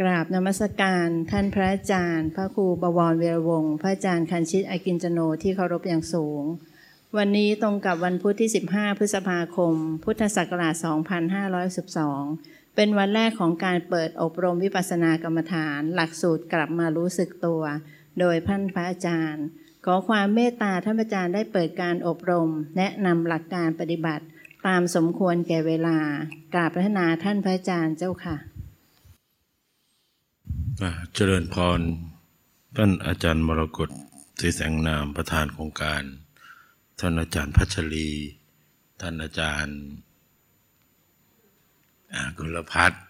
กราบนมัสการท่านพระอาจารย์ พระครูบวรเวรวงศ์พระอาจารย์คันชิตอากินจโนที่เคารพอย่างสูง วันนี้ตรงกับวันพุธที่ 15 พฤษภาคม พุทธศักราช 2512 เป็นวันแรกของการเปิดอบรมวิปัสสนากรรมฐาน หลักสูตรกลับมารู้สึกตัว โดยท่านพระอาจารย์ ขอความเมตตาท่านอาจารย์ได้เปิดการอบรม แนะนำหลักการปฏิบัติ ตามสมควรแก่เวลากราบพัฒนาท่านพระอาจารย์เจ้าค่ะ เจริญพร ท่านอาจารย์มรกตศรีแสงนามประธานโครงการ ท่านอาจารย์พัชรี ท่านอาจารย์กุลพัฒน์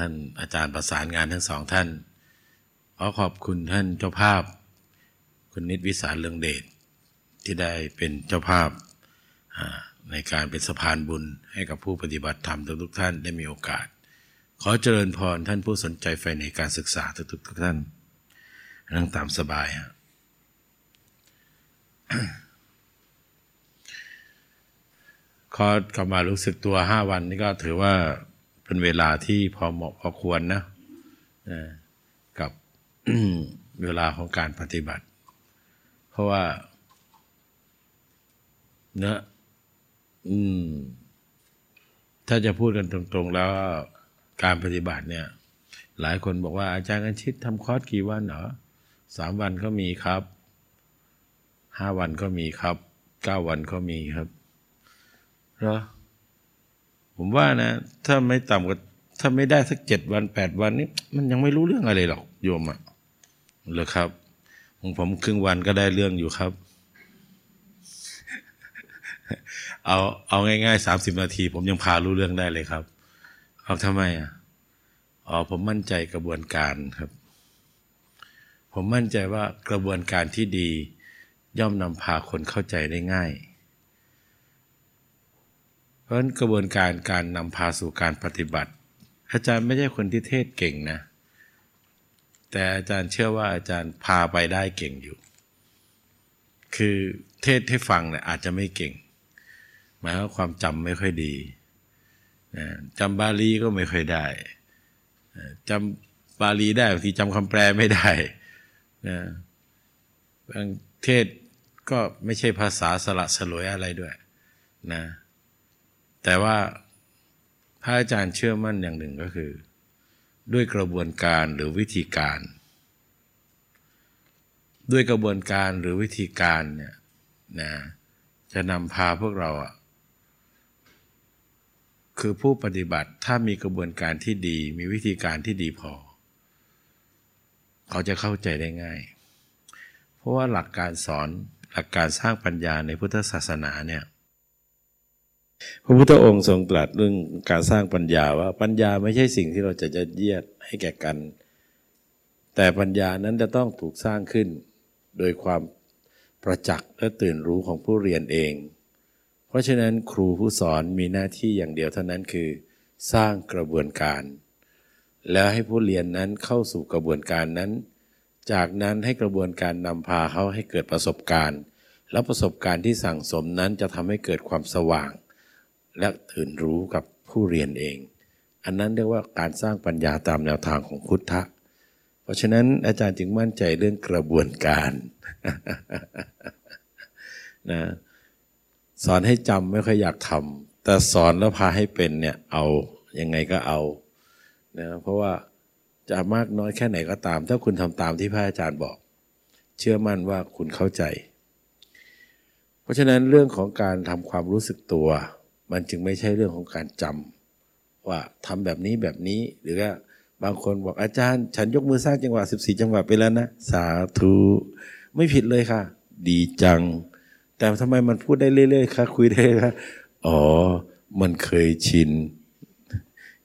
ท่านอาจารย์ประสานงานทั้งสองท่านขอขอบคุณท่านเจ้าภาพ คุณนิตวิสารเลืองเดชที่ได้เป็นเจ้าภาพในการเป็นสะพานบุญให้กับผู้ปฏิบัติธรรมทุกๆท่านได้มีโอกาส ขอเจริญพรท่านผู้สนใจใฝ่ในการศึกษาทุกๆทุกท่าน นั่งตามสบายฮะขอกลับมารู้สึกตัวห้าวันนี่ก็ถือว่าเป็นเวลาที่พอเหมาะพอควรนะกับเวลาของการปฏิบัติ เพราะว่าเนื้อะอืม ถ้าจะพูดกันตรง ๆ แล้ว การปฏิบัติเนี่ย หลายคนบอกว่าอาจารย์กันชิดทำคอร์สกี่วันเหรอสามวันก็มีครับห้าวันก็มีครับเก้าวันก็มีครับเหรอผมว่านะ ถ้าไม่ต่ำกว่าถ้าไม่ได้สักเจ็ดวันแปดวันนี่มันยังไม่รู้เรื่องอะไรหรอกโยมอะเหรอครับของผมครึ่งวันก็ได้เรื่องอยู่ครับ เอาเอาง่ายๆสามสิบนาที ผมยังพารู้เรื่องได้เลยครับ เอาทำไมอะอ๋อผมมั่นใจกระบวนการครับ ผมมั่นใจว่ากระบวนการที่ดี ย่อมนำพาคนเข้าใจได้ง่าย เพราะฉะนั้นกระบวนการการนำพาสู่การปฏิบัติ อาจารย์ไม่ใช่คนที่เทศเก่งนะ แต่อาจารย์เชื่อว่าอาจารย์พาไปได้เก่งอยู่ คือเทศให้ฟังเนี่ยอาจจะไม่เก่ง หมายว่าความจำไม่ค่อยดี จำบาลีก็ไม่ค่อยได้จำบาลีได้บางทีจำคำแปลไม่ได้นะบางเทศก็ไม่ใช่ภาษาสละสลวยอะไรด้วยนะแต่ว่าพระอาจารย์เชื่อมั่นอย่างหนึ่งก็คือ ด้วยกระบวนการหรือวิธีการ ด้วยกระบวนการหรือวิธีการเนี่ยนะจะนำพาพวกเราอะ คือผู้ปฏิบัติถ้ามีกระบวนการที่ดี มีวิธีการที่ดีพอ เขาจะเข้าใจได้ง่าย เพราะว่าหลักการสอนหลักการสร้างปัญญาในพุทธศาสนาเนี่ยพระพุทธองค์ทรงตรัสเรื่องการสร้างปัญญาว่าปัญญาไม่ใช่สิ่งที่เราจะจะเยียดให้แก่กัน แต่ปัญญานั้นจะต้องถูกสร้างขึ้น โดยความประจักษ์และตื่นรู้ของผู้เรียนเอง เพราะฉะนั้นครูผู้สอนมีหน้าที่อย่างเดียวเท่านั้นคือ สร้างกระบวนการ แล้วให้ผู้เรียนนั้นเข้าสู่กระบวนการนั้น จากนั้นให้กระบวนการนำพาเขาให้เกิดประสบการณ์ แล้วประสบการณ์ที่สั่งสมนั้นจะทำให้เกิดความสว่าง และตื่นรู้กับผู้เรียนเอง อันนั้นเรียกว่าการสร้างปัญญาตามแนวทางของพุทธะเพราะฉะนั้นอาจารย์จึงมั่นใจเรื่องกระบวนการนะ สอนให้จำไม่ค่อยอยากทำแต่สอนแล้วพาให้เป็นเนี่ยเอายังไงก็เอานะเพราะว่าจะมากน้อยแค่ไหนก็ตาม ถ้าคุณทำตามที่พระอาจารย์บอก เชื่อมั่นว่าคุณเข้าใจ เพราะฉะนั้นเรื่องของการทำความรู้สึกตัว มันจึงไม่ใช่เรื่องของการจำว่าทำแบบนี้แบบนี้หรือว่าบางคนบอกอาจารย์ ฉันยกมือสร้างจังหวะ 14 จังหวะไปแล้วนะ สาธุ ไม่ผิดเลยค่ะ ดีจัง แต่ทำไมมันพูดได้เรื่อยๆคะคุยได้คะอ๋อ มันเคยชิน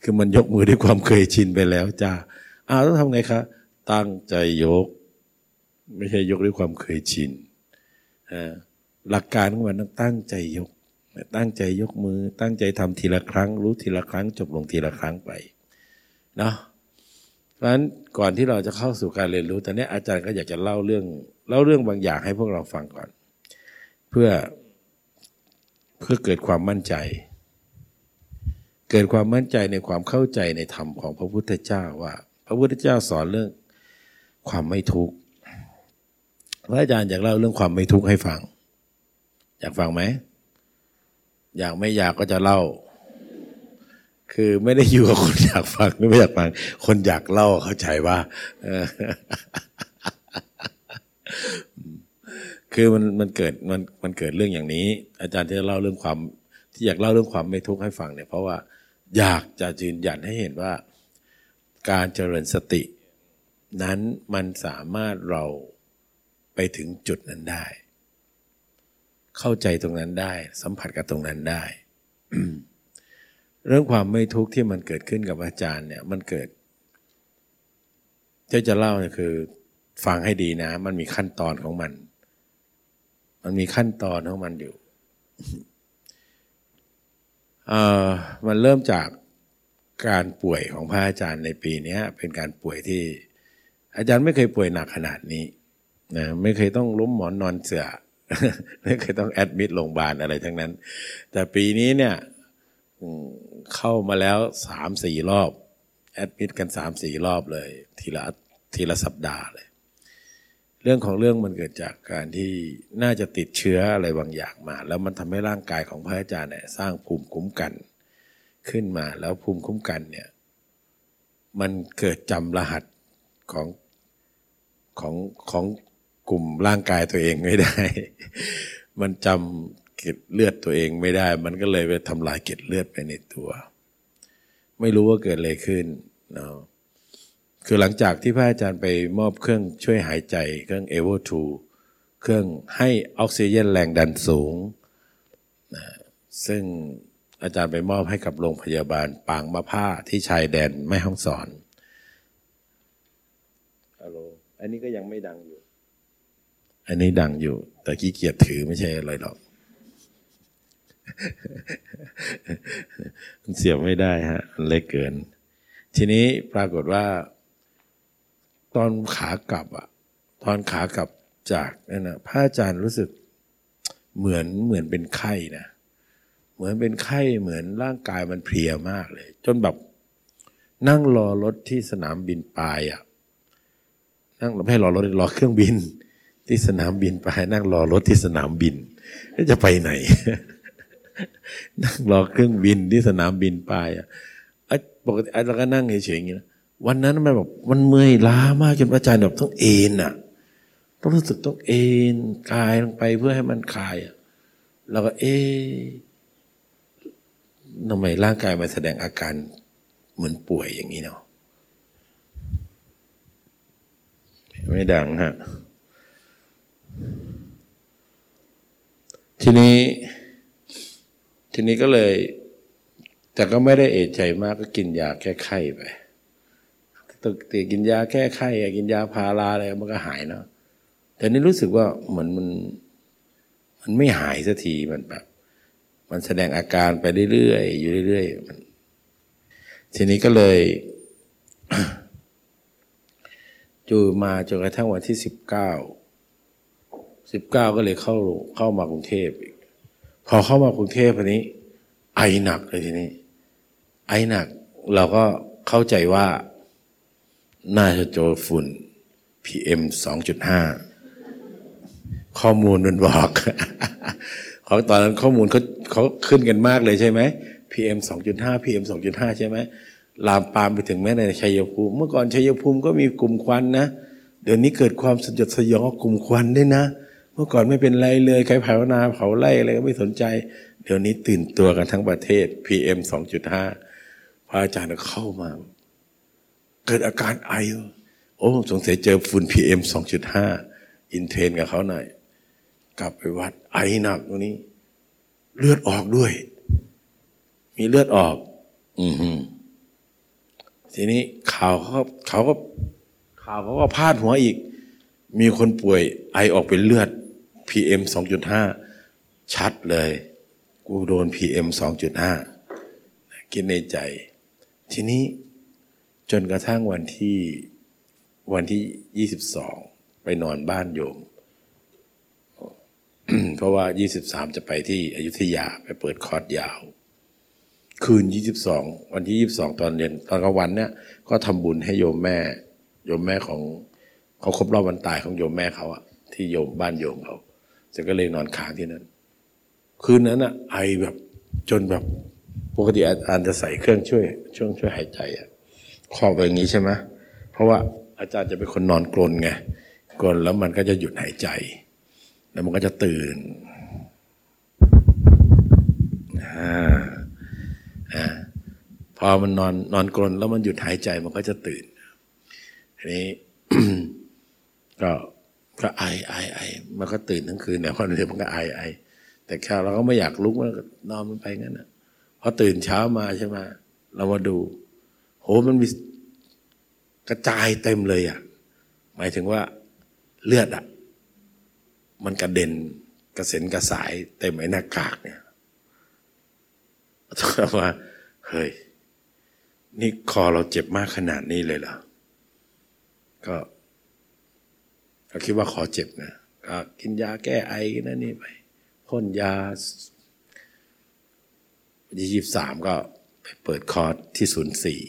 คือมันยกมือด้วยความเคยชินไปแล้วจ้าอ้าวต้องทำไงคะ ตั้งใจยก ไม่ใช่ยกด้วยความเคยชินหลักการของมันต้องตั้งใจยก ตั้งใจยกมือ ตั้งใจทำทีละครั้ง รู้ทีละครั้ง จบลงทีละครั้งไปเนาะเพราะฉะนั้นก่อนที่เราจะเข้าสู่การเรียนรู้ตอนนี้อาจารย์ก็อยากจะเล่าเรื่องเล่าเรื่องบางอย่างให้พวกเราฟังก่อน เพื่อเพื่อเกิดความมั่นใจ เกิดความมั่นใจในความเข้าใจในธรรมของพระพุทธเจ้าว่า พระพุทธเจ้าสอนเรื่องความไม่ทุกข์พระอาจารย์อยากเล่าเรื่องความไม่ทุกข์ให้ฟัง อยากฟังไหมอยากไม่อยากก็จะเล่า คือไม่ได้อยู่กับคนอยากฟังไม่อยากฟัง คนอยากเล่าเข้าใจว่า คือมันมันเกิดมันมันเกิดเรื่องอย่างนี้ อาจารย์ที่จะเล่าเรื่องความ ที่อยากเล่าเรื่องความไม่ทุกข์ให้ฟังเนี่ยเพราะว่าอยากจะยืนยันให้เห็นว่าการเจริญสติ นั้นมันสามารถเราไปถึงจุดนั้นได้ เข้าใจตรงนั้นได้ สัมผัสกับตรงนั้นได้ เรื่องความไม่ทุกข์ที่มันเกิดขึ้นกับอาจารย์เนี่ยมันเกิดที่จะเล่าเนี่ยคือ ฟังให้ดีนะ มันมีขั้นตอนของมัน มันมีขั้นตอนของมันอยู่เออมันเริ่มจากการป่วยของพระอาจารย์ในปีนี้เป็นการป่วยที่ อาจารย์ไม่เคยป่วยหนักขนาดนี้นะไม่เคยต้องล้มหมอนนอนเสือไม่เคยต้องแอดมิดโรงพยาบาลอะไรทั้งนั้น แต่ปีนี้เนี่ยเข้ามาแล้วสามสี่รอบ แอดมิดกันสามสี่รอบเลย ทีละทีละสัปดาห์เลย เรื่องของเรื่องมันเกิดจากการที่น่าจะติดเชื้ออะไรบางอย่างมา แล้วมันทำให้ร่างกายของพระอาจารย์เนี่ยสร้างภูมิคุ้มกันขึ้นมา แล้วภูมิคุ้มกันเนี่ยมันเกิดจำรหัสของของของกลุ่มร่างกายตัวเองไม่ได้ มันจำเกล็ดเลือดตัวเองไม่ได้ มันก็เลยไปทำลายเกล็ดเลือดไปในตัว ไม่รู้ว่าเกิดอะไรขึ้นเนาะ คือหลังจากที่พระอาจารย์ไปมอบเครื่องช่วยหายใจ เครื่อง e v o 2เครื่องให้ออกซิเจนแรงดันสูงนะซึ่งอาจารย์ไปมอบให้กับโรงพยาบาลปางมะผ้าที่ชายแดนแม่ห้องสอนฮัลโหลอันนี้ก็ยังไม่ดังอยู่ อันนี้ดังอยู่ แต่ขี้เกียจถือไม่ใช่อะไรหรอกมันเสียบไม่ได้ฮะมันเล็กเกิน ทีนี้ปรากฏว่า ตอนขากลับอะตอนขากลับจากนั่นนะพระอาจารย์รู้สึกเหมือนเหมือนเป็นไข้นะเหมือนเป็นไข้เหมือนร่างกายมันเพลียมากเลย จนแบบนั่งรอรถที่สนามบินปลายอะนั่งไม่ให้รอรถรอเครื่องบิน ที่สนามบินปลายนั่งรอรถที่สนามบินจะไปไหน นั่งรอเครื่องบินที่สนามบินปลายอะอ้ยปกติเราก็นั่งเฉยๆอย่างนี้นะ วันนั้นมันแบบมันเมื่อยล้ามากจนอาจารย์แบบต้องเอ็นอะ ต้องรู้สึกต้องเอ็นกายลงไปเพื่อให้มันคลายแล้วก็ เอ๊ะทำไมร่างกายมันแสดงอาการเหมือนป่วยอย่างนี้เนาะไม่ดังฮะ ทีนี้ ทีนี้ก็เลย แต่ก็ไม่ได้เอะใจมากก็กินยาแก้ไข้ไป ตึกตีกินยาแก้ไข้กินยาพาราอะไรมันก็หายเนาะแต่นี่รู้สึกว่าเหมือนมันมันไม่หายสักทีมันแบบ มันแสดงอาการไปเรื่อยๆอยู่เรื่อยๆมันทีนี้ก็เลยจูมาจนกระทั่งวันที่สิบเก้าสิบเก้าก็เลยเข้าเข้ามากรุงเทพอีกพอเข้ามากรุงเทพอันนี้ ไอหนักเลยทีนี้ ไอหนัก เราก็เข้าใจว่า น่าจะเจอฝุ่น PM 2.5 ข้อมูลมันบอก ของตอนนั้นข้อมูลเขาเขาขึ้นกันมากเลยใช่ไหม PM 2.5 PM 2.5 ใช่ไหมลามปามไปถึงแม้ในชัยภูมิ เมื่อก่อนชัยภูมิก็มีกลุ่มควันนะ เดี๋ยวนี้เกิดความสยดสยองกลุ่มควันด้วยนะ เมื่อก่อนไม่เป็นไรเลยใครเผานาเผาไร่อะไรก็ไม่สนใจ เดี๋ยวนี้ตื่นตัวกันทั้งประเทศ PM 2.5พระอาจารย์เข้ามา เกิดอาการไอ โอ้ สงสัยเจอฝุ่น PM 2.5อินเทรนกับเขาหน่อย กลับไปวัดไอหนักตรงนี้ เลือดออกด้วย มีเลือดออก อือหือทีนี้ข่าวเขาเขาก็ข่าวเขาก็พาดหัวอีก มีคนป่วยไอออกเป็นเลือด PM 2.5 ชัดเลย กูโดน PM 2.5 คิดในใจ ทีนี้ จนกระทั่งวันที่วันที่ 22 ไปนอนบ้านโยม เพราะว่า 23 จะไปที่อยุธยาไปเปิดคอร์สยาว คืนยี่สิบสองวันที่ยี่สิบสองตอนเย็นตอนกลางวันเนี่ยก็ทำบุญให้โยมแม่ โยมแม่ของเขาครบรอบวันตายของโยมแม่เขาอะที่โยมบ้านโยมเขาจะก็เลยนอนค้างที่นั่น คืนนั้นอะไอแบบจนแบบปกติอาจารย์จะใส่เครื่องช่วย ช่วงช่วยหายใจอะ ครอบไปอย่างนี้ใช่ไหมเพราะว่าอาจารย์จะเป็นคนนอนกลนไงกลนแล้วมันก็จะหยุดหายใจ แล้วมันก็จะตื่นอ่าอ่าพอมันนอนนอนกลนแล้วมันหยุดหายใจมันก็จะตื่นทีนี้ก็ก็ไอไอไอมันก็ตื่นทั้งคืนเนี่พอเดี๋ยวมันก็ไอไอแต่แค่เราก็ไม่อยากลุกมันนอนมันไปงั้นนะพอตื่นเช้ามาใช่ไหมเรามาดู โหมันมีกระจายเต็มเลยอะ หมายถึงว่าเลือดอะ มันกระเด็นกระเซ็นกระสายเต็มไอ้หน้ากากเนี่ยถามว่าเฮ้ย นี่คอเราเจ็บมากขนาดนี้เลยเหรอ ก็ก็คิดว่าคอเจ็บนะก็กินยาแก้ไอนั่นนี่ไปพ่นยายี่สิบสามก็ไปเปิดคอร์สที่ศูนย์สี่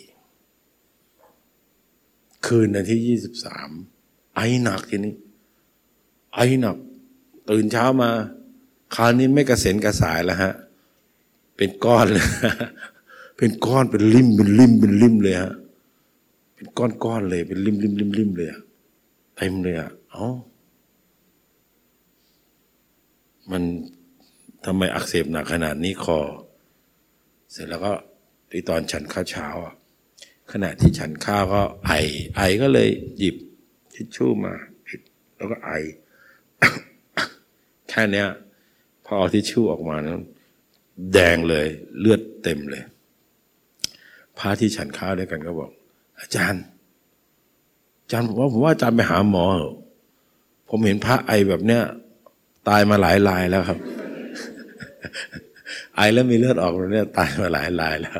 คืนนั้นที่ยี่สิบสามไอหนักทีนี้ ไอหนัก ตื่นเช้ามา คราวนี้ไม่กระเซ็นกระสายแล้วฮะ เป็นก้อนเลยเป็นก้อนเป็นริมเป็นริมเป็นริมเลยฮะเป็นก้อนก้อนเลย เป็นริมริมริมริมเลยอะเต็มเลยอะอ๋อมันทำไมอักเสบหนักขนาดนี้คอ เสร็จแล้วก็ที่ตอนฉันข้าวเช้าอะ ขณะที่ฉันข้าวก็ไอ ไอก็เลยหยิบทิชชู่มาแล้วก็ไอ แค่นี้พอเอาทิชชู่ออกมานั้นแดงเลยเลือดเต็มเลย พระที่ฉันข้าวด้วยกันก็บอก อาจารย์ อาจารย์ผมว่าผมว่าอาจารย์ไปหาหมอ ผมเห็นพระไอแบบเนี้ยตายมาหลายรายแล้วครับ ไอแล้วมีเลือดออกแบบเนี้ยตายมาหลายรายแล้ว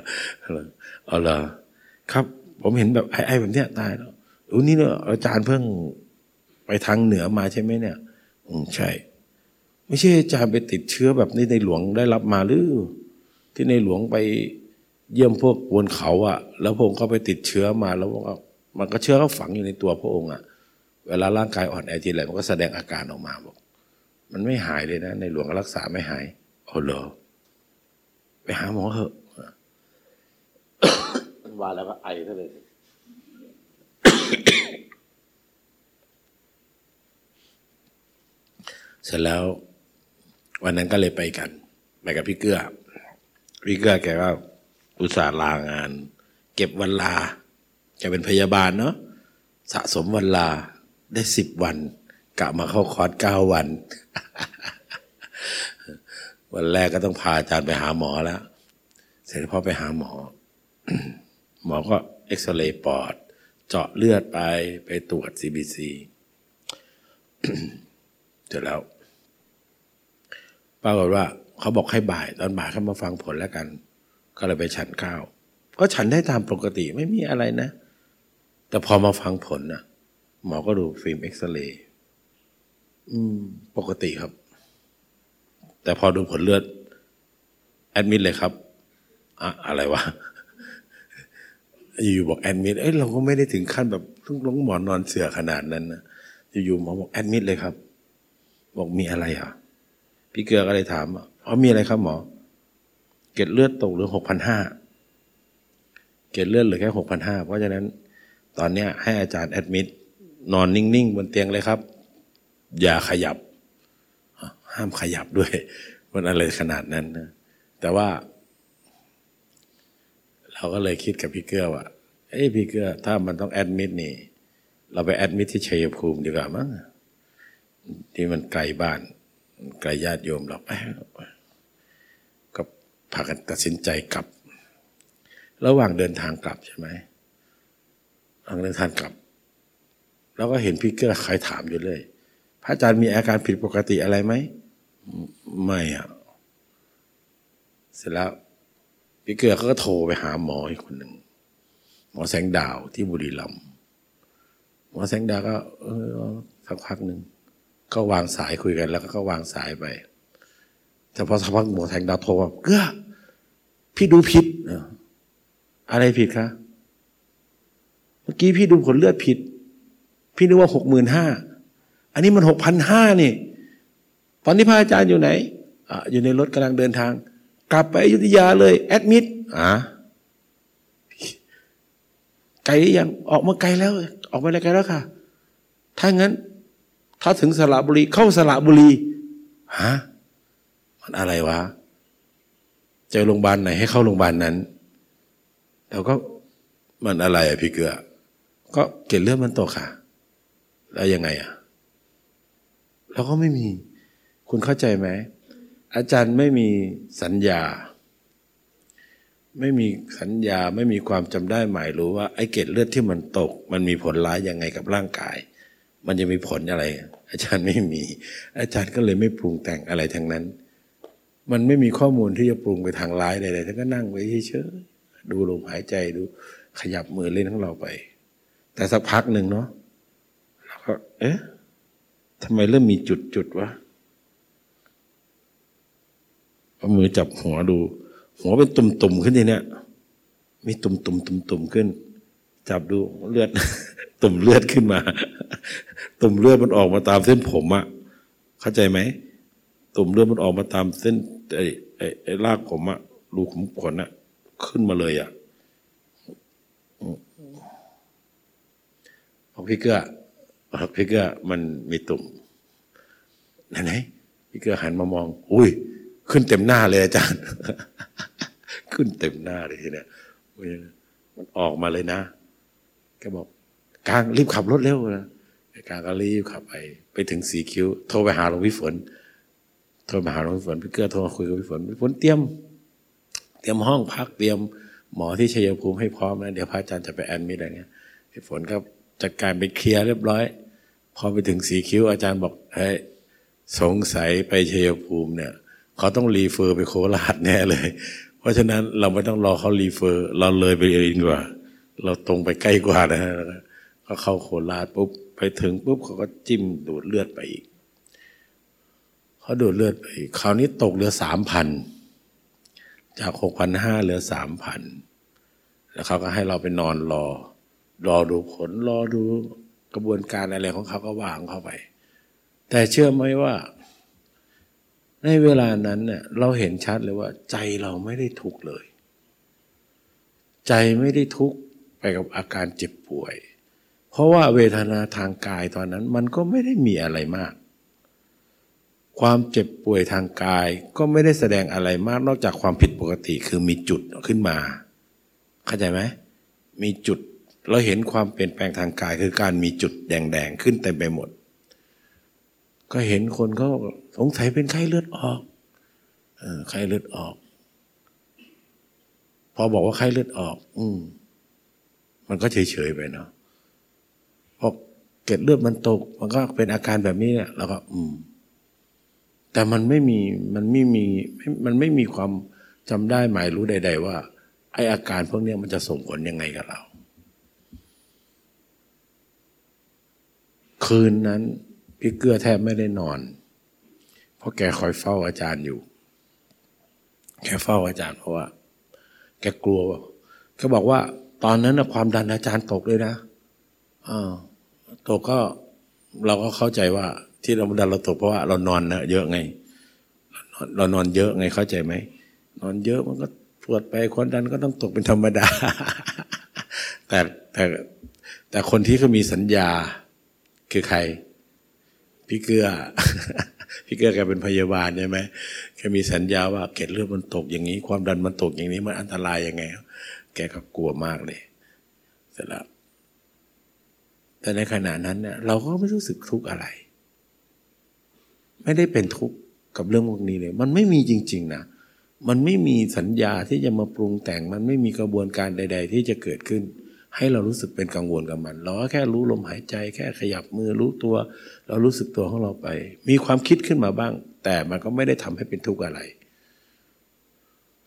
เอาเหรอ ครับ ผมเห็นแบบไอไอแบบเนี้ยตายแล้วอู้นี่เนี่ยอาจารย์เพิ่งไปทางเหนือมาใช่ไหมเนี่ยอืมใช่ ไม่ใช่อาจารย์ไปติดเชื้อแบบนี้ในหลวงได้รับมาหรือ ที่ในหลวงไปเยี่ยมพวกบนเขาอะแล้วพระองค์ก็ไปติดเชื้อมาแล้วก็มันก็เชื้อก็ฝังอยู่ในตัวพระองค์อะเวลาร่างกายอ่อนแอทีไรมันก็แสดงอาการออกมาบอกมันไม่หายเลยนะ ในหลวงรักษาไม่หายโอ้เหรอไปหาหมอเถอะ ว่าแล้วก็ไอซะเลย เสร็จแล้ว วันนั้นก็เลยไปกัน ไปกับพี่เกื้อ พี่เกื้อแกก็อุตส่าห์ลางาน เก็บวันลาแกเป็นพยาบาลเนาะสะสมวันลาได้สิบวันกะมาเข้าคอร์สเก้าวัน วันแรกก็ต้องพาอาจารย์ไปหาหมอแล้ว เสร็จแล้วพอไปหาหมอ หมอก็เอ็กซเรย์ปอด เจาะเลือดไปไปตรวจ CBC เสร็จแล้ว ปรากฏว่า เขาบอกให้บ่าย ตอนบ่ายเขามาฟังผลแล้วกัน ก็เลยไปฉันข้าว ก็ฉันได้ตามปกติไม่มีอะไรนะ แต่พอมาฟังผลนะหมอก็ดูฟิล์มเอ็กซเรย์ปกติครับ แต่พอดูผลเลือด แอดมิดเลยครับอะอะไรวะ อยู่บอกแอดมิดเอ้ยเราก็ไม่ได้ถึงขั้นแบบต้องลงหมอนนอนเสือขนาดนั้นนะอยู่ๆหมอบอกแอดมิดเลยครับ บอกมีอะไรอะ พี่เกลือก็เลยถามว่าอ๋อมีอะไรครับหมอ เกล็ดเลือดตกเหลือหกพันห้าเกล็ดเลือดเหลือแค่หกพันห้าเพราะฉะนั้น ตอนเนี้ยให้อาจารย์ admit นอนนิ่งๆบนเตียงเลยครับ อย่าขยับ ห้ามขยับด้วยมันอะไรขนาดนั้นนะแต่ว่า เราก็เลยคิดกับพี่เกื้อว่าเอ้ยพี่เกื้อถ้ามันต้อง admit นี่ เราไป admit ที่ชัยภูมิดีกว่ามั้งที่มันไกลบ้านไกลญาติโยมเราไปก็พากันตัดสินใจกลับ ระหว่างเดินทางกลับใช่ไหมระหว่างเดินทางกลับเราก็เห็นพี่เกื้อใครถามอยู่เลย พระอาจารย์มีอาการผิดปกติอะไรไหม ไม่อะเสร็จแล้ว พี่เกือเขาก็โทรไปหาหมออีกคนหนึ่งหมอแสงดาวที่บุรีรัมย์หมอแสงดาวก็เออสักพักหนึ่งก็วางสายคุยกัน แล้วก็วางสายไปแต่พอสักพักหมอแสงดาวโทรมาเกือพี่ดูผิดอะไรผิดคะเมื่อกี้พี่ดูผลเลือดผิด พี่นึกว่าหกหมื่นห้าอันนี้มันหกพันห้านี่ ตอนนี้พระอาจารย์อยู่ไหนออยู่ในรถกำลังเดินทาง กลับไปอยุธยาเลย แอดมิดอะไกลหรือยังออกมาไกลแล้ว ออกมาไกลแล้วค่ะ ถ้างั้น ถ้าถึงสระบุรี เข้าสระบุรีฮะมันอะไรวะเจอโรงพยาบาลไหนให้เข้าโรงพยาบาลนั้นเราก็มันอะไรอะพี่เกลือ ก็เกล็ดเลือดมันตกค่ะ แล้วยังไงอะเราก็ไม่มี คุณเข้าใจไหม อาจารย์ไม่มีสัญญา ไม่มีสัญญาไม่มีความจำได้หมายรู้ว่าไอ้เกล็ดเลือดที่มันตก มันมีผลร้ายยังไงกับร่างกาย มันจะมีผลอะไร อาจารย์ไม่มี อาจารย์ก็เลยไม่ปรุงแต่งอะไรทั้งนั้น มันไม่มีข้อมูลที่จะปรุงไปทางร้ายใดๆท่านก็นั่งไว้เฉยๆดูลมหายใจดูขยับมือเล่นของเราไป แต่สักพักหนึ่งเนาะเราก็เอ๊ะทำไมเริ่มมีจุดจุดวะ เอามือจับหัวดู หัวเป็นตุ่มๆขึ้นทีเนี้ยมีตุ่มๆตุ่มๆขึ้น จับดูเลือด ตุ่มเลือดขึ้นมา ตุ่มเลือดมันออกมาตามเส้นผมอะเข้าใจไหมตุ่มเลือดมันออกมาตามเส้นไอ้ไอ้ไอ้รากผมอะรูขุมขนอะขึ้นมาเลยอะบอพี่เกื้อพี่เกื้อมันมีตุ่มไหนไหนพี่เกื้อหันมามอง อุ้ย ขึ้นเต็มหน้าเลยอาจารย์ ขึ้นเต็มหน้าเลยทีเนี้ยมันออกมาเลยนะแกบอกกลางรีบขับรถเร็วนะกลางก็รีบขับไปไปถึงสีคิ้ว โทรไปหาหลวงพี่ฝน โทรมาหาหลวงพี่ฝนพี่เกื้อโทรมาคุยกับพี่ฝนพี่ฝนเตรียม เตรียมห้องพักเตรียมหมอที่ชัยภูมิให้พร้อมนะเดี๋ยวพระอาจารย์จะไปแอนมิดอะไรเงี้ยพี่ฝนก็จัดการไปเคลียร์เรียบร้อย พอไปถึงสีคิ้วอาจารย์บอกเฮ้ยสงสัยไปชัยภูมิเนี่ย เขาต้องรีเฟอร์ไปโคราชแน่เลย เพราะฉะนั้นเราไม่ต้องรอเขารีเฟอร์ เราเลยไปเองดีกว่า เราตรงไปใกล้กว่านะก็เข้าโคราชปุ๊บไปถึงปุ๊บเขาก็จิ้มดูดเลือดไปอีกเขาดูดเลือดไปอีกคราวนี้ตกเหลือสามพันจากหกพันห้าเหลือสามพันแล้วเขาก็ให้เราไปนอนรอ รอดูผลรอดูกระบวนการอะไรของเขาก็วางเข้าไป แต่เชื่อไหมว่า ในเวลานั้นเนี่ยเราเห็นชัดเลยว่า ใจเราไม่ได้ทุกข์เลย ใจไม่ได้ทุกข์ไปกับอาการเจ็บป่วย เพราะว่าเวทนาทางกายตอนนั้น มันก็ไม่ได้มีอะไรมาก ความเจ็บป่วยทางกายก็ไม่ได้แสดงอะไรมาก นอกจากความผิดปกติคือมีจุดขึ้นมา เข้าใจไหมมีจุดเราเห็นความเปลี่ยนแปลงทางกายคือการมีจุดแดงๆขึ้นเต็มไปหมด ก็เห็นคนเขา สงสัยเป็นไข้เลือดออกอไข้เลือดออก พอบอกว่าไข้เลือดออก อืมมันก็เฉยๆไปเนาะพอเกล็ดเลือดมันตก มันก็เป็นอาการแบบนี้เนี่ยเราก็ อืม แต่มันไม่มีมันไม่มีมันไม่มีความจำได้หมายรู้ใด ๆ ว่า ไออาการพวกนี้มันจะส่งผลยังไงกับเรา คืนนั้นพี่เกื้อแทบไม่ได้นอน ราะแกคอยเฝ้าอาจารย์อยู่ แกเฝ้าอาจารย์เพราะว่า แกกลัวเขาบอกว่า ตอนนั้นนะความดันอาจารย์ตกเลยนะอ่าตกก็เราก็เข้าใจว่า ที่เราดันเราตกเพราะว่าเรานอนนะเยอะไง เรานอนเยอะไงเข้าใจไหมนอนเยอะมันก็ตรวจไปความดันก็ต้องตกเป็นธรรมดา แต่แต่แต่คนที่เขามีสัญญาคือใคร พี่เกื้อ พี่เกื้อแกเป็นพยาบาลใช่ไหมแกมีสัญญาว่าเกล็ดเลือดมันตกอย่างนี้ ความดันมันตกอย่างนี้มันอันตรายยังไง แกก็กลัวมากเลย เสร็จแล้วแต่ในขณะนั้นเนี่ยเราก็ไม่รู้สึกทุกข์อะไร ไม่ได้เป็นทุกข์กับเรื่องพวกนี้เลย มันไม่มีจริง ๆนะมันไม่มีสัญญาที่จะมาปรุงแต่ง มันไม่มีกระบวนการใด ๆ ที่จะเกิดขึ้น ให้เรารู้สึกเป็นกังวลกับมันเราก็แค่รู้ลมหายใจแค่ขยับมือรู้ตัว เรารู้สึกตัวของเราไป มีความคิดขึ้นมาบ้าง แต่มันก็ไม่ได้ทำให้เป็นทุกข์อะไร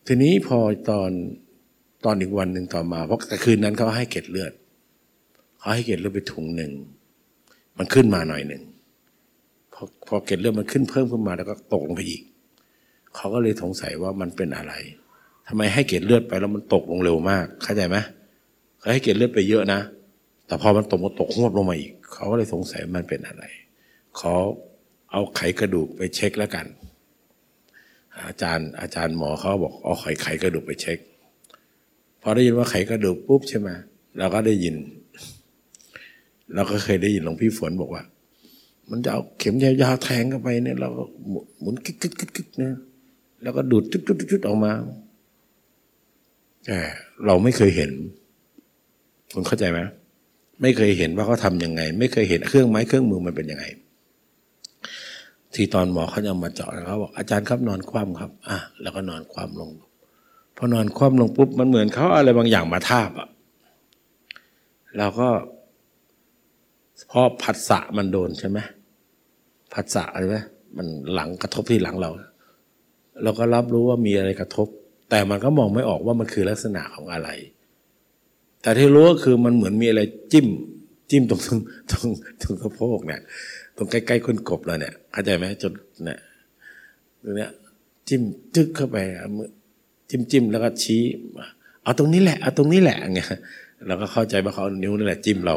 ทีนี้พอตอนตอนอีกวันหนึ่งต่อมาเพราะแต่คืนนั้นเขาให้เกล็ดเลือดเขาให้เกล็ดเลือดไปถุงหนึ่งมันขึ้นมาหน่อยหนึ่งพอพอเกล็ดเลือดมันขึ้นเพิ่มขึ้นมาแล้วก็ตกลงไปอีกเขาก็เลยสงสัยว่ามันเป็นอะไรทำไมให้เกล็ดเลือดไปแล้วมันตกลงเร็วมากเข้าใจไหมเเขาให้เกล็ดเลือดไปเยอะนะ แต่พอมันตกมันตกหวบลงมาอีก เขาก็เลยสงสัยมันเป็นอะไรขอเอาไขกระดูกไปเช็คแล้วกัน อาจารย์อาจารย์หมอเขาบอกเอาไขไขกระดูกไปเช็ค พอได้ยินว่าไขกระดูกปุ๊บใช่ไหมเราก็ได้ยิน เราก็เคยได้ยินหลวงพี่ฝนบอกว่า มันจะเอาเข็มยาวๆแทงเข้าไปเนี่ยเราก็หมุนกิ๊กกิ๊กกิ๊กนะแล้วก็ดูดจุดจุดจุดออกมาแต่เราไม่เคยเห็น คุณเข้าใจไหมไม่เคยเห็นว่าเขาทำยังไง ไม่เคยเห็นเครื่องไม้เครื่องมือมันเป็นยังไง ที่ตอนหมอเขาจะมาเจาะเขาบอกอาจารย์ครับนอนคว่ำครับ อะแล้วก็นอนคว่ำลงพอนอนคว่ำลงปุ๊บมันเหมือนเขาอะไรบางอย่างมาทาบอะเราก็พอผัสสะมันโดนใช่ไหมผัสสะอะไรไหมมันหลังกระทบที่หลังเรา เราก็รับรู้ว่ามีอะไรกระทบ แต่มันก็มองไม่ออกว่ามันคือลักษณะของอะไร แต่ที่รู้ก็คือมันเหมือนมีอะไรจิ้ม จิ้มตรงตรงตรงตรงสะโพกเนี่ย ตรงใกล้ๆคนกบเราเนี่ยเข้าใจไหมจนเนี่ยตรงเนี้ย จิ้มจึ๊กเข้าไปมือจิ้มจิ้มแล้วก็ชี้เอาตรงนี้แหละเอาตรงนี้แหละเงี้ยเราก็เข้าใจว่าเขานิ้วนั่นแหละจิ้มเรา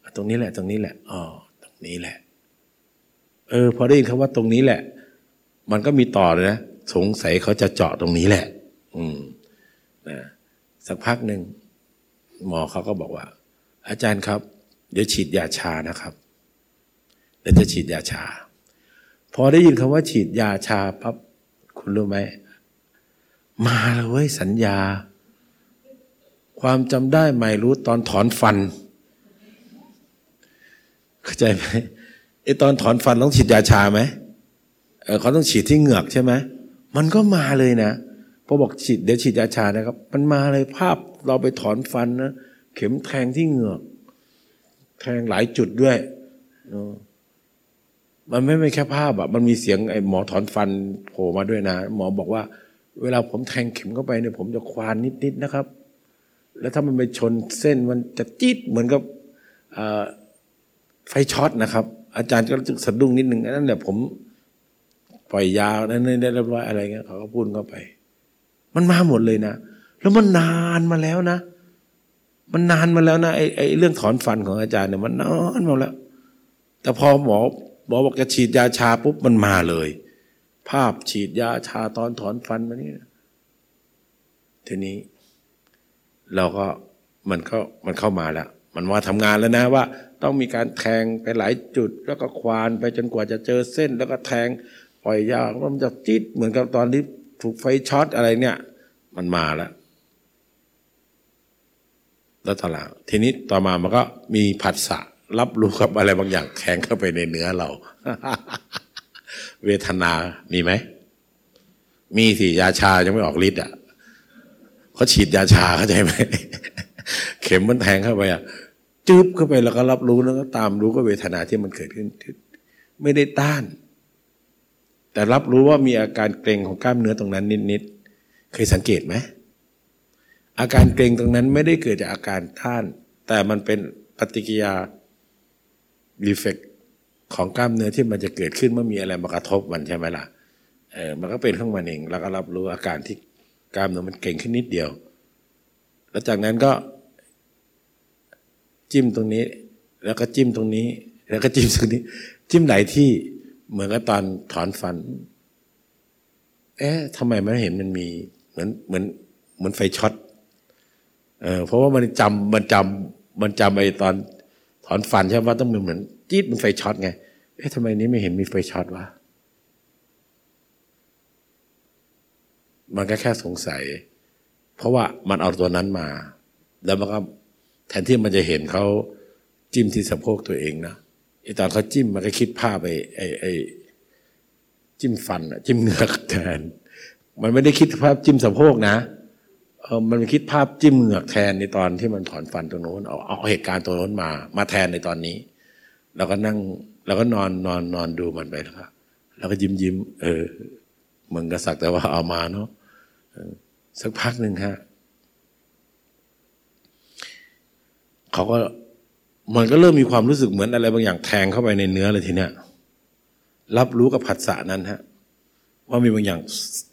เอาตรงนี้แหละ ตรงนี้แหละอ๋อตรงนี้แหละ เออ พอได้ยินคำว่าตรงนี้แหละ มันก็มีต่อเลยนะสงสัยเขาจะเจาะตรงนี้แหละ อืมนะสักพักหนึ่ง หมอเขาก็บอกว่า อาจารย์ครับ เดี๋ยวฉีดยาชานะครับเดี๋ยวจะฉีดยาชา พอได้ยินคำว่าฉีดยาชาปั๊บคุณรู้ไหมมาเลยเว้ยสัญญา ความจำได้ไม่รู้ตอนถอนฟัน เข้าใจไหมไอตอนถอนฟันต้องฉีดยาชาไหมเออเขาต้องฉีดที่เหงือกใช่ไหมมันก็มาเลยนะ พอบอกฉีดเดี๋ยวฉีดยาชานะครับ มันมาเลยภาพเราไปถอนฟันนะเข็มแทงที่เหงือก แทงหลายจุดด้วยมันไม่ไม่แค่ภาพอะมันมีเสียงไอ้หมอถอนฟันโผล่มาด้วยนะ หมอบอกว่า เวลาผมแทงเข็มเข้าไปเนี่ยผมจะควานนิดๆนะครับ แล้วถ้ามันไปชนเส้นมันจะจี๊ดเหมือนกับไฟช็อตนะครับ อาจารย์ก็รู้สึกสะดุ้งนิดนึงนั่นแหละผมปล่อยยาวนั่นได้เรียบร้อยอะไรเงี้ยเขาก็พูดเข้าไป มันมาหมดเลยนะ แล้วมันนานมาแล้วนะ มันนานมาแล้วนะไอ้ไอ้เรื่องถอนฟันของอาจารย์เนี่ยมันนานมาแล้ว แต่พอหมอหมอบอกจะฉีดยาชาปุ๊บมันมาเลย ภาพฉีดยาชาตอนถอนฟันมานี่ทีนี้ เราก็มันก็มันเข้ามาแล้วมันว่าทำงานแล้วนะว่า ต้องมีการแทงไปหลายจุด แล้วก็ควานไปจนกว่าจะเจอเส้น แล้วก็แทงปล่อยยาวมันจะจี๊ดเหมือนกับตอนที่ ถูกไฟช็อตอะไรเนี่ย มันมาแล้วแล้วตลาดทีนี้ต่อมามันก็มีผัสสะรับรู้กับอะไรบางอย่างแทงเข้าไปในเนื้อเรา เวทนา มีไหม มีสิยาชายังไม่ออกฤทธิ์อะเขาฉีดยาชาเข้าใจไหม เข็มมันแทงเข้าไปอะจึ๊บเข้าไปแล้วก็รับรู้แล้วก็ตามรู้ก็เวทนาที่มันเกิดขึ้น ไม่ได้ต้าน แต่รับรู้ว่ามีอาการเกร็งของกล้ามเนื้อตรงนั้นนิดๆ เคยสังเกตไหม อาการเกร็งตรงนั้นไม่ได้เกิดจากอาการต้าน แต่มันเป็นปฏิกิยารีเฟกของกล้ามเนื้อที่มันจะเกิดขึ้นเมื่อมีอะไรมากระทบมันใช่ไหมล่ะ เออ มันก็เป็นข้างมันเอง แล้วก็รับรู้อาการที่กล้ามเนื้อมันเก่งขึ้นนิดเดียว แล้วจากนั้นก็จิ้มตรงนี้ แล้วก็จิ้มตรงนี้ แล้วก็จิ้มตรงนี้ จิ้มไหนที่ เหมือนกับตอนถอนฟัน เอ๊ะทำไมไมันเห็นมันมี เหมือนเหมือนเหมือนไฟช็อตเออเพราะว่ามันจำมันจำมันจำไอ้ตอนถอนฟันใช่ไหมว่าต้องเหมือนจี๊ดมันไฟช็อตไง เอ๊ะทำไมนี้ไม่เห็นมีไฟช็อตวะมันก็แค่สงสัย เพราะว่ามันเอาตัวนั้นมา แล้วมันก็แทนที่มันจะเห็นเขาจิ้มที่สะโพกตัวเองนะ ไอตอนเขาจิ้มมันก็คิดภาพไปไอไอจิ้มฟันจิ้มเงือกแทน มันไม่ได้คิดภาพจิ้มสะโพกนะเออมันคิดภาพจิ้มเหงือกแทนในตอนที่มันถอนฟันตรงโน้นเอาเอาเหตุการณ์ตรงโน้นมา มาแทนในตอนนี้เราก็นั่งเราก็นอนนอนนอนดูมันไปแล้วครแล้วก็ยิ้มยิ้มเออมึงก็สักแต่ว่าเอามาเนาะสักพักหนึ่งฮะเขาก็ มันก็เริ่มมีความรู้สึกเหมือนอะไรบางอย่างแทงเข้าไปในเนื้อเลยทีเนี้ยรับรู้กับผัสสะนั้นฮะว่ามีบางอย่าง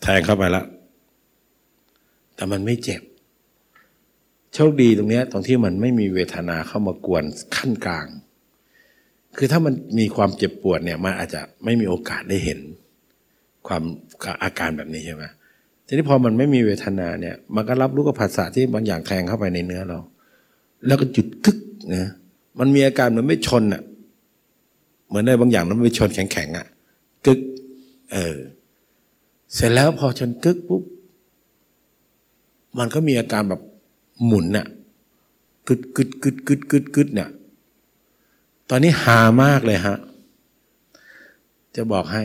แทงเข้าไปแล้วแต่มันไม่เจ็บ โชคดีตรงเนี้ยตรงที่มันไม่มีเวทนาเข้ามากวนขั้นกลาง คือถ้ามันมีความเจ็บปวดเนี่ยมันอาจจะไม่มีโอกาสได้เห็น ความอาการแบบนี้ใช่ไหมทีนี้พอมันไม่มีเวทนาเนี่ย มันก็รับรู้กับภาษาที่บางอย่างแทงเข้าไปในเนื้อเรา แล้วก็จุดกึกนะ มันมีอาการเหมือนไม่ชนอะ เหมือนในบางอย่างมันไม่ชนแข็งๆอะ กึก เออ เสร็จแล้วพอชนกึกปุ๊บ มันก็มีอาการแบบหมุนน่ะกึดกึดกึดกึดกึดกึดเนี่ย ตอนนี้หามากเลยฮะ จะบอกให้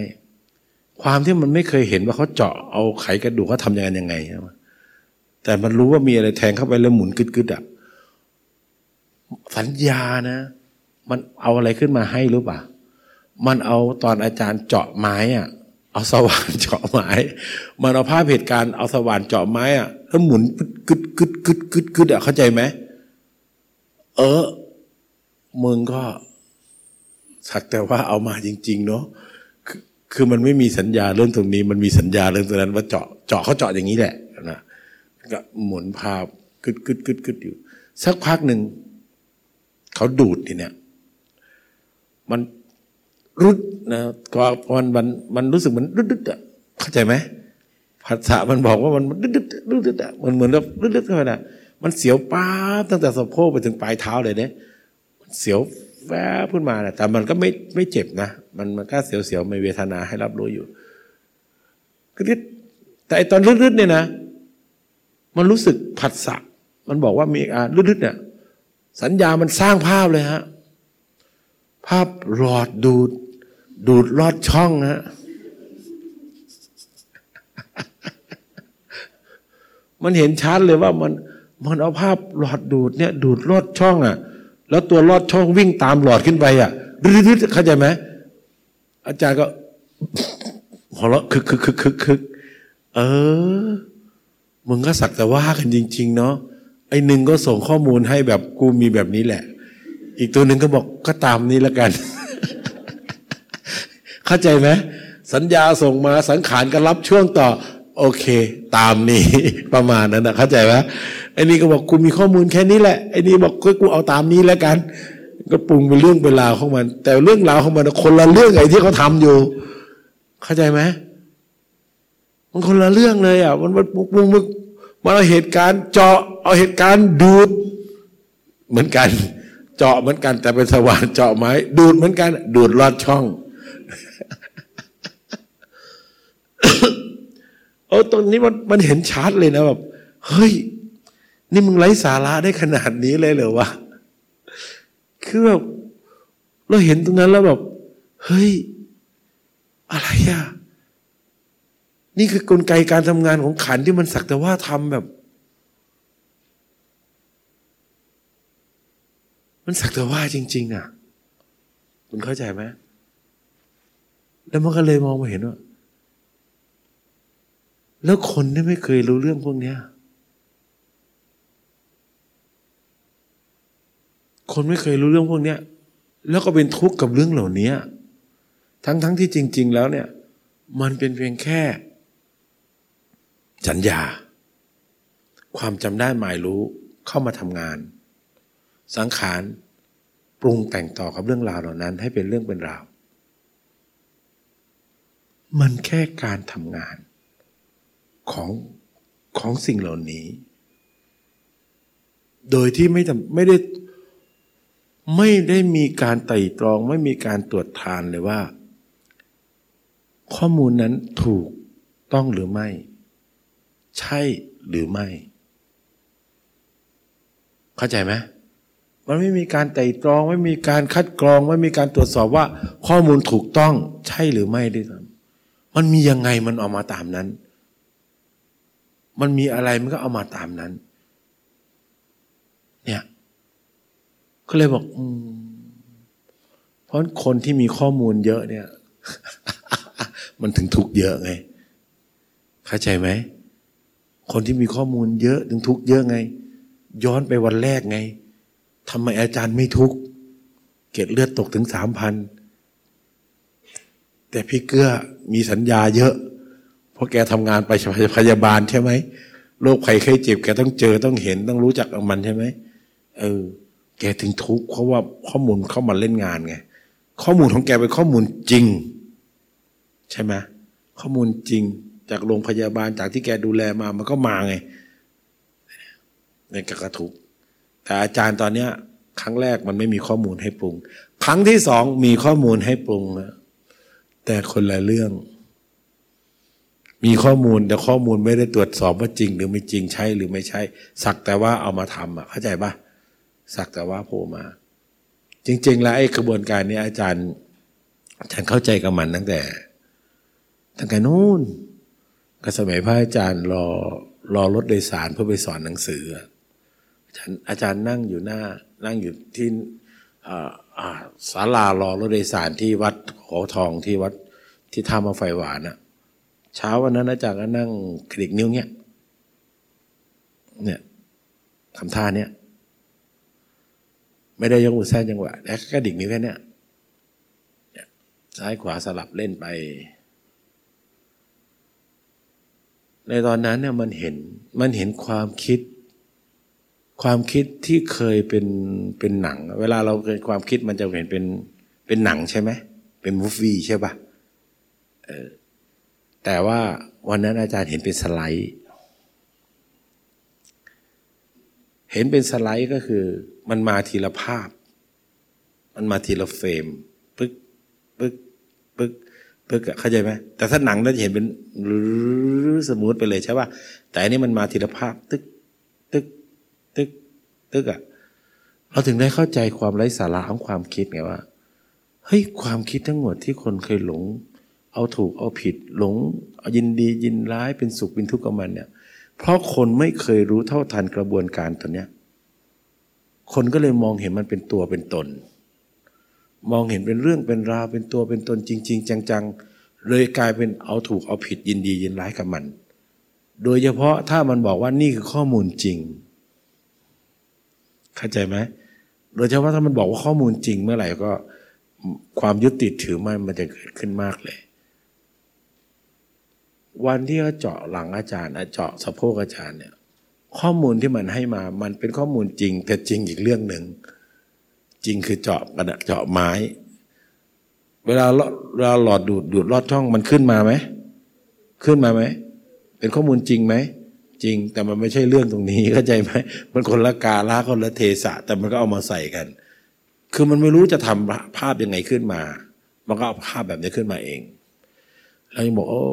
ความที่มันไม่เคยเห็นว่าเขาเจาะเอาไขกระดูกเขาทำยังไงยังไง แต่มันรู้ว่ามีอะไรแทงเข้าไปแล้วหมุนกึดกึดอะ สัญญานะ มันเอาอะไรขึ้นมาให้รู้ป่ะ มันเอาตอนอาจารย์เจาะไม้อะเอาสว่านเจาะไม้ มันเอาภาพเหตุการณ์เอาสว่านเจาะไม้อะแล้วหมุนกึดกึดกึดกึดกึดอะเข้าใจไหมเออมึงก็สักแต่ว่าเอามาจริง ๆ เนาะคือคือมันไม่มีสัญญาเรื่องตรงนี้ มันมีสัญญาเรื่องตรงนั้น ว่าเจาะเจาะเขาเจาะอย่างนี้แหละนะก็หมุนภาพกึดกึดกึดกึดอยู่ สักพักหนึ่ง เขาดูดทีเนี่ย มันรุดนะก็มันมันมันรู้สึกเหมันรุดรุดอะเข้าใจไหมภาษามันบอกว่ามันรุดรุดรุดรุดอะมันเหมือนกับรุดรุดเข้าไปนะมันเสียวป้าตั้งแต่สะโพกไปถึงปลายเท้าเลยเนี่ยเสียวแวบขึ้นมาแต่มันก็ไม่ไม่เจ็บนะ มันมันก็เสียวเสียวไม่เวทนาให้รับรู้อยู่ก็แต่ไอตอนรุดๆเนี่ยนะ มันรู้สึกผัสสะมันบอกว่ามีอ่ารุดๆเนี่ย สัญญามันสร้างภาพเลยฮะ ภาพหลอดดูด ดูดลอดช่องฮะ มันเห็นชัดเลยว่ามัน มันเอาภาพหลอดดูดเนี่ย ดูดลอดช่องอะ แล้วตัวลอดช่องวิ่งตามหลอดขึ้นไปอะรึดๆเข้าใจไหมอาจารย์ก็หัวเราะคึกคึกคึกคึกคึกเออ มึงก็สักแต่ว่ากันจริง ๆ เนาะ ไอ้หนึ่งก็ส่งข้อมูลให้แบบกูมีแบบนี้แหละ อีกตัวหนึ่งก็บอกก็ตามนี้แล้วกัน เข้าใจไหมสัญญาส่งมาสังขารก็รับช่วงต่อ โอเค ตามนี้ประมาณนั้นนะเข้าใจไหมไอ้นี่ก็บอกกูมีข้อมูลแค่นี้แหละไอ้นี่บอกกูเอาตามนี้แล้วกัน ก็ปรุงเป็นเรื่องเป็นราวของมัน แต่เรื่องราวของมันคนละเรื่องไอ้ที่เขาทาอยู่ เข้าใจไหมมันคนละเรื่องเลยอะ มันมันปรุงมัน มันเอาเหตุการณ์เจาะเอาเหตุการณ์ดูดเหมือนกัน เจาะเหมือนกัน แต่เป็นสว่านเจาะไม้ดูดเหมือนกัน ดูดลอดช่องโอ้ตรงนี้มันมันเห็นชัดเลยนะแบบเฮ้ย นี่มึงไร้สาระได้ขนาดนี้เลยเหรอวะคือแบบเราเห็นตรงนั้นแล้วแบบเฮ้ย อะไรอะ นี่คือกลไกการทำงานของขันที่มันสักแต่ว่าทำแบบ มันสักแต่ว่าจริง ๆ อะ คุณเข้าใจไหมแล้วมันก็เลยมองมาเห็นว่า แล้วคนที่ไม่เคยรู้เรื่องพวกเนี้ย คนไม่เคยรู้เรื่องพวกเนี้ย แล้วก็เป็นทุกข์กับเรื่องเหล่านี้ทั้งๆทที่จริง ๆ แล้วเนี่ย มันเป็นเพียงแค่ สัญญา ความจำได้หมายรู้เข้ามาทำงาน สังขารปรุงแต่งต่อกับเรื่องราวเหล่านั้น ให้เป็นเรื่องเป็นราว มันแค่การทำงานของของสิ่งเหล่านี้ โดยที่ไม่ไม่ได้ไม่ได้มีการไต่ตรองไม่มีการตรวจทานเลยว่า ข้อมูลนั้นถูกต้องหรือไม่ ใช่หรือไม่ เข้าใจไหมมันไม่มีการไต่ตรอง ไม่มีการคัดกรอง ไม่มีการตรวจสอบว่า ข้อมูลถูกต้องใช่หรือไม่ด้วยซ้ำมันมียังไงมันออกมาตามนั้น มันมีอะไรมันก็เอามาตามนั้น เนี่ย ก็เลยบอกอืเพราะคนที่มีข้อมูลเยอะเนี่ย มันถึงทุกเยอะไง เข้าใจไหม คนที่มีข้อมูลเยอะถึงทุกเยอะไง ย้อนไปวันแรกไงทำไมอาจารย์ไม่ทุกเกล็ดเลือดตกถึงสามพันแต่พี่เกื้อมีสัญญาเยอะ เพราะแกทำงานไปพยาบาลใช่ไหมโรคภัยไข้เจ็บแกต้องเจอต้องเห็นต้องรู้จักมันใช่ไหมเออ แกถึงทุกข์เพราะว่าข้อมูลเข้ามาเล่นงานไง ข้อมูลของแกเป็นข้อมูลจริง ใช่ไหมข้อมูลจริง จากโรงพยาบาลจากที่แกดูแลมามันก็มาไงในกระทุกแต่อาจารย์ตอนเนี้ย ครั้งแรกมันไม่มีข้อมูลให้ปรุง ครั้งที่สองมีข้อมูลให้ปรุงแต่คนละเรื่อง มีข้อมูลแต่ข้อมูลไม่ได้ตรวจสอบว่าจริง หรือไม่จริงใช่หรือไม่ใช่ สักแต่ว่าเอามาทำอะเข้าใจปะสักแต่ว่าโผล่มา จริง ๆ แล้วไอ้กระบวนการนี้อาจารย์อาจารย์เข้าใจกับมันตั้งแต่ตั้งแต่นู้น ก็สมัยพระอาจารย์รอรอรถโดยสารเพื่อไปสอนหนังสือ อาจารย์อาจารย์นั่งอยู่หน้านั่งอยู่ที่ศาลารอรถโดยสารที่วัดขอทองที่วัดที่ท่ามาไฟหวานอะเช้าวันนั้นอาจารย์ก็นั่งคลิกนิ้วเนี้ยเนี่ยทำท่าเนี้ยไม่ได้ยกมือแท้จังหวะแล้วก็ดิ่งนิ้วแค่เนี้ยซ้ายขวาสลับเล่นไป ในตอนนั้นเนี่ยมันเห็นมันเห็นความคิด ความคิดที่เคยเป็นเป็นหนัง เวลาเราเกิดความคิดมันจะเห็นเป็นเป็นหนังใช่ไหมเป็นมูฟวี่ใช่ปะเออแต่ว่าวันนั้นอาจารย์เห็นเป็นสไลด์ เห็นเป็นสไลด์ก็คือ มันมาทีละภาพ มันมาทีละเฟรม ปึ๊กเข้าใจไหมแต่ถ้าหนังเราจะเห็นเป็นสมูทไปเลยใช่ป่ะแต่อันนี้มันมาทีละภาพตึกตึกตึกตึกอะเราถึงได้เข้าใจความไร้สาระของความคิดไงว่าเฮ้ยความคิดทั้งหมดที่คนเคยหลง เอาถูกเอาผิด หลงยินดียินร้ายเป็นสุขเป็นทุกข์กับมันเนี่ย เพราะคนไม่เคยรู้เท่าทันกระบวนการตัวเนี้ยคนก็เลยมองเห็นมันเป็นตัวเป็นตน มองเห็นเป็นเรื่องเป็นราวเป็นตัวเป็นตนจริง ๆ จังๆ เลยกลายเป็นเอาถูกเอาผิดยินดียินร้ายกับมัน โดยเฉพาะถ้ามันบอกว่านี่คือข้อมูลจริง เข้าใจไหมโดยเฉพาะถ้ามันบอกว่าข้อมูลจริงเมื่อไหร่ก็ความยึดติดถือมันมันจะเกิดขึ้นมากเลย วันที่เขาเจาะหลังอาจารย์เจาะสะโพกอาจารย์เนี่ย ข้อมูลที่มันให้มา มันเป็นข้อมูลจริง แต่จริงอีกเรื่องหนึ่ง จริงคือเจาะกระดาษเจาะไม้ เวลาเวลาหลอดดูดดูดลอดช่องมันขึ้นมาไหมขึ้นมาไหมเป็นข้อมูลจริงไหมจริงแต่มันไม่ใช่เรื่องตรงนี้เข้าใจไหมมันคนละกาละคนละเทศะแต่มันก็เอามาใส่กัน คือมันไม่รู้จะทำภาพยังไงขึ้นมา มันก็เอาภาพแบบนี้ขึ้นมาเองเรายังบอกโอ้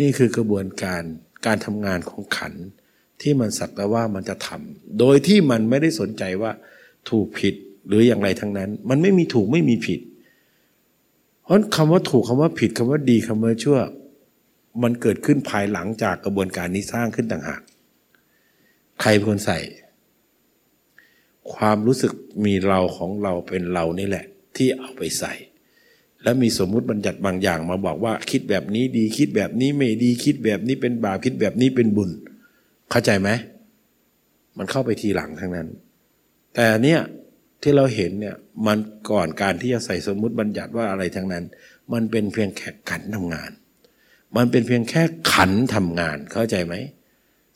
นี่คือกระบวนการการทำงานของขันที่มันสักแต่ว่ามันจะทำโดยที่มันไม่ได้สนใจว่าถูกผิด หรืออย่างไรทั้งนั้น มันไม่มีถูกไม่มีผิด เพราะคำว่าถูกคำว่าผิดคำว่าดีคำว่าชั่ว มันเกิดขึ้นภายหลังจากกระบวนการนี้สร้างขึ้นต่างหาก ใครเป็นคนใส่ ความรู้สึกมีเราของเราเป็นเรานี่แหละ ที่เอาไปใส่ แล้วมีสมมุติบัญญัติบางอย่างมาบอกว่า คิดแบบนี้ดีคิดแบบนี้ไม่ดีคิดแบบนี้เป็นบาปคิดแบบนี้เป็นบุญ เข้าใจไหมมันเข้าไปทีหลังทั้งนั้น แต่เนี่ย ที่เราเห็นเนี่ยมันก่อนการที่จะใส่สมมุติบัญญัติว่าอะไรทั้งนั้น มันเป็นเพียงแค่ขันทำงาน มันเป็นเพียงแค่ขันทำงานเข้าใจไหม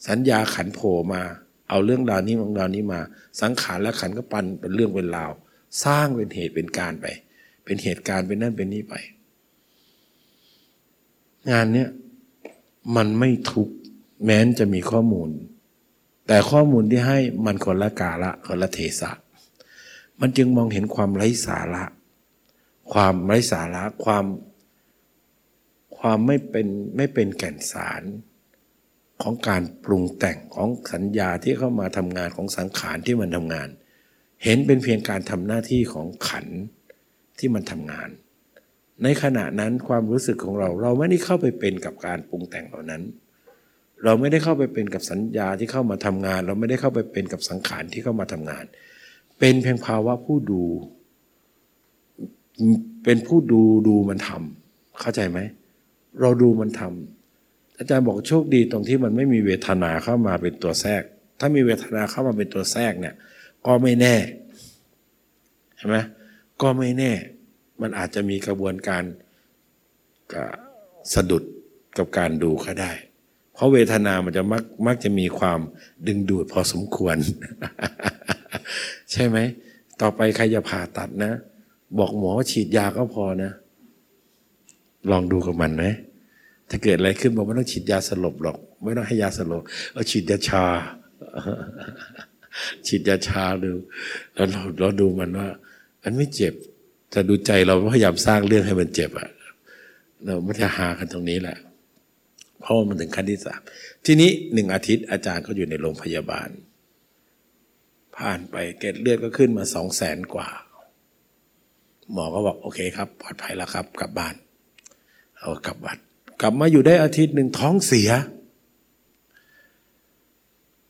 สัญญาขันโผล่มา เอาเรื่องราวนี้เรื่องราวนี้มา สังขารและขันก็ปันเป็นเรื่องเป็นราว สร้างเป็นเหตุเป็นการไป เป็นเหตุการณ์เป็นนั่นเป็นนี่ไป งานเนี้ยมันไม่ทุกแม้นจะมีข้อมูล แต่ข้อมูลที่ให้มันคนละกาละคนละเทศะ มันจึงมองเห็นความไร้สาระ ความไร้สาระความ ความไม่เป็นไม่เป็นแก่นสารของการปรุงแต่งของสัญญาที่เข้ามาทำงานของสังขารที่มันทำงาน เห็นเป็นเพียงการทำหน้าที่ของขันที่มันทำงาน ในขณะนั้นความรู้สึกของเราเราไม่ได้เข้าไปเป็นกับการปรุงแต่งเหล่านั้น เราไม่ได้เข้าไปเป็นกับสัญญาที่เข้ามาทำงาน เราไม่ได้เข้าไปเป็นกับสังขารที่เข้ามาทำงาน เป็นเพียงภาวะผู้ดู เป็นผู้ดูดูมันทำเข้าใจไหม เราดูมันทำอาจารย์บอกโชคดีตรงที่มันไม่มีเวทนาเข้ามาเป็นตัวแทรก ถ้ามีเวทนาเข้ามาเป็นตัวแทรกเนี่ย ก็ไม่แน่ใช่ไหมก็ไม่แน่ มันอาจจะมีกระบวนการสะดุดกับการดูก็ได้ เพเพราะเวทนามันจะมักมักจะมีความดึงดูดพอสมควร ใช่ไหม ต่อไปใครจะผ่าตัดนะ บอกหมอว่าฉีดยาก็พอนะ ลองดูกับมันไหมถ้าเกิดอะไรขึ้นบอกไม่ต้องฉีดยาสลบหรอก ไม่ต้องให้ยาสลบเอาฉีดยาชา ฉีดยาชาดู แล้วเราเราดูมันว่า มันไม่เจ็บแต่ดูใจเราพยายามสร้างเรื่องให้มันเจ็บอะเราไม่ได้หากันตรงนี้แหละ เพราะมันถึงขั้นที่สามทีนี้หนึ่งอาทิตย์อาจารย์เขาอยู่ในโรงพยาบาล ผ่านไปเกล็ดเลือดก็ขึ้นมาสองแสนกว่า หมอก็บอกโอเคครับ ปลอดภัยแล้วครับ กลับบ้าน เอากลับบ้านกลับมาอยู่ได้อาทิตย์หนึ่งท้องเสีย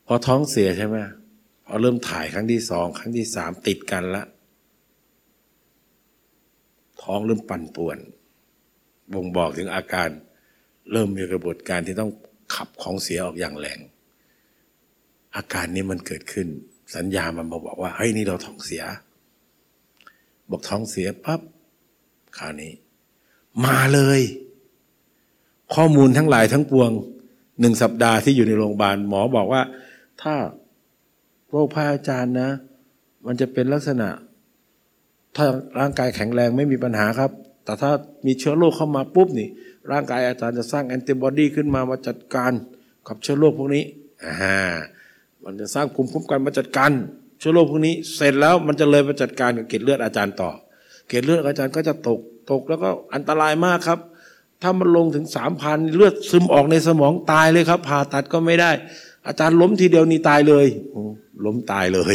พอท้องเสียใช่ไหมพอเริ่มถ่ายครั้งที่สองครั้งที่สามติดกันละ ท้องเริ่มปั่นป่วน บ่งบอกถึงอาการ เริ่มมีกระบวนการที่ต้องขับของเสียออกอย่างแรง อาการนี้มันเกิดขึ้น สัญญามันมาบอกว่าเฮ้ยนี่เราท้องเสีย บอกท้องเสียปั๊บคราวนี้ มาเลย ข้อมูลทั้งหลายทั้งปวงหนึ่งสัปดาห์ที่อยู่ในโรงพยาบาลหมอบอกว่า ถ้าโรคพยอาจารย์นะ มันจะเป็นลักษณะ ถ้าร่างกายแข็งแรงไม่มีปัญหาครับ แต่ถ้ามีเชื้อโรคเข้ามาปุ๊บนี่ ร่างกายอาจารย์จะสร้างแอนติบอดีขึ้นมามาจัดการกับเชื้อโรคพวกนี้อ่า มันจะสร้างภูมิคุ้มกันมาจัดการเชื้อโรคพวกนี้ เสร็จแล้วมันจะเลยมาจัดการกับเกล็ดเลือดอาจารย์ต่อ เกล็ดเลือดอาจารย์ก็จะตกตกแล้วก็อันตรายมากครับ ถ้ามันลงถึงสามพันเลือดซึมออกในสมองตายเลยครับผ่าตัดก็ไม่ได้ อาจารย์ล้มทีเดียวนี่ตายเลยล้มตายเลย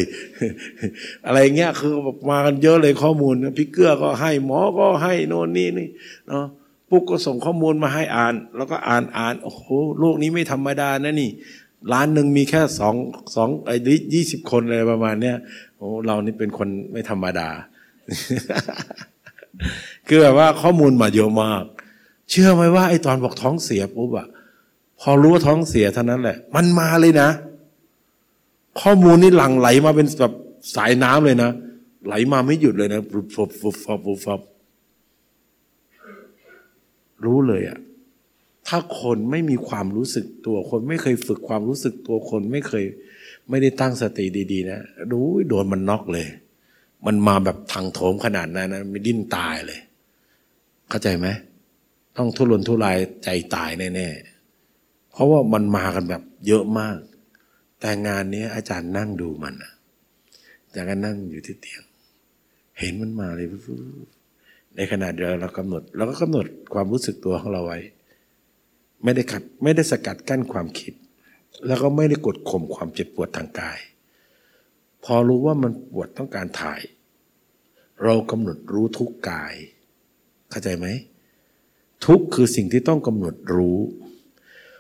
อะไรเงี้ยคือแบบมากันเยอะเลยข้อมูลพี่เกื้อก็ให้หมอก็ให้โน่นนี่นี่เนาะปุ๊กก็ส่งข้อมูลมาให้อ่าน แล้วก็อ่านอ่านโอ้โหโลกนี้ไม่ธรรมดานะนี่ ล้านหนึ่งมีแค่สองสองไอ้ยี่สิบคนอะไรประมาณเนี้ยโอ้เรานี่เป็นคนไม่ธรรมดา คือแบบว่าข้อมูลมาเยอะมาก เชื่อไหมว่าไอ้ตอนบอกท้องเสียปุ๊บอะพอรู้ว่าท้องเสียเท่านั้นแหละ มันมาเลยนะ ข้อมูลนี่หลั่งไหลมาเป็นแบบสายน้ำเลยนะ ไหลมาไม่หยุดเลยนะฟบฟุบฟุบฟุบฟุบฟุบรู้เลยอะ ถ้าคนไม่มีความรู้สึกตัวคนไม่เคยฝึกความรู้สึกตัวคนไม่เคย ไม่ได้ตั้งสติดี ๆ นะดูโดนมันน็อกเลย มันมาแบบทางโถมขนาดนั้นนะไม่ดิ้นตายเลย เข้าใจไหมต้องทุรนทุรายใจตายแน่ๆเพราะว่ามันมากันแบบเยอะมาก แต่งานนี้อาจารย์นั่งดูมันอาจารย์ก็นั่งอยู่ที่เตียง เห็นมันมาเลยในขณะเดียวเรากำหนดเราก็กำหนดความรู้สึกตัวของเราไว้ ไม่ได้ขัดไม่ได้สกัดกั้นความคิด แล้วก็ไม่ได้กดข่มความเจ็บปวดทางกาย พอรู้ว่ามันปวดต้องการถ่าย เรากำหนดรู้ทุกกาย เข้าใจไหมทุกคือสิ่งที่ต้องกำหนดรู้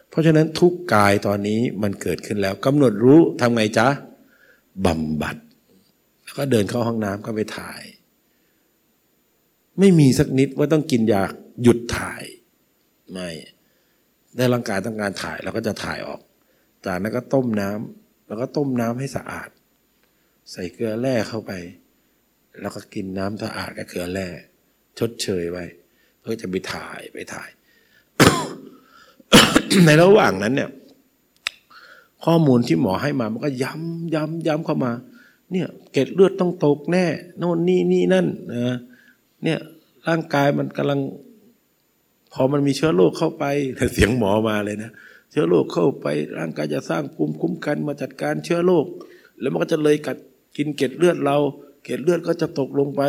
เพราะฉะนั้นทุกกายตอนนี้มันเกิดขึ้นแล้วกำหนดรู้ทำไงจ๊ะบำบัด แล้วก็เดินเข้าห้องน้ำก็ไปถ่าย ไม่มีสักนิดว่าต้องกินยาหยุดถ่าย ไม่ ได้ร่างกายต้องการถ่ายเราก็จะถ่ายออก จากนั้นก็ต้มน้ำแล้วก็ต้มน้ำให้สะอาด ใส่เกลือแร่เข้าไป แล้วก็กินน้ำสะอาดกับเกลือแร่ชดเชยไว้เพื่อจะไปถ่ายไปถ่าย ในระหว่างนั้นเนี่ย ข้อมูลที่หมอให้มามันก็ย้ำย้ำย้ำเข้ามา เนี่ยเกล็ดเลือดต้องตกแน่โน่นนี่นี่นั่นนะเนี่ยร่างกายมันกำลัง พอมันมีเชื้อโรคเข้าไปเสียงหมอมาเลยนะ เชื้อโรคเข้าไปร่างกายจะสร้างภูมิคุ้มกันมาจัดการเชื้อโรคแล้วมันก็จะเลยกัดกินเกล็ดเลือดเรา เกล็ดเลือดก็จะตกลงไป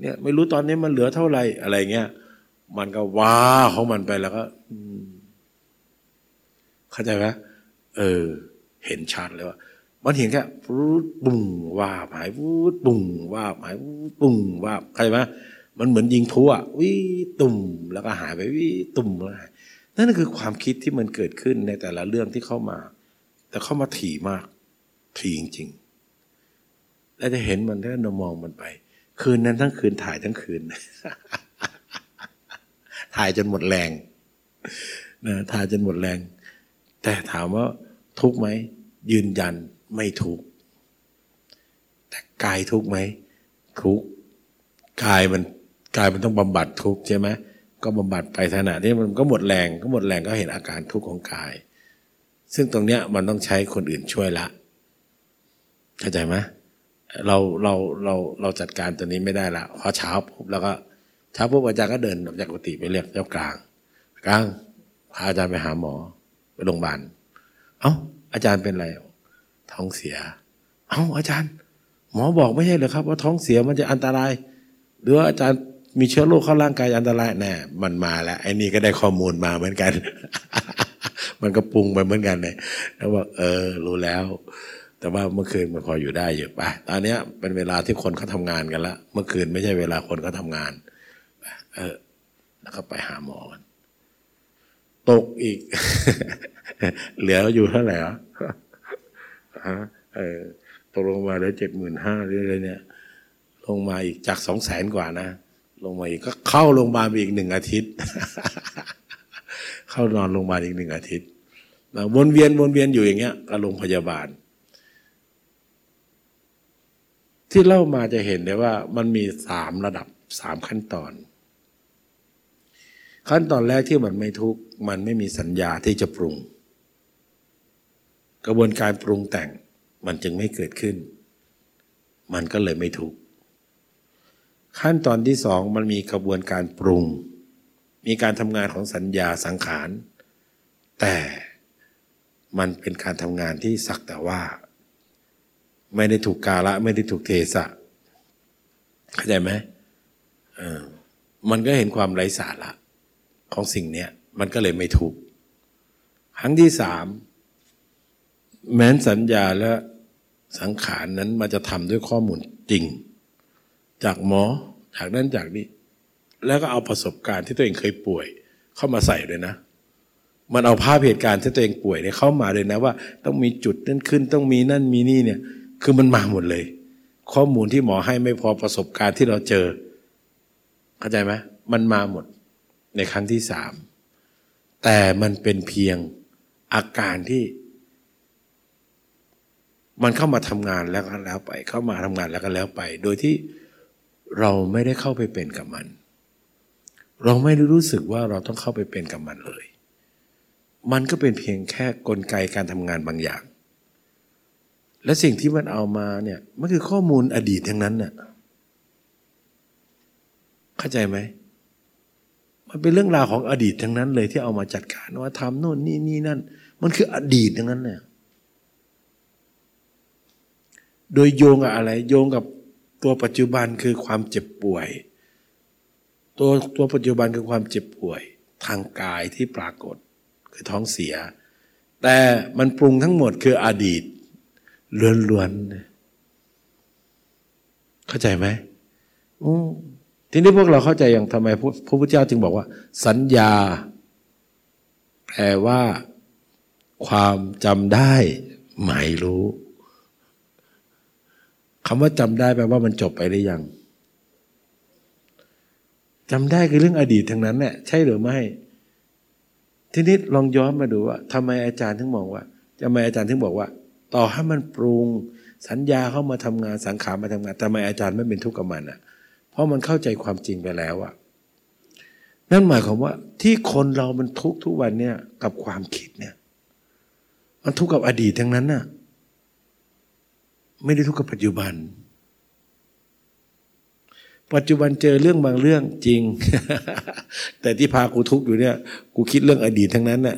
เนี่ยไม่รู้ตอนนี้มันเหลือเท่าไหร่อะไรเงี้ยมันก็ว้าของมันไปแล้วก็เข้าใจไหมเออ เห็นชัดเลยว่ามันเห็นแค่ฟูดปุ้งว่าหายฟูดปุ้งว่าหายฟูดปุ้งว่าเข้าใจไหม มันเหมือนยิงทั่ววิตุ่มแล้วก็หายไปวิตุ่มแล้วหายนั่นคือความคิดที่มันเกิดขึ้นในแต่ละเรื่องที่เข้ามา แต่เข้ามาถี่มาก ถี่จริงๆ แล้วจะเห็นมันถ้าเรามองมันไป คืนนั้นทั้งคืนถ่ายทั้งคืน ถ่ายจนหมดแรงนะถ่ายจนหมดแรง แต่ถามว่าทุกไหม ยืนยันไม่ทุกแต่กายทุกไหมทุกกายมัน กายมันต้องบำบัดทุกข์ใช่ไหมก็บำบัดไปขณะที่มันก็หมดแรงก็หมดแรงก็เห็นอาการทุกข์ของกาย ซึ่งตรงเนี้ยมันต้องใช้คนอื่นช่วยละเข้าใจไหมเราเราเราเราจัดการตัวนี้ไม่ได้ละพอเช้าปุ๊บแล้วก็เช้าปุ๊บอาจารย์ก็เดินออกจากกุฏิไปเรียกเจ้ากลาง กลางพาอาจารย์ไปหาหมอไปโรงพยาบาลเอ้าอาจารย์เป็นอะไรท้องเสีย เอ้าอาจารย์ หมอบอกไม่ใช่เหรอครับ ว่าท้องเสียมันจะอันตราย หรือว่าอาจารย์ มีเชื้อโรคเข้าร่างกายอันตรายแน่มันมาแล้วไอ้นี่ก็ได้ข้อมูลมาเหมือนกัน มันก็ปรุงไปเหมือนกันเลยแล้วบอกเออ รู้แล้ว แต่ว่าเมื่อคืนมันพออยู่ได้อยู่ไปตอนนี้ยเป็นเวลาที่คนเขาทางานกันละเมื่อคืนไม่ใช่เวลาคนเขาทางาน เออ แล้วก็ไปหาหมอกันตกอีก เหลืออยู่เท่าไหร่อะเออตกลงมาเหลือเจ็ดหมื่นห้าเรื่อยๆเนี่ย ลงมาอีกจากสองแสนกว่านะ ลงมาอีกก็เข้าโรงพยาบาลไปอีกหนึ่งอาทิตย์ เข้านอนโรงพยาบาลอีกหนึ่งอาทิตย์วนเวียนวนเวียนอยู่อย่างเงี้ยก็โรงพยาบาล ที่เล่ามาจะเห็นได้ว่ามันมีสามระดับสามขั้นตอน ขั้นตอนแรกที่มันไม่ทุกข์มันไม่มีสัญญาที่จะปรุง กระบวนการปรุงแต่งมันจึงไม่เกิดขึ้น มันก็เลยไม่ทุกข์ ขั้นตอนที่สองมันมีกระบวนการปรุง มีการทำงานของสัญญาสังขาร แต่มันเป็นการทำงานที่สักแต่ว่า ไม่ได้ถูกกาละไม่ได้ถูกเทสะเข้าใจไหมมันก็เห็นความไร้สาระของสิ่งนี้มันก็เลยไม่ถูก ครั้งที่สามแม้นสัญญาและสังขารนั้นมันจะทำด้วยข้อมูลจริง จากหมอจากนั้นจากนี้ แล้วก็เอาประสบการณ์ที่ตัวเองเคยป่วย เข้ามาใส่เลยนะ มันเอาภาพเหตุการณ์ที่ตัวเองป่วยเนี่ยเข้ามาเลยนะว่า ต้องมีจุดนั่นขึ้น ต้องมีนั่นมีนี่เนี่ย คือมันมาหมดเลย ข้อมูลที่หมอให้ไม่พอประสบการณ์ที่เราเจอ เข้าใจไหมมันมาหมดในครั้งที่สามแต่มันเป็นเพียงอาการที่ มันเข้ามาทำงานแล้วก็แล้วไป เข้ามาทำงานแล้วก็แล้วไป โดยที่ เราไม่ได้เข้าไปเป็นกับมัน เราไม่ได้รู้สึกว่าเราต้องเข้าไปเป็นกับมันเลย มันก็เป็นเพียงแค่กลไกการทำงานบางอย่าง และสิ่งที่มันเอามาเนี่ยมันคือข้อมูลอดีตทั้งนั้นน่ะเข้าใจไหมมันเป็นเรื่องราวของอดีตทั้งนั้นเลยที่เอามาจัดการว่าทำโน่นนี่นี่นั่น มันคืออดีตทั้งนั้นเนี่ยโดยโยงกับอะไร โยงกับ ตัวปัจจุบันคือความเจ็บป่วย ตัวตัวปัจจุบันคือความเจ็บป่วย ทางกายที่ปรากฏคือท้องเสีย แต่มันปรุงทั้งหมดคืออดีตล้วนๆเข้าใจไหมทีนี้พวกเราเข้าใจอย่างทำไมพระพุทธเจ้าจึงบอกว่า สัญญา แปลว่า ความจำได้หมายรู้ คำว่าจำได้แปลว่ามันจบไปหรือยังจำได้คือเรื่องอดีตทั้งนั้นเนี่ยใช่หรือไม่ ทีนี้ลองย้อนมาดูว่าทำไมอาจารย์ถึงมองว่าทำไมอาจารย์ถึงบอกว่า ต่อให้มันปรุงสัญญาเข้ามาทำงานสังขารมาทำงานทำไมอาจารย์ไม่เป็นทุกข์กับมันอะ เพราะมันเข้าใจความจริงไปแล้วอะนั่นหมายความว่าที่คนเรามันทุกข์ทุกวันเนี่ยกับความคิดเนี่ย มันทุกข์กับอดีตทั้งนั้นน่ะ ไม่ได้ทุกข์กับปัจจุบัน ปัจจุบันเจอเรื่องบางเรื่องจริง แต่ที่พากูทุกข์อยู่เนี่ย กูคิดเรื่องอดีตทั้งนั้นน่ะ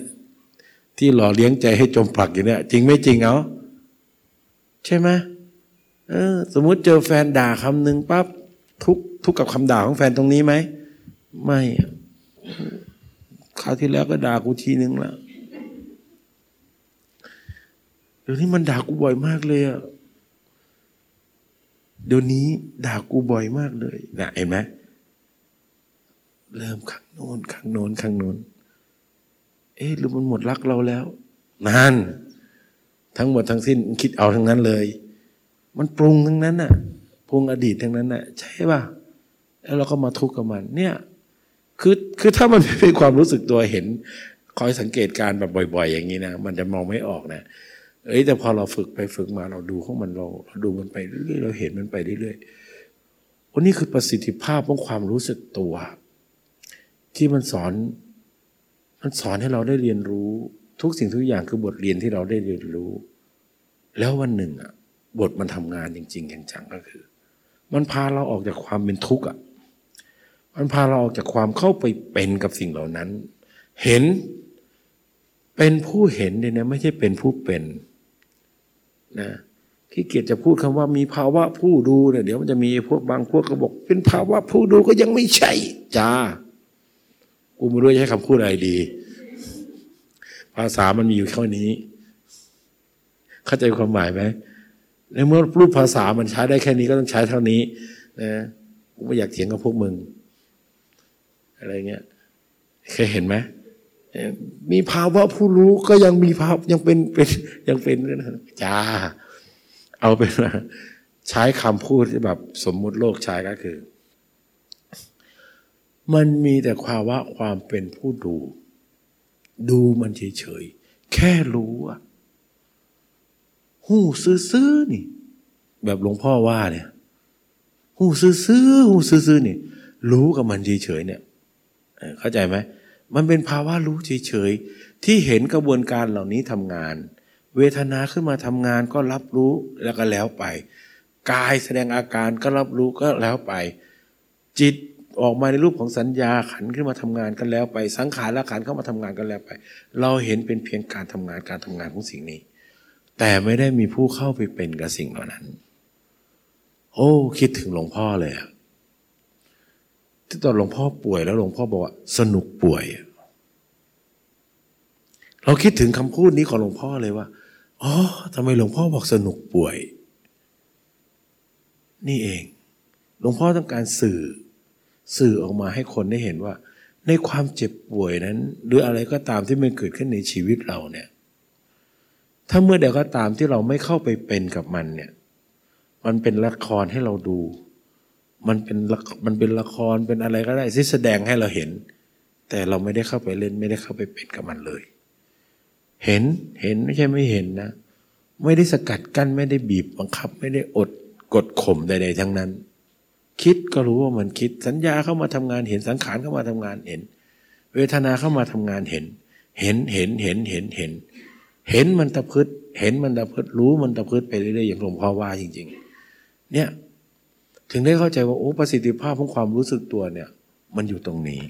ที่หล่อเลี้ยงใจให้จมปลักอยู่เนี่ย จริงไม่จริงเอาใช่ไหมเออ สมมุติเจอแฟนด่าคำหนึ่งปั๊บทุกทุกกับคำด่าของแฟนตรงนี้ไหมไม่คราวที่แล้วก็ด่ากูทีนึงแล้วเดี๋ยวนี้มันด่ากูบ่อยมากเลยอะ เดี๋ยวนี้ด่ากูบ่อยมากเลยนะเห็นไหมเริ่มข้างโน้นข้างโน้นข้างโน้น เอ๊ะหรือมันหมดรักเราแล้วนั่นทั้งหมดทั้งสิ้นคิดเอาทั้งนั้นเลย มันปรุงทั้งนั้นน่ะปรุงอดีตทั้งนั้นน่ะ ใช่ป่ะแล้วเราก็มาทุกข์กับมัน เนี่ย คือคือถ้ามันเป็นความรู้สึกตัวเห็น คอยสังเกตการแบบบ่อย ๆ อย่างนี้นะมันจะมองไม่ออกนะ เอ้ยแต่พอเราฝึกไปฝึกมาเราดูของมันเราเราดูมันไปเรื่อยเราเห็นมันไปเรื่อยๆวันนี้คือประสิทธิภาพของความรู้สึกตัว ที่มันสอน มันสอนให้เราได้เรียนรู้ ทุกสิ่งทุกอย่างคือบทเรียนที่เราได้เรียนรู้ แล้ววันหนึ่งอะ บทมันทำงานจริงๆอย่างจังก็คือ มันพาเราออกจากความเป็นทุกข์อะมันพาเราออกจากความเข้าไปเป็นกับสิ่งเหล่านั้น เห็นเป็นผู้เห็นเนี่ยนะไม่ใช่เป็นผู้เป็น นะขี้เกียจจะพูดคำว่ามีภาวะผู้ดูเนี่ยเดี๋ยวมันจะมีพวกบางพวกก็บอก เป็นภาวะผู้ดูก็ยังไม่ใช่จ้ากูไม่รู้จะใช้คำพูดอะไรดี ภาษามันมีอยู่แค่นี้ เข้าใจความหมายไหมในเมื่อรูปภาษามันใช้ได้แค่นี้ก็ต้องใช้เท่านี้นะกูไม่อยากเถียงกับพวกมึง อะไรเงี้ยเคยเห็นไหม มีภาวะผู้รู้ก็ยังมีภาพยังเป็นเป็นยังเป็นนะจ้า เอาเป็นว่าใช้คำพูดที่แบบสมมุติโลกใช้ก็คือ มันมีแต่ควาว่าความเป็นผู้ดู ดูมันเฉยๆ แค่รู้อะหูซื้อๆนี่ แบบหลวงพ่อว่าเนี่ยหูซื้อๆหูซื้อๆนี่ รู้กับมันเฉยๆเนี่ยเข้าใจไหม มันเป็นภาวะรู้เฉยๆที่เห็นกระบวนการเหล่านี้ทำงาน เวทนาขึ้นมาทำงานก็รับรู้แล้วก็แล้วไป กายแสดงอาการก็รับรู้ก็แล้วไป จิตออกมาในรูปของสัญญาขันขึ้นมาทำงานกันแล้วไป สังขารละขันเข้ามาทำงานกันแล้วไป เราเห็นเป็นเพียงการทำงานการทำงานของสิ่งนี้ แต่ไม่ได้มีผู้เข้าไปเป็นกับสิ่งเหล่านั้น โอ้ คิดถึงหลวงพ่อเลยอะ ที่ตอนหลวงพ่อป่วยแล้วหลวงพ่อบอกว่า สนุกป่วย เราคิดถึงคำพูดนี้ของหลวงพ่อเลยว่าอ๋อทำไมหลวงพ่อบอกสนุกป่วย นี่เอง หลวงพ่อต้องการสื่อ สื่อออกมาให้คนได้เห็นว่า ในความเจ็บป่วยนั้น หรืออะไรก็ตามที่มันเกิดขึ้นในชีวิตเราเนี่ย ถ้าเมื่อใดก็ตามที่เราไม่เข้าไปเป็นกับมันเนี่ย มันเป็นละครให้เราดู มันเป็นมันเป็นละครเป็นอะไรก็ได้ที่แสดงให้เราเห็น แต่เราไม่ได้เข้าไปเล่นไม่ได้เข้าไปเป็นกับมันเลย เห็นเห็นไม่ใช่ไม่เห็นนะ ไม่ได้สกัดกั้นไม่ได้บีบบังคับ ไม่ได้อดกดข่มใดๆทั้งนั้น คิดก็รู้ว่ามันคิดสัญญาเข้ามาทำงานเห็นสังขารเข้ามาทำงานเห็น เวทนาเข้ามาทำงานเห็น เห็นเห็นเห็นเห็นเห็น เห็นมันตะพืดเห็นมันตะพืดรู้มันตะพืดไปเรื่อยๆอย่างหลวงพ่อว่าจริง ๆ เนี่ย ถึงได้เข้าใจว่าโอ้ประสิทธิภาพของความรู้สึกตัวเนี่ย มันอยู่ตรงนี้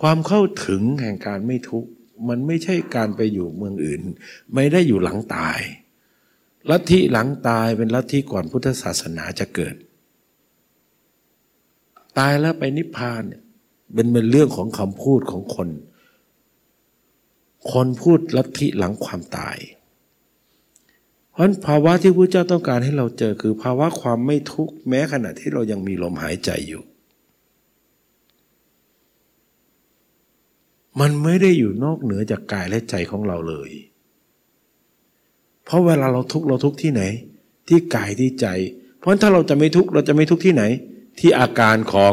ความเข้าถึงแห่งการไม่ทุกข์มันไม่ใช่การไปอยู่เมืองอื่น ไม่ได้อยู่หลังตายลัทธิหลังตายเป็นลัทธิก่อนพุทธศาสนาจะเกิด ตายแล้วไปนิพพานเนี่ยเป็นเป็นเรื่องของคำพูดของคน คนพูดลัทธิหลังความตาย เพราะภาวะที่พระเจ้าต้องการให้เราเจอคือภาวะความไม่ทุกข์แม้ขณะที่เรายังมีลมหายใจอยู่ มันไม่ได้อยู่นอกเหนือจากกายและใจของเราเลย เพราะเวลาเราทุกข์เราทุกข์ที่ไหน ที่กายที่ใจ เพราะถ้าเราจะไม่ทุกข์เราจะไม่ทุกข์ที่ไหน ที่อาการของ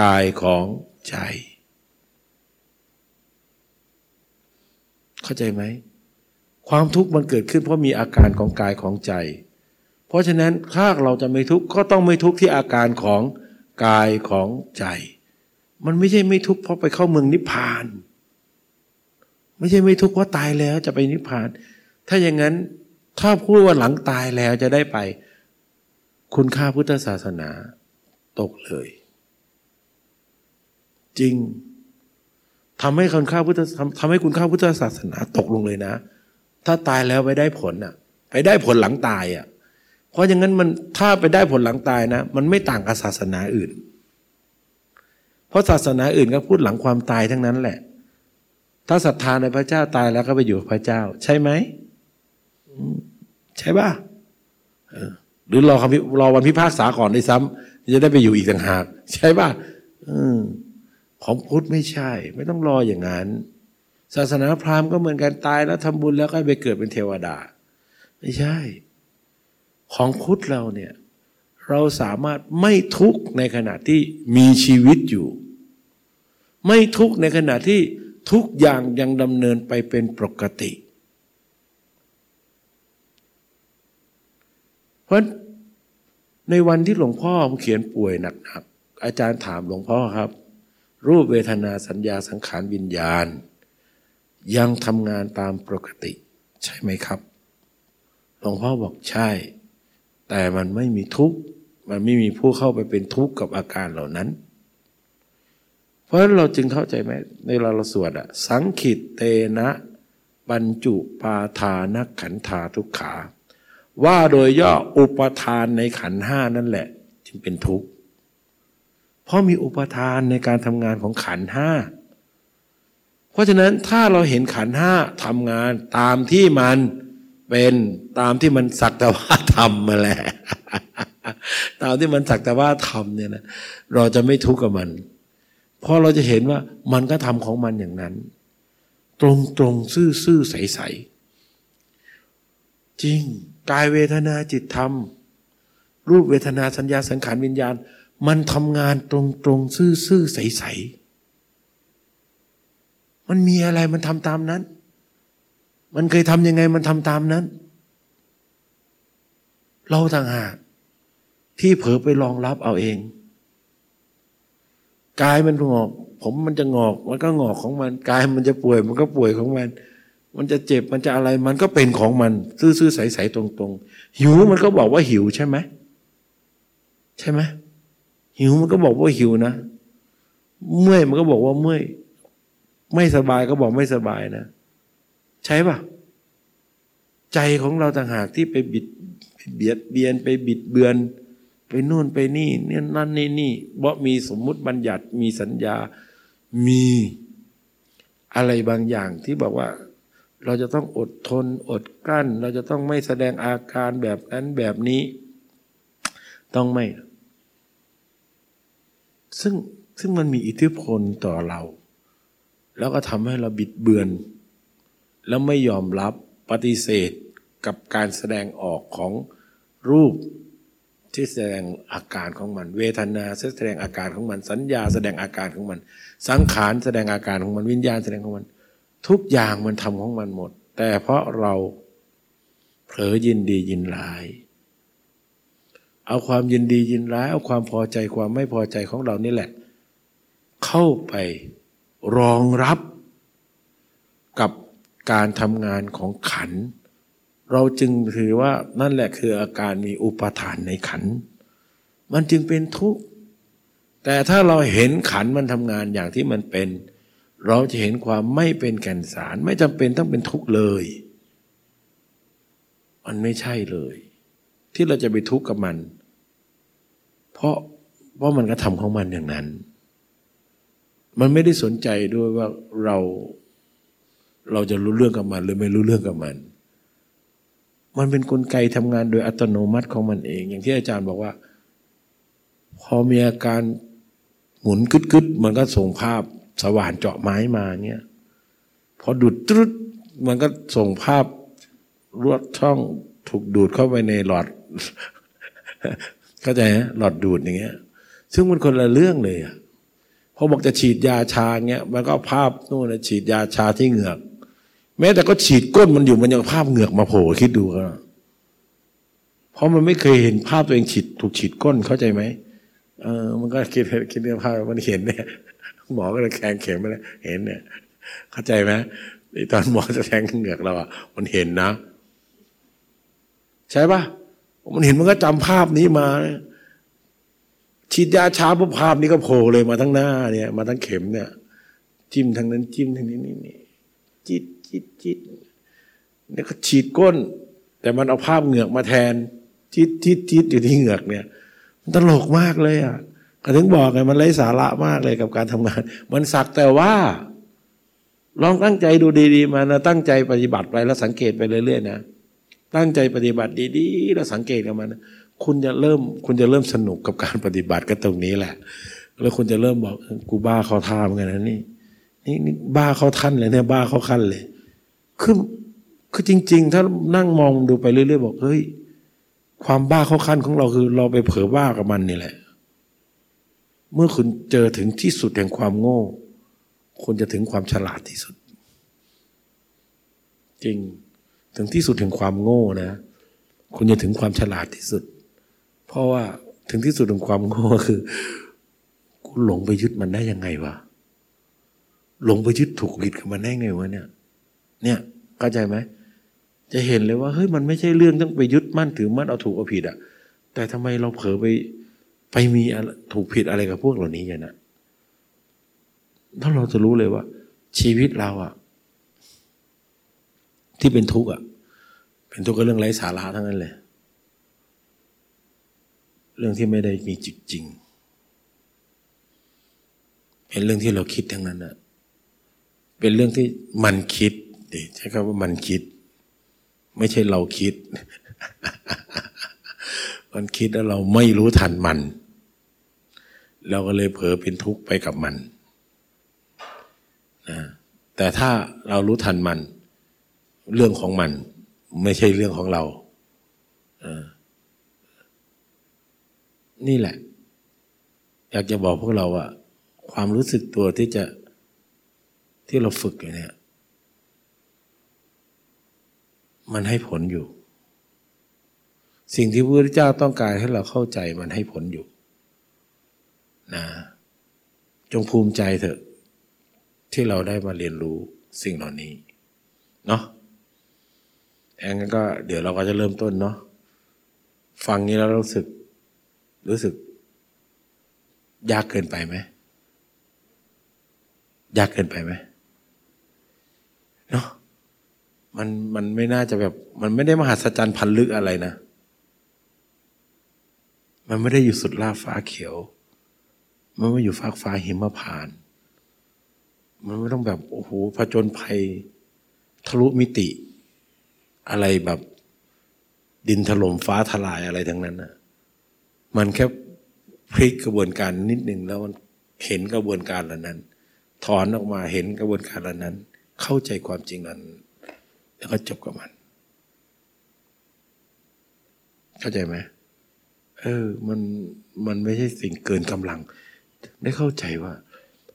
กายของใจ เข้าใจไหม ความทุกข์มันเกิดขึ้นเพราะมีอาการของกายของใจ เพราะฉะนั้นถ้าเราจะไม่ทุกข์ก็ต้องไม่ทุกข์ที่อาการของกายของใจ มันไม่ใช่ไม่ทุกข์เพราะไปเข้าเมืองนิพพาน ไม่ใช่ไม่ทุกข์เพราะตายแล้วจะไปนิพพาน ถ้าอย่างนั้นถ้าพูดว่าหลังตายแล้วจะได้ไป คุณค่าพุทธศาสนาตกเลย จริงทำให้คุณค่าพุทธทำให้คุณค่าพุทธศาสนาตกลงเลยนะ ถ้าตายแล้วไปได้ผลอะ ไปได้ผลหลังตายอะ เพราะอย่างนั้นมันถ้าไปได้ผลหลังตายนะ มันไม่ต่างกับศาสนาอื่น เพราะศาสนาอื่นก็พูดหลังความตายทั้งนั้นแหละ ถ้าศรัทธาในพระเจ้าตายแล้วก็ไปอยู่กับพระเจ้า ใช่ไหมใช่ป่ะหรือรอคำรอวันพิพากษาก่อนได้ซ้ำจะได้ไปอยู่อีกต่างหาก ใช่ป่ะของพุทธไม่ใช่ ไม่ต้องรออย่างนั้น ศาสนาพราหมณ์ก็เหมือนกันตายแล้วทำบุญแล้วก็ไปเกิดเป็นเทวดา ไม่ใช่ ของพุทธเราเนี่ย เราสามารถไม่ทุกข์ในขณะที่มีชีวิตอยู่ ไม่ทุกข์ในขณะที่ทุกอย่างยังดำเนินไปเป็นปกติ เพราะในวันที่หลวงพ่อเขียนป่วยหนักๆอาจารย์ถามหลวงพ่อครับ รูปเวทนาสัญญาสังขารวิญญาณ ยังทำงานตามปกติ ใช่ไหมครับ หลวงพ่อบอกใช่ แต่มันไม่มีทุกข์ มันไม่มีผู้เข้าไปเป็นทุกข์กับอาการเหล่านั้น เพราะฉะนั้นเราจึงเข้าใจไหมในเราเราสวดอะสังขิตเตนะบรรจุปาทานขันธาทุกขา ว่าโดยย่ออุปทานในขันห้านั่นแหละ จึงเป็นทุกข์ เพราะมีอุปทานในการทำงานของขันห้า ราะฉะนั้นถ้าเราเห็นขันห้าทำงานตามที่มันเป็นตามที่มันสักแต่ว่าทำมาแหละตามที่มันสักแต่ว่าทำเนี่ยนะเราจะไม่ทุกข์กับมันเพราะเราจะเห็นว่ามันก็ทำของมันอย่างนั้น ตรงตรงซื่อซื่อใสใสจริงกายเวทนาจิตธรรม รูปเวทนาสัญญาสังขารวิญญาณ มันทำงานตรงตรงซื่อซื่อใสใส มันมีอะไรมันทำตามนั้น มันเคยทำยังไงมันทำตามนั้น เราต่างหากที่เผลอไปรองรับเอาเองกายมันงอก ผมมันจะงอก มันก็งอกของมันกายมันจะป่วย มันก็ป่วยของมัน มันจะเจ็บมันจะอะไรมันก็เป็นของมัน ซื่อๆใสๆตรงๆ หิวมันก็บอกว่าหิวใช่ไหมใช่ไหมหิวมันก็บอกว่าหิวนะ เมื่อยมันก็บอกว่าเมื่อย ไม่สบายก็บอกไม่สบายนะ ใช่ปะใจของเราต่างหากที่ไปบิดเบียดเบียนไปบิดเบือน ไปนู่นไปนี่เนี่ยนั่นนี่นี่เพราะมีสมมุติบัญญัติมีสัญญามีอะไรบางอย่างที่บอกว่า เราจะต้องอดทนอดกลั้น เราจะต้องไม่แสดงอาการแบบนั้นแบบนี้ ต้องไม่ ซึ่งซึ่งมันมีอิทธิพลต่อเรา แล้วก็ทำให้เราบิดเบือน แล้วไม่ยอมรับปฏิเสธกับการแสดงออกของรูปที่แสดงอาการของมัน เวทนาแสดงอาการของมัน สัญญาแสดงอาการของมัน สังขารแสดงอาการของมันวิญญาณแสดงของมัน ทุกอย่างมันทำของมันหมด แต่เพราะเราเผลอยินดียินร้าย เอาความยินดียินร้าย เอาความพอใจความไม่พอใจของเรานี่แหละ เข้าไป รองรับกับการทำงานของขัน เราจึงถือว่านั่นแหละคืออาการมีอุปทานในขัน มันจึงเป็นทุกข์ แต่ถ้าเราเห็นขันมันทำงานอย่างที่มันเป็น เราจะเห็นความไม่เป็นแก่นสาร ไม่จำเป็นต้องเป็นทุกข์เลย มันไม่ใช่เลย ที่เราจะไปทุกข์กับมัน เพราะเพราะมันก็ทำของมันอย่างนั้น มันไม่ได้สนใจด้วยว่าเราเราจะรู้เรื่องกับมัน หรือไม่รู้เรื่องกับมัน มันเป็นนกลไกทำงานโดยอัตโนมัติของมันเอง อย่างที่อาจารย์บอกว่า พอมีอาการหมุนกึดกึดมันก็ส่งภาพสว่านเจาะไม้มาเนี่ยพอดูดตรุดมันก็ส่งภาพรวดช่องถูกดูดเข้าไปในหลอดเข้าใจฮะหลอดดูดอย่างเงี้ย ซึ่งมันคนละเรื่องเลยอะ พอบอกจะฉีดยาชาเงี้ยมันก็ภาพนู่นฉีดยาชาที่เหงือก แม้แต่ก็ฉีดก้นมันอยู่มันยังภาพเหงือกมาโผล่คิดดูก็เพราะมันไม่เคยเห็นภาพตัวเองฉีดถูกฉีดก้นเข้าใจไหมเออ มันก็คิดคิดเรื่องภาพมันเห็นเนี่ยหมอก็เลยแทงเข็มไปแล้วเห็นเนี่ย เข้าใจไหมตอนหมอจะแทงเหงือกเราอะมันเห็นนะ ใช่ปะมันเห็นมันก็จำภาพนี้มา ฉีดยาชาปุ๊บภาพนี้ก็โผล่เลยมาทั้งหน้าเนี่ย มาทั้งเข็มเนี่ย จิ้มทางนั้นจิ้มทางนี้นี่นี่จิตจิตจิตเนี่ยก็ฉีดก้น แต่มันเอาภาพเหงือกมาแทนจิตจิตจิตอยู่ที่เหงือกเนี่ย มันตลกมากเลยอะก็ถึงบอกไงมันไร้สาระมากเลยกับการทำงาน มันสักแต่ว่า ลองตั้งใจดูดีๆมานะตั้งใจปฏิบัติไปแล้วสังเกตไปเรื่อยๆนะตั้งใจปฏิบัติดีๆ แล้วสังเกตกับมัน คุณจะเริ่ม คุณจะเริ่มสนุกกับการปฏิบัติก็ตรงนี้แหละ แล้วคุณจะเริ่มบอกกูบ้าเขาท่าเหมือนกันนะนี่นี่นี่บ้าเขาท่านเลยเนี่ยบ้าเขาขั้นเลย คือคือจริง ๆ ถ้านั่งมองดูไปเรื่อยๆบอกเฮ้ยความบ้าเขาขั้นของเราคือ เราไปเผลอบ้ากับมันนี่แหละ เมื่อคุณเจอถึงที่สุดแห่งความโง่ คุณจะถึงความฉลาดที่สุด จริง ถึงที่สุดแห่งความโง่นะ คุณจะถึงความฉลาดที่สุด เพราะว่าถึงที่สุดแห่งความโง่คือคุณหลงไปยึดมันได้ยังไงวะหลงไปยึดถูกผิดกับมันได้ไงวะเนี่ย เนี่ยเข้าใจไหมจะเห็นเลยว่าเฮ้ยมันไม่ใช่เรื่องต้องไปยึดมั่นถือมั่นเอาถูกเอาผิดอะแต่ทำไมเราเผลอไปไปมีถูกผิดอะไรกับพวกเหล่านี้กันนะถ้าเราจะรู้เลยว่า ชีวิตเราอะที่เป็นทุกข์อะเป็นทุกข์ก็เรื่องไร้สาระทั้งนั้นเลย เรื่องที่ไม่ได้มีจุดจริง เป็นเรื่องที่เราคิดทั้งนั้นอะเป็นเรื่องที่มันคิดดิใช้คำว่ามันคิด ไม่ใช่เราคิด มันคิดแล้วเราไม่รู้ทันมัน เราก็เลยเผลอเป็นทุกข์ไปกับมันนะแต่ถ้าเรารู้ทันมัน เรื่องของมัน ไม่ใช่เรื่องของเราอ่า นี่แหละ อยากจะบอกพวกเราว่า ความรู้สึกตัวที่จะที่เราฝึกอยู่เนี่ย มันให้ผลอยู่ สิ่งที่พระพุทธเจ้าต้องการให้เราเข้าใจมันให้ผลอยู่นะจงภูมิใจเถอะ ที่เราได้มาเรียนรู้สิ่งเหล่านี้ เนาะองก็เดี๋ยวเราก็จะเริ่มต้นเนาะฟังนี้แล้วรู้สึก รู้สึก ยากเกินไปไหมยากเกินไปไหมเนาะมันมันไม่น่าจะแบบ มันไม่ได้มหัศจรรย์พันลึกอะไรนะ มันไม่ได้อยู่สุดล่าฟ้าเขียว มันไม่อยู่ฟากฟ้าหิมพาน มันไม่ต้องแบบโอ้โหผจญภัย ทะลุมิติ อะไรแบบ ดินถล่มฟ้าทลายอะไรทั้งนั้นนะ มันแค่พลิกกระบวนการนิดหนึ่งแล้วมันเห็นกระบวนการเหล่านั้น ถอนออกมาเห็นกระบวนการเหล่านั้น เข้าใจความจริงนั้น แล้วก็จบกับมัน เข้าใจไหมเออ มันมันไม่ใช่สิ่งเกินกำลัง ได้เข้าใจว่า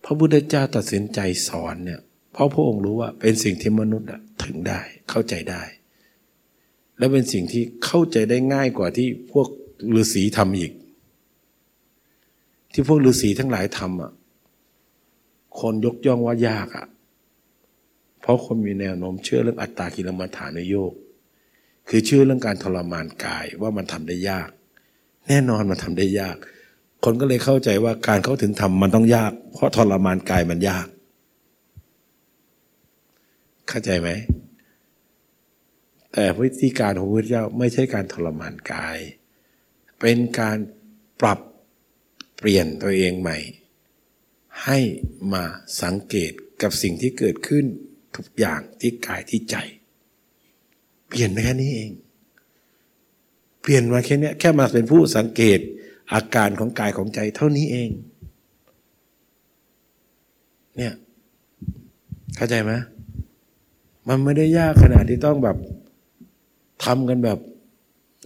พระพุทธเจ้าตัดสินใจสอนเนี่ยเพราะพระองค์รู้ว่าเป็นสิ่งที่มนุษย์ถึงได้ เข้าใจได้ และเป็นสิ่งที่เข้าใจได้ง่ายกว่าที่พวก ฤาษีทำอีก ที่พวกฤาษีทั้งหลายทำอะ คนยกย่องว่ายากอะ เพราะคนมีแนวโน้มเชื่อเรื่องอัตตากิลมัฐานโยกคือเชื่อเรื่องการทรมานกายว่ามันทำได้ยาก แน่นอนมันทำได้ยาก คนก็เลยเข้าใจว่าการเข้าถึงธรรมมันต้องยาก เพราะทรมานกายมันยาก เข้าใจไหมแต่วิธีการของพระพุทธเจ้าไม่ใช่การทรมานกาย เป็นการปรับเปลี่ยนตัวเองใหม่ ให้มาสังเกตกับสิ่งที่เกิดขึ้นทุกอย่างที่กายที่ใจ เปลี่ยนแค่นี้เอง เปลี่ยนมาแค่นี้แค่มาเป็นผู้สังเกตอาการของกายของใจเท่านี้เอง เนี่ยเข้าใจไหมมันไม่ได้ยากขนาดที่ต้องแบบทำกันแบบ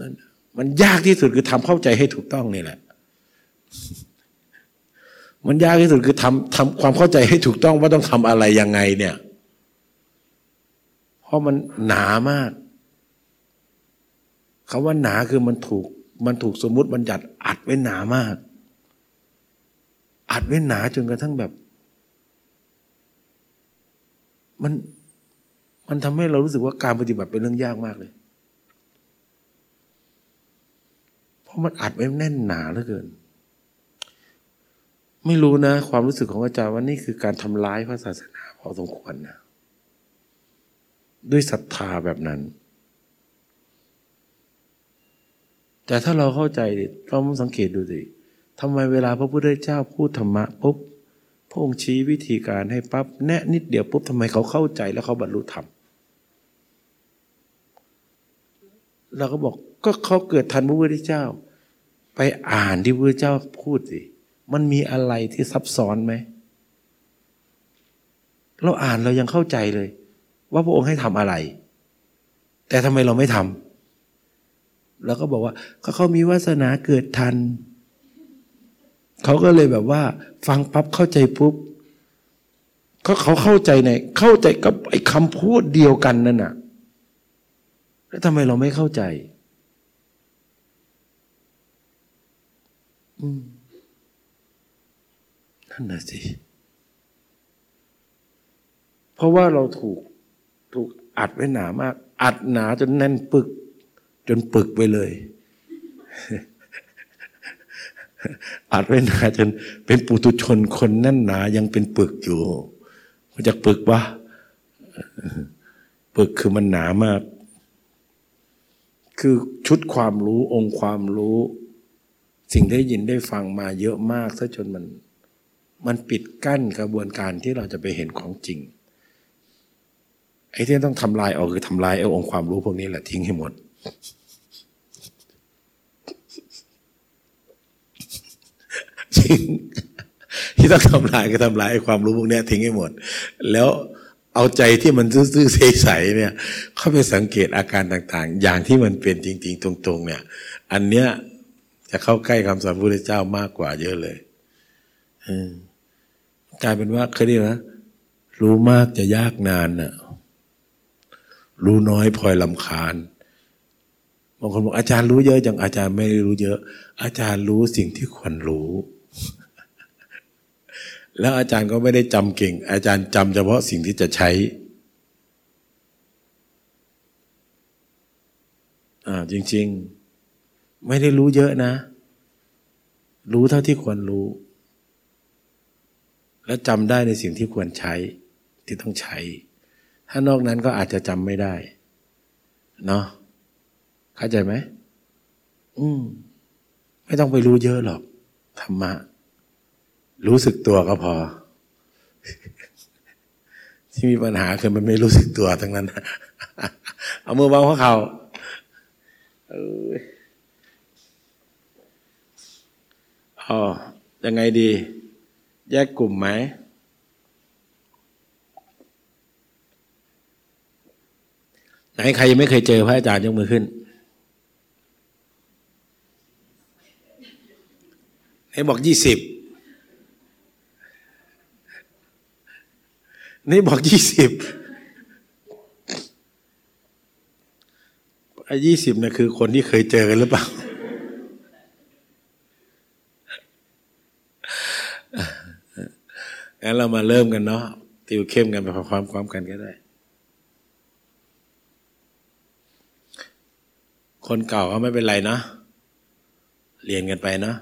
นั้น มันยากที่สุดคือทำเข้าใจให้ถูกต้องนี่แหละ มันยากที่สุดคือทำทำความเข้าใจให้ถูกต้องว่าต้องทำอะไรยังไงเนี่ย เพราะมันหนามากคาว่าหนาคือมันถูก มันถูกสมมุติบัญญัติอัดไว้หนามาก อัดไว้หนาจนกระทั่งแบบ มันมันทำให้เรารู้สึกว่าการปฏิบัติเป็นเรื่องยากมากเลย เพ ราะมันอัดไว้แน่นหนาเหลือเกิน ไม่รู้นะ ความรู้สึกของอาจารย์ว่านี่คือการทำร้ายพระศาสนาพอสมควรนะด้วยศรัทธาแบบนั้น แต่ถ้าเราเข้าใจเราสังเกตดูสิทำไมเวลาพระพุทธเจ้าพูดธรรมะปุ๊บพระองค์ชี้วิธีการให้ปั๊บแนะนิดเดียวปุ๊บทำไมเขาเข้าใจแล้วเขาบรรลุธรรมเราก็บอกก็เขาเกิดทันพระพุทธเจ้า ไปอ่านที่พระเจ้าพูดสิมันมีอะไรที่ซับซ้อนไหม เราอ่านเรายังเข้าใจเลย ว่าพระองค์ให้ทำอะไร แต่ทำไมเราไม่ทำเราก็บอกว่าเขาเขามีวาสนาเกิดทัน เขาก็เลยแบบว่า ฟังปั๊บเข้าใจปุ๊บเขาเขาเข้าใจในเข้าใจกับไอ้คำพูดเดียวกันนั่นน่ะแล้วทำไมเราไม่เข้าใจ อืม นั่นน่ะสิ เพราะว่าเราถูกถูกอัดไว้หนามาก อัดหนาจนแน่นปึก จนปึกไปเลย อัดไว้หนาจนเป็นปุตุชนคนแน่นหนายังเป็นปึกอยู่มันจะปึกวะปึกคือมันหนามาก คือชุดความรู้องค์ความรู้ สิ่งได้ยินได้ฟังมาเยอะมากซะจนมัน มันปิดกั้นกระบวนการที่เราจะไปเห็นของจริงไอ้ที่ต้องทำลายออกคือทำลายไอ้องค์ความรู้พวกนี้แหละทิ้งให้หมด จริง ที่ต้องทำลายก็ทำลายไอ้ความรู้พวกนี้ทิ้งให้หมด แล้วเอาใจที่มันซื่อๆใสๆเนี่ย เข้าไปสังเกตอาการต่าง ๆ อย่างที่มันเป็นจริง ๆ ตรง ๆ เนี่ย อันเนี้ย จะเข้าใกล้คำสอนพระพุทธเจ้ามากกว่าเยอะเลยกลายเป็นว่าเคยได้นะรู้มากจะยากนานน่ะ รู้น้อยพลอยลำคาญบางคนบอกอาจารย์รู้เยอะจังอาจารย์ไม่ได้รู้เยอะ อาจารย์รู้สิ่งที่ควรรู้ แล้วอาจารย์ก็ไม่ได้จำเก่ง อาจารย์จำเฉพาะสิ่งที่จะใช้อ่าจริง ๆ ไม่ได้รู้เยอะนะ รู้เท่าที่ควรรู้ แล้วจำได้ในสิ่งที่ควรใช้ที่ต้องใช้ ถ้านอกนั้นก็อาจจะจำไม่ได้ เนาะเข้าใจไหมอืมไม่ต้องไปรู้เยอะหรอกธรรมะ รู้สึกตัวก็พอ ที่มีปัญหาคือมันไม่รู้สึกตัวทั้งนั้น เอามือวางหัวเขา่า อ๋อยังไงดี แยกกลุ่มไหมไหนใครยังไม่เคยเจอพระอาจารย์ยกมือขึ้นไหนบอกยี่สิบนี่บอกยี่สิบไอ้ยี่สิบนะคือคนที่เคยเจอกันหรือเปล่า งั้นเรามาเริ่มกันเนาะติวเข้มกันไปพร้อมๆกันก็ได้ คนเก่าก็ไม่เป็นไรนะ เรียนกันไปนะ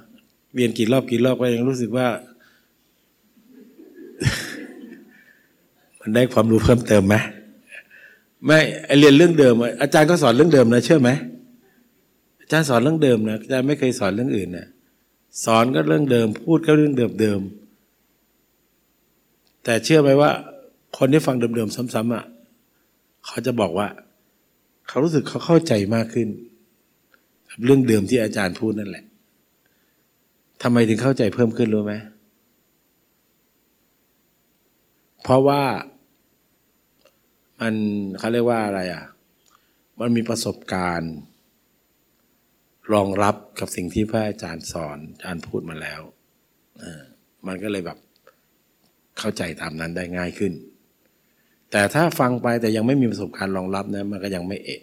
เรียนกี่รอบกี่รอบก็ยังรู้สึกว่า มันได้ความรู้เพิ่มเติมไหมไม่เรียนเรื่องเดิม อาจารย์ก็สอนเรื่องเดิมนะเชื่อไหมอาจารย์สอนเรื่องเดิมนะอาจารย์ไม่เคยสอนเรื่องอื่นนะสอนก็เรื่องเดิม พูดก็เรื่องเดิมเดิม แต่เชื่อไหมว่า คนที่ฟังเดิมๆซ้ำๆอะเขาจะบอกว่า เขารู้สึกเขาเข้าใจมากขึ้นเรื่องเดิมที่อาจารย์พูดนั่นแหละทำไมถึงเข้าใจเพิ่มขึ้นรู้ไหมเพราะว่ามันเขาเรียกว่าอะไรอะ มันมีประสบการณ์ รองรับกับสิ่งที่พระอาจารย์สอนอาจารย์พูดมาแล้วมันก็เลยแบบ เข้าใจตามนั้นได้ง่ายขึ้น แต่ถ้าฟังไปแต่ยังไม่มีประสบการณ์รองรับนะมันก็ยังไม่เอะ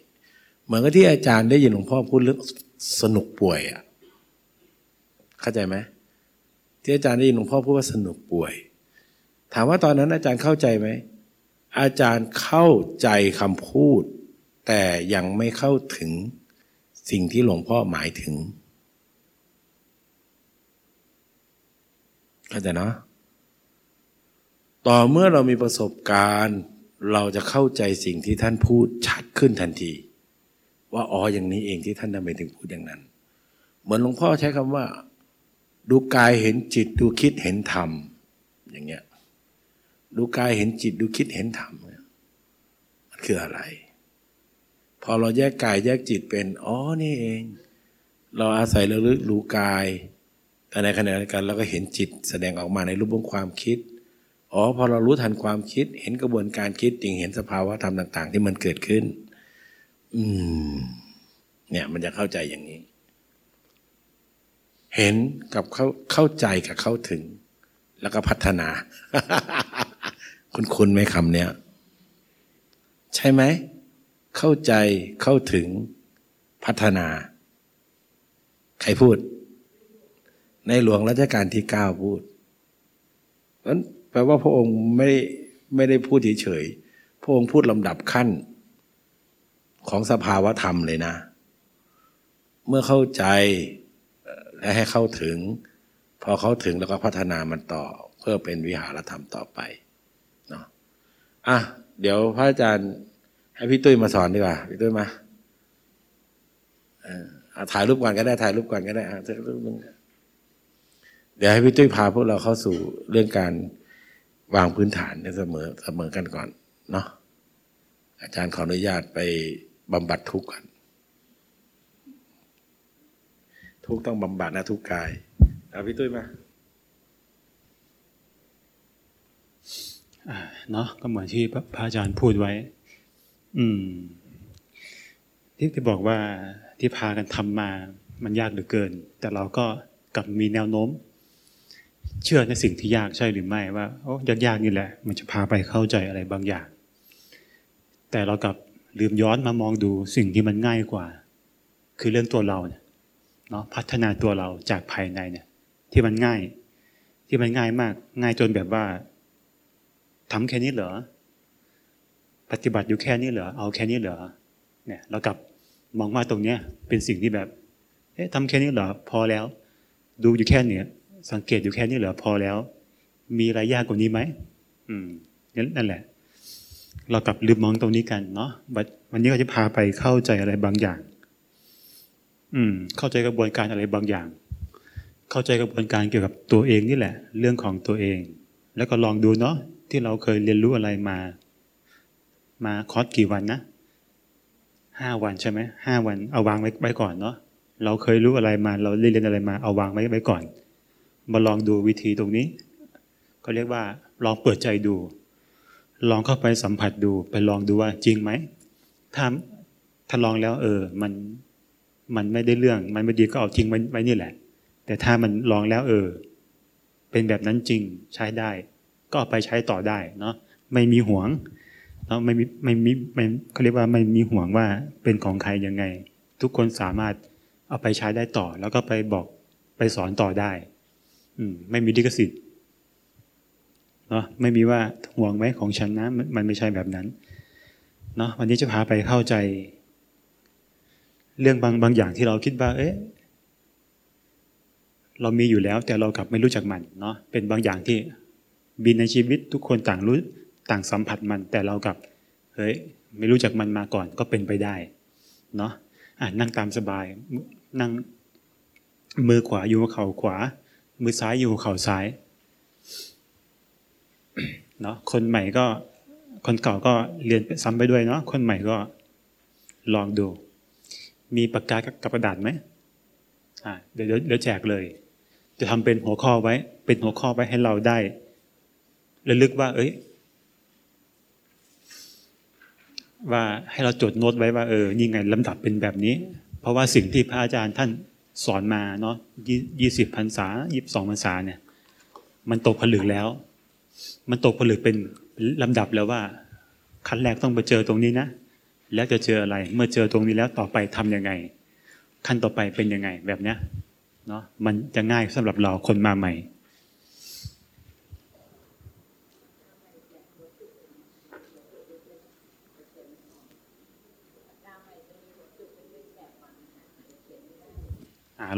เหมือนกับที่อาจารย์ได้ยินหลวงพ่อพูดเรื่องสนุกป่วยอะเข้าใจไหมที่อาจารย์ได้ยินหลวงพ่อพูดว่าสนุกป่วย ถามว่าตอนนั้นอาจารย์เข้าใจไหมอาจารย์เข้าใจคำพูด แต่ยังไม่เข้าถึงสิ่งที่หลวงพ่อหมายถึงเข้าใจเนาะ ต่อเมื่อเรามีประสบการณ์ เราจะเข้าใจสิ่งที่ท่านพูดชัดขึ้นทันที ว่าอ๋ออย่างนี้เองที่ท่านทำไมถึงพูดอย่างนั้น เหมือนหลวงพ่อใช้คำว่า ดูกายเห็นจิตดูคิดเห็นธรรม อย่างเงี้ยดูกายเห็นจิตดูคิดเห็นธรรมมันคืออะไร พอเราแยกกายแยกจิตเป็นอ๋อนี่เอง เราอาศัยระลึกรู้กาย แต่ในขณะเดียวกันเราก็เห็นจิตแสดงออกมาในรูปของความคิด อ๋อพอเรารู้ทันความคิด เห็นกระบวนการคิดจริงเห็นสภาวะธรรมต่าง ๆ ที่มันเกิดขึ้น อืม เนี่ย มันจะเข้าใจอย่างนี้ เห็นกับเข้าเข้าใจกับเข้าถึง แล้วก็พัฒนา คุณคุณไหมคำเนี้ยใช่ไหม เข้าใจเข้าถึงพัฒนา ใครพูด ในหลวงรัชกาลที่เก้าพูดเพราะ แปลว่าพระองค์ไม่ไม่ได้พูดเฉยๆ พระองค์พูดลำดับขั้นของสภาวธรรมเลยนะ เมื่อเข้าใจและให้เข้าถึง พอเข้าถึงแล้วก็พัฒนามันต่อ เพื่อเป็นวิหารธรรมต่อไปเนาะอะเดี๋ยวพระอาจารย์ให้พี่ตุ้ยมาสอนดีกว่าพี่ตุ้ยมาถ่ายรูปก่อนก็ได้ถ่ายรูปก่อนก็ได้อะถ่ายรูปนึงเดี๋ยวให้พี่ตุ้ยพาพวกเราเข้าสู่เรื่องการ วางพื้นฐานเนี่ยเสมอเสมอกันก่อนเนาะอาจารย์ขออนุญาตไปบำบัดทุกข์ก่อนทุกต้องบำบัดนะทุกกายเอาพี่ตุ้ยมาเนาะก็เหมือนที่พระอาจารย์พูดไว้ อืม ที่ที่บอกว่าที่พากันทำมา มันยากเหลือเกิน แต่เราก็กลับมีแนวโน้ม เชื่อในสิ่งที่ยากใช่หรือไม่ว่าโอ้ยากๆนี่แหละ มันจะพาไปเข้าใจอะไรบางอย่าง แต่เรากลับลืมย้อนมามองดูสิ่งที่มันง่ายกว่า คือเรื่องตัวเราเนี่ยเนาะพัฒนาตัวเราจากภายในเนี่ย ที่มันง่าย ที่มันง่ายมาก ง่ายจนแบบว่าทำแค่นี้เหรอปฏิบัติอยู่แค่นี้เหรอเอาแค่นี้เหรอเนี่ยเรากลับมองว่าตรงเนี้ยเป็นสิ่งที่แบบเอ๊ะทำแค่นี้เหรอพอแล้ว ดูอยู่แค่เนี้ย สังเกตอยู่แค่นี้เหรอพอแล้ว มีอะไรยากกว่านี้ไหมอืมนั่นแหละ เรากลับลืมมองตรงนี้กันเนาะวันนี้เราจะพาไปเข้าใจอะไรบางอย่าง อืม เข้าใจกระบวนการอะไรบางอย่าง เข้าใจกระบวนการเกี่ยวกับตัวเองนี่แหละ เรื่องของตัวเอง แล้วก็ลองดูเนาะที่เราเคยเรียนรู้อะไรมา มาคอร์สกี่วันนะห้าวันใช่ไหมห้าวันเอาวางไว้ไว้ก่อนเนาะเราเคยรู้อะไรมา เราเรียนอะไรมาเอาวางไว้ไว้ก่อน มาลองดูวิธีตรงนี้ ก็เรียกว่า ลองเปิดใจดู ลองเข้าไปสัมผัสดู ไปลองดูว่าจริงไหมถ้าถ้าลองแล้ว เออ มันมันไม่ได้เรื่อง มันไม่ดีก็เอาทิ้งไว้ไว้นี่แหละ แต่ถ้ามันลองแล้วเออ เป็นแบบนั้นจริงใช้ได้ ก็เอาไปใช้ต่อได้เนาะไม่มีห่วงเนาะไม่มีไม่มีไม่เขาเรียกว่าไม่มีห่วงว่าเป็นของใครยังไง ทุกคนสามารถเอาไปใช้ได้ต่อ แล้วก็ไปบอกไปสอนต่อได้ อืม ไม่มีดิกสิทธิ์เนาะไม่มีว่าห่วงไหมของฉันนะมันไม่ใช่แบบนั้นเนาะวันนี้จะพาไปเข้าใจ เรื่องบางบางอย่างที่เราคิดว่า เอ๊ะเรามีอยู่แล้ว แต่เรากลับไม่รู้จักมันเนาะเป็นบางอย่างที่บินในชีวิตทุกคนต่างรู้ต่างสัมผัสมัน แต่เรากับเฮ้ยไม่รู้จักมันมาก่อนก็เป็นไปได้เนาะอะนั่งตามสบายนั่งมือขวาอยู่เข่าขวา มือซ้ายอยู่เข่าซ้ายเนาะคนใหม่ก็คนเก่าก็เรียนซ้ำไปด้วยเนาะคนใหม่ก็ลองดู มีปากกากับกระดาษไหมอ่าเดี๋ยวเดี๋ยวแจกเลย จะทำเป็นหัวข้อไว้ เป็นหัวข้อไว้ให้เราได้ระลึกว่า เอ้ย ว่าให้เราจดโน้ตไว้ว่าเออนี่ไงลำดับเป็นแบบนี้ เพราะว่าสิ่งที่พระอาจารย์ท่าน สอนมาเนาะยี่สิบพรรษายี่สิบสองพรรษาเนี่ย มันตกผลึกแล้ว มันตกผลึกเป็นลำดับแล้วว่าขั้นแรกต้องไปเจอตรงนี้นะ แล้วจะเจออะไร เมื่อเจอตรงนี้แล้วต่อไปทํำยังไง ขั้นต่อไปเป็นยังไงแบบเนี้ยเนาะมันจะง่ายสำหรับเราคนมาใหม่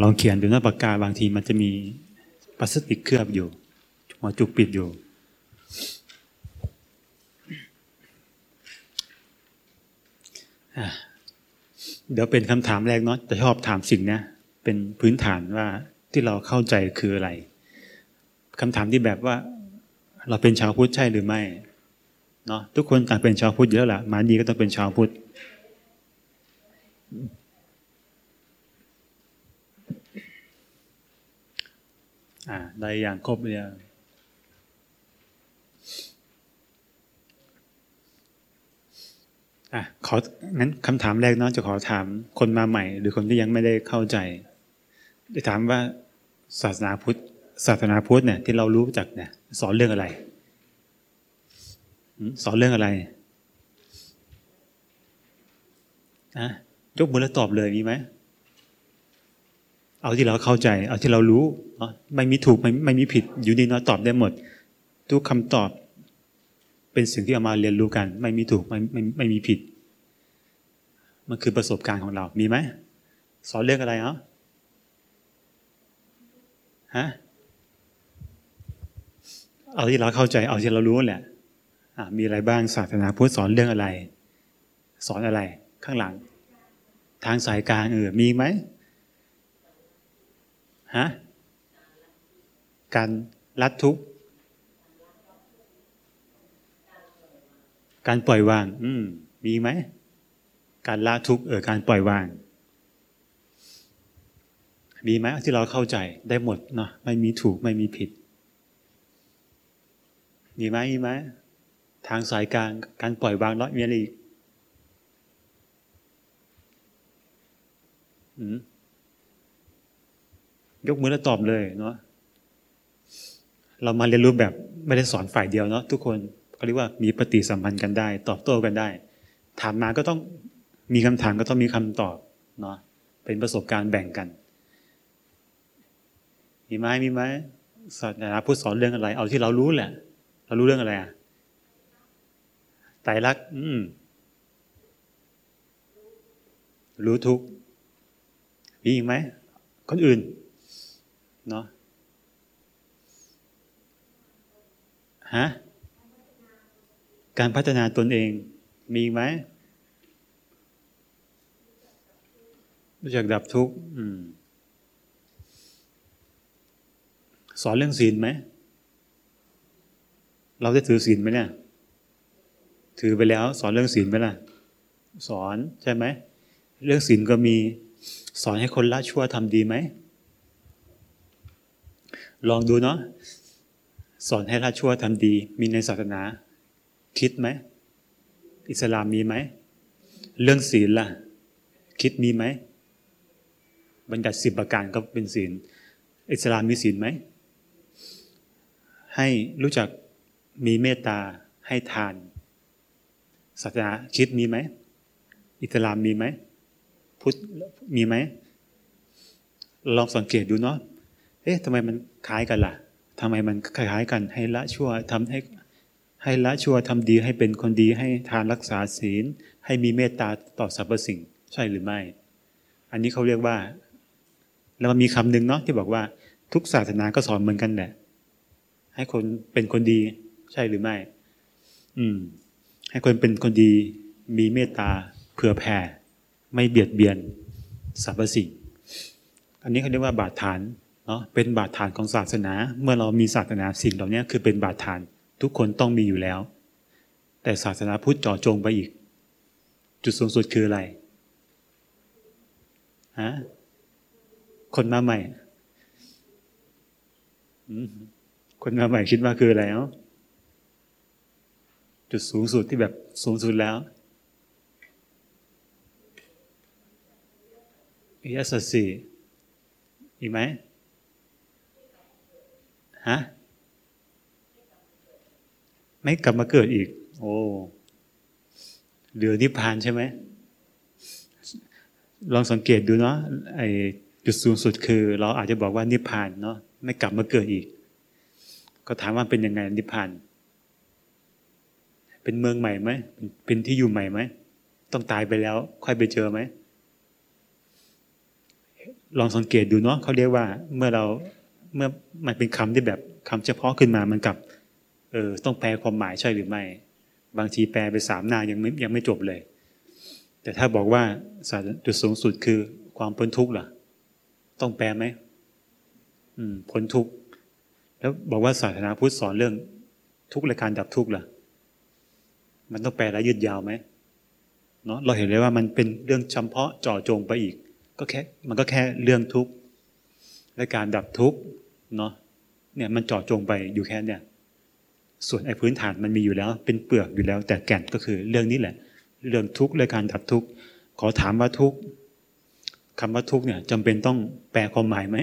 ลองเขียนดูนะปากกาบางทีมันจะมีพลาสติกเคลือบอยู่หัวจุกปิดอยู่ เดี๋ยวเป็นคำถามแรกเนาะจะชอบถามสิ่งนี้เป็นพื้นฐานว่าที่เราเข้าใจคืออะไรคำถามที่แบบว่า เราเป็นชาวพุทธใช่หรือไม่เนาะทุกคนต่างเป็นชาวพุทธเยอะแหละมาดีก็ต้องเป็นชาวพุทธ อ่าได้อย่างครบเลยอะของั้นคำถามแรกเนาะจะขอถามคนมาใหม่ หรือคนที่ยังไม่ได้เข้าใจจะถามว่าศาสนาพุทธศาสนาพุทธเนี่ยที่เรารู้จักเนี่ยสอนเรื่องอะไร สอนเรื่องอะไรอะยกมือแล้วตอบเลยมีไหม เอาที่เราเข้าใจ เอาที่เรารู้ไม่มีถูกไม่ไม่มีผิดอยู่ดีเนาะตอบได้หมด ทุกคำตอบ เป็นสิ่งที่เอามาเรียนรู้กัน ไม่มีถูกไม่ไม่ไม่มีผิด มันคือประสบการณ์ของเรามีไหมสอนเรื่องอะไรเนาะฮะเอาที่เราเข้าใจ เอาที่เรารู้แหละมีอะไรบ้างศาสนาพุทธสอนเรื่องอะไร สอนอะไรข้างหลัง ทางสายกลางเออมีไหม ฮะการลัดทุกข์การปล่อยวาง อืมมีไหม การละทุกข์เออการปล่อยวาง มีไหมที่เราเข้าใจได้หมดเนาะไม่มีถูกไม่มีผิด มีไหมมีไหมทางสายกลางการปล่อยวางแล้วมีอะไรอีกอืม ยกมือแล้วตอบเลยเนาะเรามาเรียนรู้แบบไม่ได้สอนฝ่ายเดียวเนาะทุกคนเขาเรียกว่ามีปฏิสัมพันธ์กันได้ ตอบโต้กันได้ ถามมาก็ต้องมีคำถามก็ต้องมีคำตอบเนาะเป็นประสบการณ์แบ่งกัน มีไหมมีไหมศาสนาพุทธสอนเรื่องอะไร เอาที่เรารู้แหละ เรารู้เรื่องอะไรอะไตรลักษณ์อืมรู้ทุกมีอีกไหมคนอื่น เนาะฮะการพัฒนาตนเองมีไหมรู้จักดับทุกข์สอนเรื่องศีลไหม เราได้ถือศีลไหมเนี่ย ถือไปแล้ว สอนเรื่องศีลไหมล่ะ สอนใช่ไหม เรื่องศีลก็มี สอนให้คนละชั่วทำดีไหม ลองดูเนาะสอนให้ละชั่วทำดี มีในศาสนา คิดไหม อิสลามมีไหม เรื่องศีลล่ะ คิดมีไหมบัญญัติสิบประการก็เป็นศีล อิสลามมีศีลไหม ให้รู้จักมีเมตตาให้ทาน ศาสนาคิดมีไหม อิสลามมีไหม พุทธมีไหม ลองสังเกตดูเนาะ เอ๊ะทำไมมันคล้ายกันล่ะทำไมมันคล้ายกัน ให้ละชั่วทำให้ให้ละชั่วทำดีให้เป็นคนดีให้ทานรักษาศีล ให้มีเมตตาต่อสรรพสิ่ง ใช่หรือไม่ อันนี้เขาเรียกว่า แล้วมันมีคำหนึ่งเนาะที่บอกว่า ทุกศาสนาก็สอนเหมือนกันแหละ ให้คนเป็นคนดี ใช่หรือไม่ อืม ให้คนเป็นคนดี มีเมตตาเผื่อแผ่ ไม่เบียดเบียนสรรพสิ่ง อันนี้เขาเรียกว่าบาดฐาน เนาะเป็นบาดฐานของศาสนา เมื่อเรามีศาสนาสิ่งเหล่านี้คือเป็นบาดฐานทุกคนต้องมีอยู่แล้ว แต่ศาสนาพุทธจ่อจงไปอีก จุดสูงสุดคืออะไรฮะคนมาใหม่คนมาใหม่คิดว่าคืออะไรเนาะจุดสูงสุดที่แบบสูงสุดแล้วอริยสัจสี่อีกไหม ฮะไม่กลับมาเกิดอีก โอ้เหลือนิพพานใช่ไหมลองสังเกตดูเนาะไอจุดสูงสุดคือ เราอาจจะบอกว่านิพพานเนาะไม่กลับมาเกิดอีก ก็ถามว่าเป็นยังไงนิพพาน เป็นเมืองใหม่ไหมเป็นที่อยู่ใหม่ไหมต้องตายไปแล้ว ค่อยไปเจอไหมลองสังเกตดูเนาะเขาเรียกว่าเมื่อเรา เมื่อมันเป็นคำที่แบบคำเฉพาะขึ้นมามันกับเออต้องแปลความหมายใช่หรือไม่ บางทีแปลไปสามหน้ายังไม่ยังไม่จบเลย แต่ถ้าบอกว่าสาจุดสูงสุดคือความพ้นทุกข์ล่ะต้องแปลไหมอืมพ้นทุกข์แล้วบอกว่าศาสนาพุทธสอนเรื่องทุกข์และการดับทุกข์ล่ะมันต้องแปลและยืดยาวไหมเนาะเราเห็นเลยว่ามันเป็นเรื่องเฉพาะเจาะจงไปอีก ก็แค่มันก็แค่เรื่องทุกข์และการดับทุกข์ เนาะเนี่ยมันเจาะจงไปอยู่แค่เนี่ยส่วนไอ้พื้นฐานมันมีอยู่แล้ว เป็นเปลือกอยู่แล้ว แต่แก่นก็คือเรื่องนี้แหละ เรื่องทุกข์และการดับทุกข์ขอถามว่าทุกข์คำว่าทุกข์เนี่ยจำเป็นต้องแปลความหมายไหม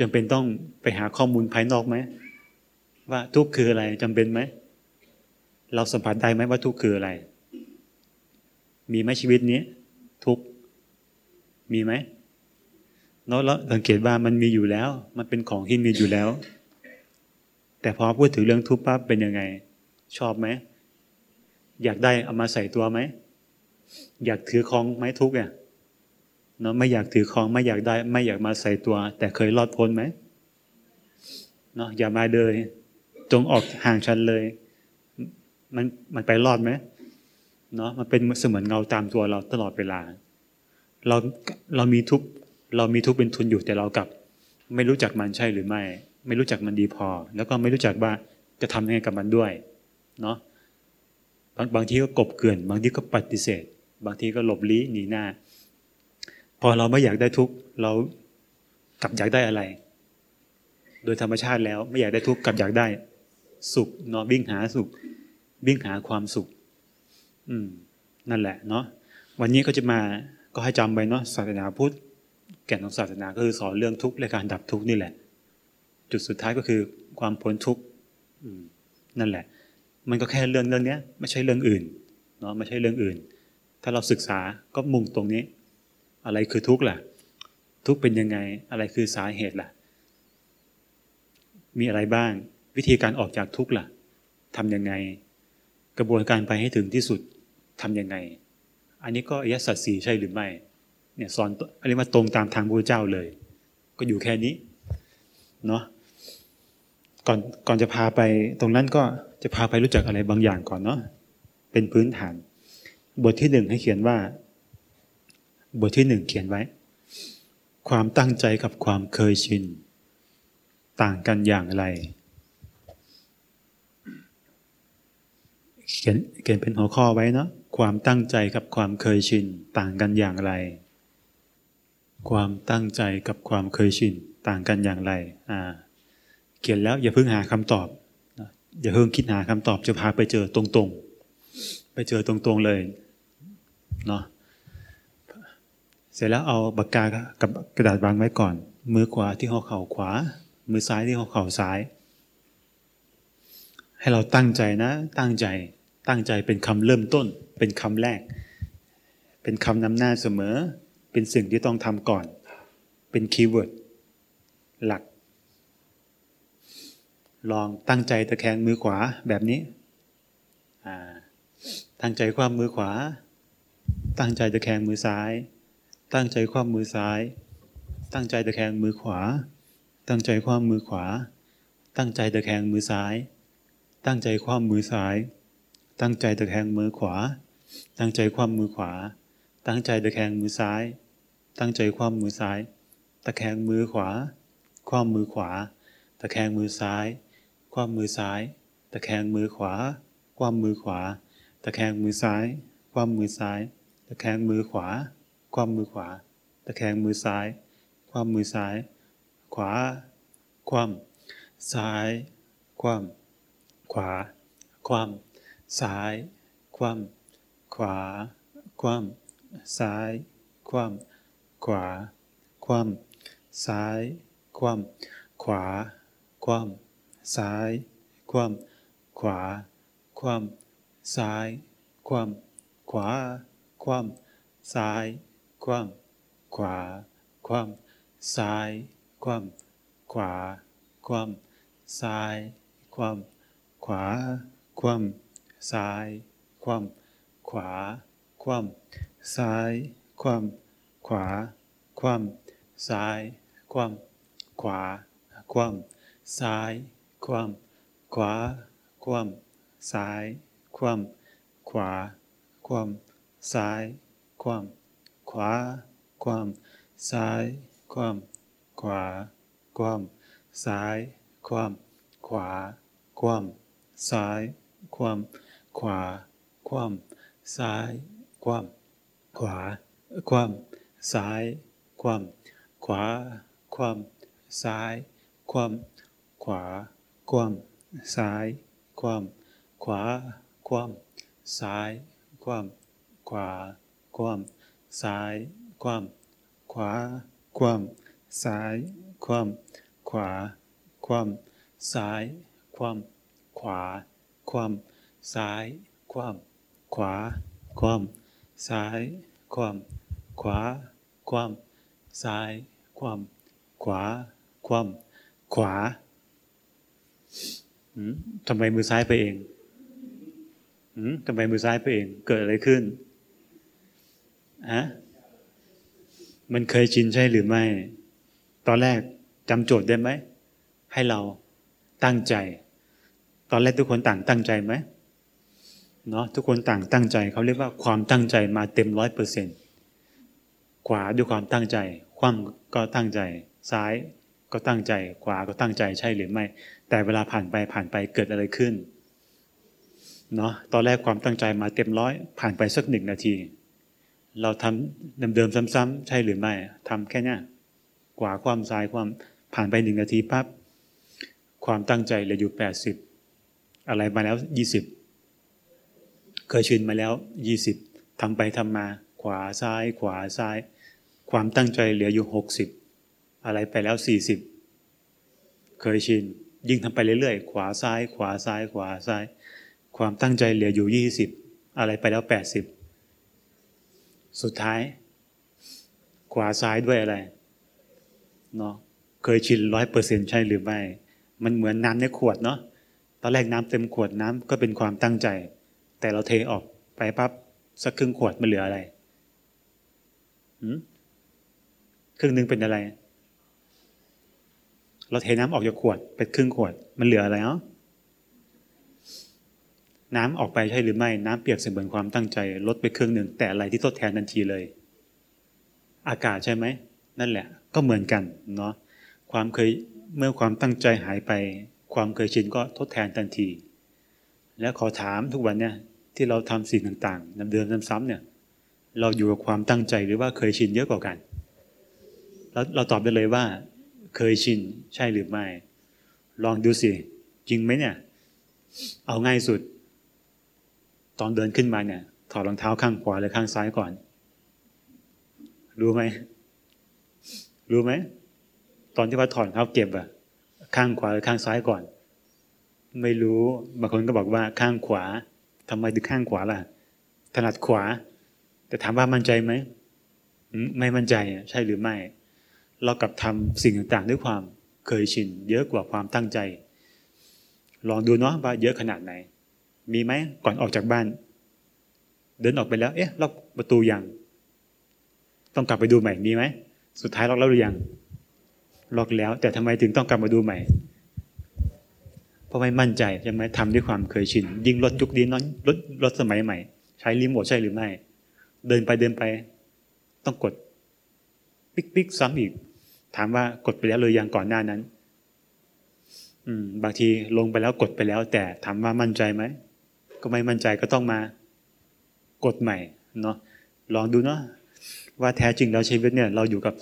จำเป็นต้องไปหาข้อมูลภายนอกไหมว่าทุกข์คืออะไรจำเป็นไหมเราสัมผัสได้ไหมว่าทุกข์คืออะไร มีไหมชีวิตนี้ ทุกข์มีไหม เนาะแล้วสังเกตว่ามันมีอยู่แล้ว มันเป็นของที่มีอยู่แล้ว แต่พอพูดถึงเรื่องทุกข์ปั๊บเป็นยังไง ชอบไหมอยากได้เอามาใส่ตัวไหมอยากถือของไหมทุกเนี่ยเนาะไม่อยากถือของไม่อยากได้ ไม่อยากมาใส่ตัว แต่เคยรอดพ้นไหมเนาะอย่ามาเลยจงออกห่างฉันเลย มันมันไปรอดไหมเนาะมันเป็นเสมือนเงาตามตัวเราตลอดเวลา เราเรามีทุก เรามีทุกเป็นทุนอยู่แต่เรากลับ ไม่รู้จักมันใช่หรือไม่ ไม่รู้จักมันดีพอ แล้วก็ไม่รู้จักว่าจะทำยังไงกับมันด้วยเนาะบางบางทีก็กบเกลื่อน บางทีก็ปฏิเสธ บางทีก็หลบลี้หนีหน้า พอเราไม่อยากได้ทุกเรากลับอยากได้อะไร โดยธรรมชาติแล้วไม่อยากได้ทุกข์กลับอยากได้ สุขเนาะวิ่งหาสุข วิ่งหาความสุข อืม นั่นแหละเนาะวันนี้ก็จะมาก็ให้จำไว้เนาะศาสนาพุทธ แก่นของศาสนาก็คือสอนเรื่องทุกข์และการดับทุกข์นี่แหละ จุดสุดท้ายก็คือความพ้นทุกข์นั่นแหละ มันก็แค่เรื่องเรื่องนี้ไม่ใช่เรื่องอื่นเนาะไม่ใช่เรื่องอื่น ถ้าเราศึกษาก็มุ่งตรงนี้ อะไรคือทุกข์ล่ะ ทุกข์เป็นยังไงอะไรคือสาเหตุล่ะ มีอะไรบ้าง วิธีการออกจากทุกข์ล่ะทำยังไง กระบวนการไปให้ถึงที่สุดทำยังไง อันนี้ก็อริยสัจสี่ใช่หรือไม่ เนี่ยสอนอะไรมาตรงตามทางพระเจ้าเลย ก็อยู่แค่นี้เนาะก่อนก่อนจะพาไปตรงนั้นก็จะพาไปรู้จักอะไรบางอย่างก่อนเนาะเป็นพื้นฐาน บทที่หนึ่งให้เขียนว่า บทที่หนึ่งเขียนไว้ ความตั้งใจกับความเคยชิน ต่างกันอย่างไร เขียนเขียนเป็นหัวข้อไว้เนาะความตั้งใจกับความเคยชินต่างกันอย่างไร ความตั้งใจกับความเคยชินต่างกันอย่างไรอ่าเขียนแล้วอย่าเพิ่งหาคำตอบ อย่าเพิ่งคิดหาคำตอบจะพาไปเจอตรงๆ ไปเจอตรงๆเลยเนาะเสร็จแล้วเอาปากกากับกระดาษวางไว้ก่อน มือขวาที่หัวเข่าขวา มือซ้ายที่หัวเข่าซ้าย ให้เราตั้งใจนะ ตั้งใจตั้งใจเป็นคำเริ่มต้น เป็นคำแรก เป็นคำนำหน้าเสมอ เป็นสิ่งที่ต้องทำก่อน เป็นคีย์เวิร์ดหลัก ลองตั้งใจตะแคงมือขวาแบบนี้ ตั้งใจความมือขวา ตั้งใจตะแคงมือซ้าย ตั้งใจความมือซ้าย ตั้งใจตะแคงมือขวา ตั้งใจความมือขวา ตั้งใจตะแคงมือซ้าย ตั้งใจความมือซ้าย ตั้งใจตะแคงมือขวา ตั้งใจความมือขวา ตั้งใจตะแคงมือซ้าย ตั้งใจความมือซ้าย ตะแคงมือขวา ความมือขวา ตะแคงมือซ้าย ความมือซ้าย ตะแคงมือขวา ความมือขวา ตะแคงมือซ้าย ความมือซ้าย ตะแคงมือขวา ความมือขวา ตะแคงมือซ้าย ความมือซ้าย ขวา ความซ้าย ความขวา ความซ้าย ความขวา ความ ซ้าย ความขวา ความซ้าย ความขวา ความซ้าย ความขวา ความซ้าย ความขวา ความซ้าย ความขวา ความซ้าย ความขวา ความซ้าย ความขวา ความซ้าย ความขวา ความ ซ้าย ความ ขวา ความ ซ้าย ความ ขวา ความ ซ้าย ความ ขวา ความ ซ้าย ความ ขวา ความ ซ้าย ความ ขวา ความ ซ้าย ความ ขวา ความ ซ้าย ความ ขวา ความ ซ้าย ความ ขวา ความ ซ้าย ความ ขวา ความซ้าย ความ ขวา ความ ซ้าย ความ ขวา ความ ซ้าย ความ ขวา ความ ซ้าย ความ ขวา ความ ซ้าย ความ ขวา ความ ซ้าย ความ ขวา ความ ซ้าย ความ ขวา ความ ซ้าย ความ ขวา ความ ซ้ายความ ขวา ความ ซ้าย ความ ขวา ความ ขวาทำไมมือซ้ายไปเองทำไมมือซ้ายไปเอง เกิดอะไรขึ้นฮะมันเคยชินใช่หรือไม่ ตอนแรกจำโจทย์ได้ไหม ให้เราตั้งใจ ตอนแรกทุกคนต่างตั้งใจไหม เนาะทุกคนต่างตั้งใจเขาเรียกว่าความตั้งใจมาเต็มร้อยเปอร์เซ็นต์ขวาด้วยความตั้งใจ คว่ำก็ตั้งใจ ซ้ายก็ตั้งใจ ขวาก็ตั้งใจใช่หรือไม่ แต่เวลาผ่านไปผ่านไปเกิดอะไรขึ้นเนาะตอนแรกความตั้งใจมาเต็มร้อยผ่านไปสักหนึ่งนาที เราทำเดิมๆซ้ำๆใช่หรือไม่ทำแค่เนี้ยขวาความซ้ายความผ่านไปหนึ่งนาทีปั๊บความตั้งใจเหลืออยู่แปดสิบอะไรมาแล้วยี่สิบ เคยชินมาแล้วยี่สิบทำไปทำมา ขวาซ้าย ขวาซ้าย ความตั้งใจเหลืออยู่หกสิบอะไรไปแล้วสี่สิบเคยชิน ยิ่งทำไปเรื่อยๆ ขวาซ้าย ขวาซ้าย ขวาซ้าย ความตั้งใจเหลืออยู่ยี่สิบอะไรไปแล้วแปดสิบสุดท้าย ขวาซ้ายด้วยอะไรเนาะเคยชินร้อยเปอร์เซ็นใช่หรือไม่ มันเหมือนน้ำในขวดเนาะตอนแรกน้ำเต็มขวดน้ำก็เป็นความตั้งใจ แต่เราเทออกไปปั๊บสักครึ่งขวดมันเหลืออะไรครึ่งหนึ่งเป็นอะไร เราเทน้ำออกจากขวดเป็นครึ่งขวด มันเหลืออะไรเนาะน้ำออกไปใช่หรือไม่ น้ำเปียกเสมือนความตั้งใจ ลดไปครึ่งหนึ่งแต่อะไรที่ทดแทนทันทีเลย อากาศใช่ไหมนั่นแหละ ก็เหมือนกันเนาะความเคยเมื่อความตั้งใจหายไป ความเคยชินก็ทดแทนทันที แล้วขอถามทุกวันเนี่ย ที่เราทำสิ่งต่างๆนำเดิมซ้ำๆเนี่ย เราอยู่กับความตั้งใจหรือว่าเคยชินเยอะกว่ากัน แล้วเราตอบได้เลยว่า เคยชินใช่หรือไม่ ลองดูสิจริงไหมเนี่ย เอาง่ายสุด ตอนเดินขึ้นมาเนี่ย ถอดรองเท้าข้างขวาหรือข้างซ้ายก่อน รู้ไหมรู้ไหมตอนที่ว่าถอดรองเท้าเก็บอะข้างขวาหรือข้างซ้ายก่อน ไม่รู้บางคนก็บอกว่าข้างขวา ทำไมถึงข้างขวาล่ะ ถนัดขวา แต่ถามว่ามั่นใจไหม ไม่มั่นใจใช่หรือไม่ เรากลับทำสิ่งต่างๆ ด้วยความเคยชิน เยอะกว่าความตั้งใจ ลองดูเนาะว่าเยอะขนาดไหน มีไหมก่อนออกจากบ้าน เดินออกไปแล้ว เอ๊ะล็อกประตูยัง ต้องกลับไปดูใหม่มีไหม สุดท้ายล็อกแล้วหรือยังล็อกแล้ว แต่ทำไมถึงต้องกลับมาดูใหม่ เพราะไม่มั่นใจใช่ไหมทำด้วยความเคยชิน ยิ่งรถยุคนี้น้อยรถรถสมัยใหม่ ใช้รีโมทใช่หรือไม่ เดินไปเดินไป ต้องกด ปิ๊กปิ๊กซ้ำอีก ถามว่ากดไปแล้วเลยยังก่อนหน้านั้น อืม บางทีลงไปแล้วกดไปแล้ว แต่ถามว่ามั่นใจไหมก็ไม่มั่นใจก็ต้องมา กดใหม่เนาะลองดูเนาะว่าแท้จริงแล้วชีวิตเนี่ย เราอยู่กับ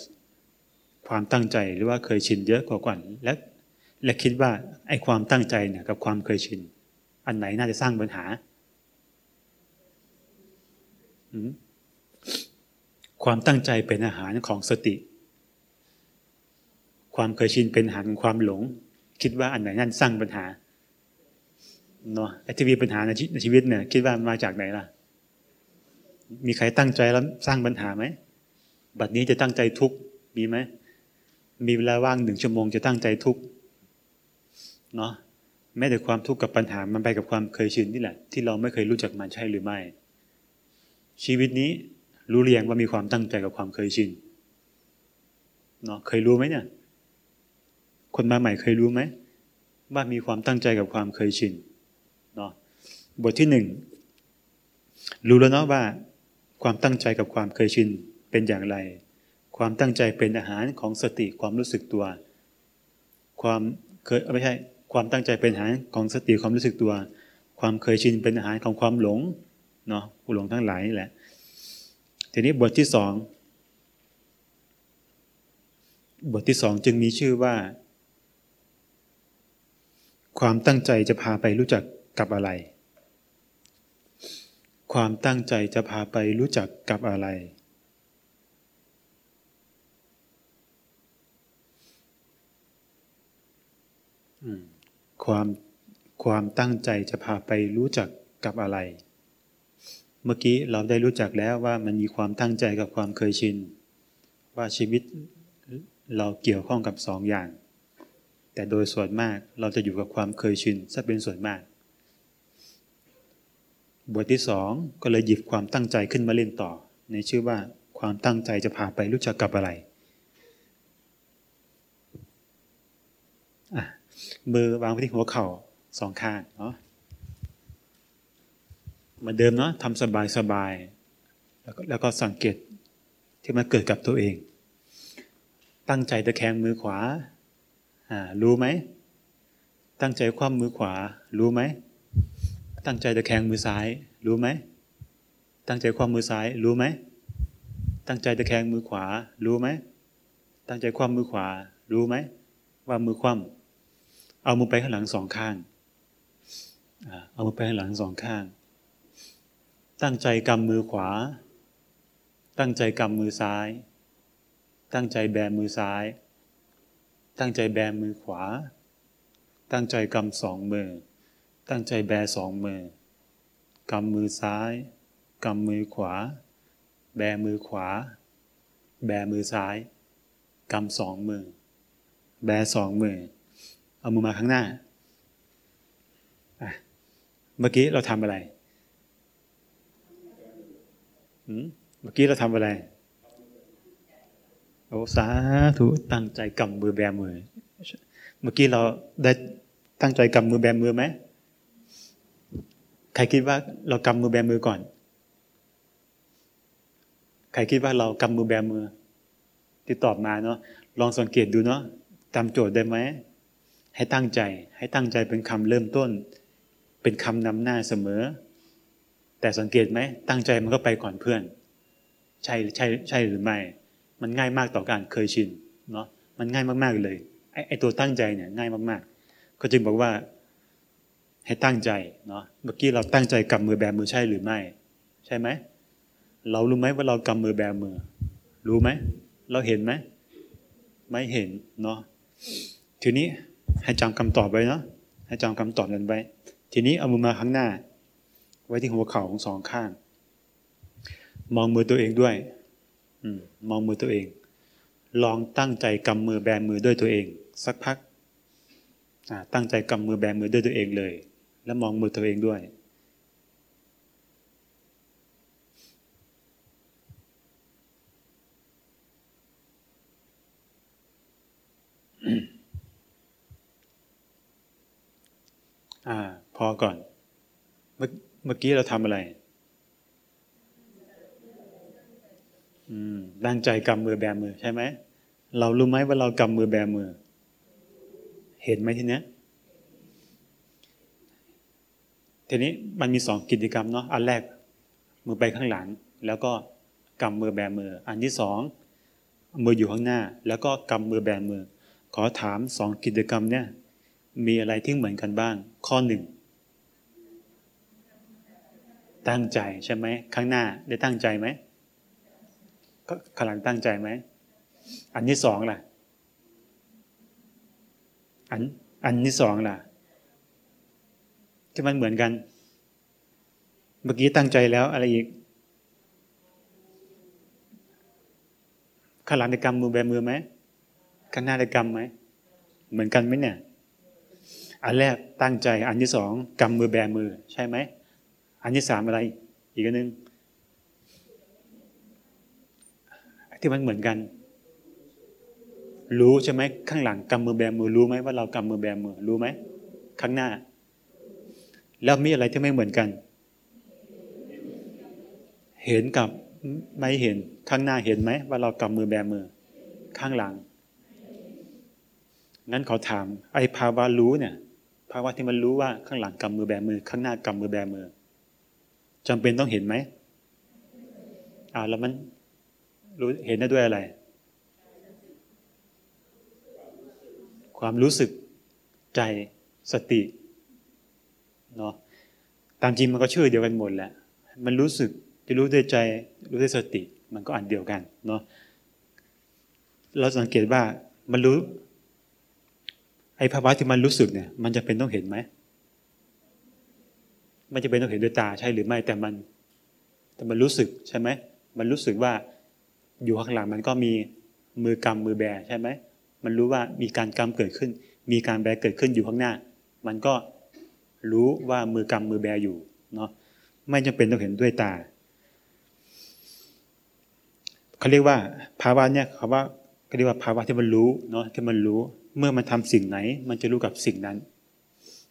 ความตั้งใจหรือว่าเคยชินเยอะกว่าก่อนและ และคิดว่าไอ้ความตั้งใจเนี่ยกับความเคยชิน อันไหนน่าจะสร้างปัญหา ความตั้งใจเป็นอาหารของสติ ความเคยชินเป็นอาหารของความหลง คิดว่าอันไหนนั่นสร้างปัญหาเนาะไอ้ที่มีปัญหาในชีวิตเนี่ยคิดว่ามาจากไหนล่ะ มีใครตั้งใจแล้วสร้างปัญหาไหมบัดนี้จะตั้งใจทุกมีไหมมีเวลาว่างหนึ่งชั่วโมงจะตั้งใจทุก เนาะแม้แต่ความทุกข์กับปัญหามันไปกับความเคยชินนี่แหละ ที่เราไม่เคยรู้จักมันใช่หรือไม่ ชีวิตนี้รู้เรียงว่ามีความตั้งใจกับความเคยชินเนาะเคยรู้ไหมเนี่ย คนมาใหม่เคยรู้ไหมว่ามีความตั้งใจกับความเคยชินเนาะบทที่หนึ่งรู้แล้วเนาะว่า ความตั้งใจกับความเคยชินเป็นอย่างไร ความตั้งใจเป็นอาหารของสติความรู้สึกตัว ความเคยไม่ใช่ ความตั้งใจเป็นอาหารของสติความรู้สึกตัว ความเคยชินเป็นอาหารของความหลงเนาะผู้หลงทั้งหลายแหละ ทีนี้บทที่สองบทที่สองจึงมีชื่อว่า ความตั้งใจจะพาไปรู้จักกับอะไร ความตั้งใจจะพาไปรู้จักกับอะไร ความความตั้งใจจะพาไปรู้จักกับอะไร เมื่อกี้เราได้รู้จักแล้วว่ามันมีความตั้งใจกับความเคยชิน ว่าชีวิตเราเกี่ยวข้องกับสองอย่าง แต่โดยส่วนมากเราจะอยู่กับความเคยชินซะเป็นส่วนมาก บทที่สองก็เลยหยิบความตั้งใจขึ้นมาเล่นต่อ ในชื่อว่าความตั้งใจจะพาไปรู้จักกับอะไรอะ มือวางไว้ที่หัวเข่าสองข้างเนาะเหมือนเดิมเนาะทำสบายสบายแล้วก็แล้วก็สังเกตที่มันเกิดกับตัวเอง ตั้งใจตะแคงมือขวาอ่ารู้ไหม ตั้งใจคว่ำมือขวา รู้ไหม ตั้งใจตะแคงมือซ้าย รู้ไหม ตั้งใจคว่ำมือซ้าย รู้ไหม ตั้งใจตะแคงมือขวา รู้ไหม ตั้งใจคว่ำมือขวา รู้ไหม ว่ามือคว่ำ เอามือไปข้างหลังสองข้างเอามือไปข้างหลังสองข้าง ตั้งใจกำมือขวา ตั้งใจกำมือซ้าย ตั้งใจแบมือซ้าย ตั้งใจแบมือขวา ตั้งใจกำสองมือ ตั้งใจแบสองมือกำมือซ้ายกำมือขวา แบมือขวา แบมือซ้ายกำสองมือ แบสองมือ เอามือมาข้างหน้า เมื่อกี้เราทำอะไรเมื่อกี้เราทำอะไรโอ้สาธุตั้งใจกำมือแบมือ เมื่อกี้เราได้ตั้งใจกำมือแบมือไหมใครคิดว่าเรากำมือแบมือก่อน ใครคิดว่าเรากำมือแบมือ ที่ตอบมาเนาะลองสังเกตดูเนาะตามโจทย์ได้ไหม ให้ตั้งใจ ให้ตั้งใจเป็นคำเริ่มต้น เป็นคำนำหน้าเสมอ แต่สังเกตไหมตั้งใจมันก็ไปก่อนเพื่อน ใช่ใช่ใช่หรือไม่ มันง่ายมากต่อการเคยชินเนาะมันง่ายมากๆเลยไอ้ไอตัวตั้งใจเนี่ยง่ายมากๆ ก็จึงบอกว่า ให้ตั้งใจเนาะเมื่อกี้เราตั้งใจกำมือแบมือใช่หรือไม่ ใช่ไหมเรารู้ไหมว่าเรากำมือแบมือ รู้ไหมเราเห็นไหมไม่เห็นเนาะทีนี้ ให้จำคำตอบไว้เนาะให้จำคำตอบนั้นไว้ ทีนี้เอามือมาข้างหน้า ไว้ที่หัวเข่าของสองข้าง มองมือตัวเองด้วยอมมองมือตัวเอง ลองตั้งใจกำมือแบมือด้วยตัวเอง สักพักตั้งใจกำมือแบมือด้วยตัวเองเลย แล้วมองมือตัวเองด้วย อ่า พอก่อน เมื่อกี้เราทำอะไร อืมตั้งใจกำมือแบมือใช่ไหม เรารู้ไหมว่าเรากำมือแบมือ เห็นไหมทีเนี้ยทีนี้มันมีสองกิจกรรมเนาะอันแรก มือไปข้างหลัง แล้วก็กำมือแบมือ อันที่สองมืออยู่ข้างหน้า แล้วก็กำมือแบมือ ขอถามสองกิจกรรมเนี่ย มีอะไรที่เหมือนกันบ้าง ข้อหนึ่งตั้งใจใช่ไหมข้างหน้าได้ตั้งใจไหมก็ขลังตั้งใจไหมอันที่สองล่ะอันอันที่สองล่ะที่มันเหมือนกัน เมื่อกี้ตั้งใจแล้วอะไรอีกข้างหลังได้กำมือแบมือไหมข้างหน้าได้กำไหมเหมือนกันไหมเนี่ย อันแรกตั้งใจ อันที่สองกำมือแบมือ ใช่ไหม อันที่สามอะไร อีกอันนึงที่มันเหมือนกัน รู้ใช่ไหมข้างหลังกำมือแบมือรู้ไหมว่าเรากำมือแบมือรู้ไหมข้างหน้า แล้วมีอะไรที่ไม่เหมือนกัน เห็นกับไม่เห็นข้างหน้าเห็นไหมว่าเรากำมือแบมือ ข้างหลังงั้นขอถามไอ้ภาวะรู้เนี่ย ภาวะที่มันรู้ว่าข้างหลังกำมือแบมือ ข้างหน้ากำมือแบมือจำเป็นต้องเห็นไหมอ่าแล้วมันรู้เห็นได้ด้วยอะไร ความรู้สึกใจสติเนาะตามจริงมันก็ชื่อเดียวกันหมดแหละมันรู้สึกจะรู้ด้วยใจรู้ด้วยสติ มันก็อันเดียวกันเนาะเราสังเกตว่ามันรู้ ไอ้ภาวะที่มันรู้สึกเนี่ย มันจะเป็นต้องเห็นไหมมันจะเป็นต้องเห็นด้วยตาใช่หรือไม่แต่มัน แต่มันรู้สึกใช่ไหมมันรู้สึกว่าอยู่ข้างหลังมันก็มีมือกำมือแบใช่ไหมมันรู้ว่ามีการกำเกิดขึ้น มีการแบเกิดขึ้นอยู่ข้างหน้า มันก็รู้ว่ามือกำมือแบอยู่เนาะไม่จำเป็นต้องเห็นด้วยตาเขาเรียกว่าภาวะเนี่ยคำว่าเขาเรียกว่าภาวะที่มันรู้เนาะที่มันรู้ เมื่อมันทำสิ่งไหน มันจะรู้กับสิ่งนั้น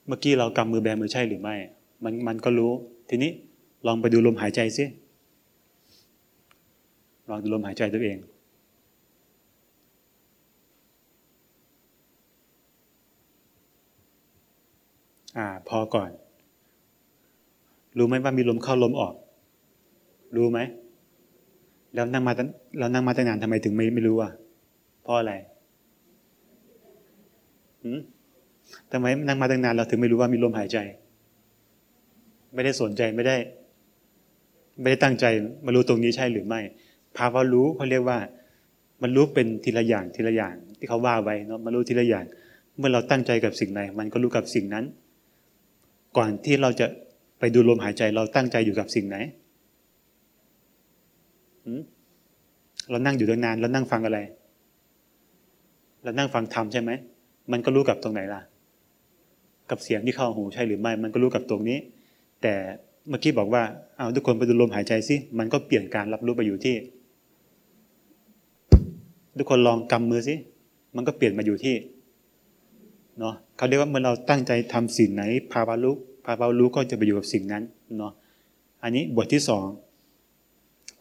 เมื่อกี้เรากำมือแบมือใช่หรือไม่ มันมันก็รู้ ทีนี้ลองไปดูลมหายใจซิลองดูลมหายใจตัวเองอ่าพอก่อน รู้ไหมว่ามีลมเข้าลมออก รู้ไหมแล้วนั่งมาตั้งเรานั่งมาตั้งนานทำไมถึงไม่ไม่รู้อะเพราะอะไร ทำไมนั่งมาตั้งนานเราถึงไม่รู้ว่ามีลมหายใจ ไม่ได้สนใจไม่ได้ ไม่ได้ตั้งใจมารู้ตรงนี้ใช่หรือไม่ภาวะรู้เขาเรียกว่า มันรู้เป็นทีละอย่างทีละอย่าง ที่เขาว่าไว้เนาะมารู้ทีละอย่าง เมื่อเราตั้งใจกับสิ่งไหน มันก็รู้กับสิ่งนั้น ก่อนที่เราจะไปดูลมหายใจเราตั้งใจอยู่กับสิ่งไหนเรานั่งอยู่ตั้งนานเรานั่งฟังอะไร เรานั่งฟังธรรมใช่ไหม มันก็รู้กับตรงไหนล่ะ กับเสียงที่เข้าหูใช่หรือไม่ มันก็รู้กับตรงนี้ แต่เมื่อกี้บอกว่าเอาทุกคนไปดูลมหายใจสิมันก็เปลี่ยนการรับรู้ไปอยู่ที่ ทุกคนลองกำมือสิมันก็เปลี่ยนมาอยู่ที่เนาะเขาเรียกว่าเมื่อเราตั้งใจทำสิ่งไหนภาวะรู้ภาวะรู้ก็จะไปอยู่กับสิ่งนั้นเนาะอันนี้บทที่สอง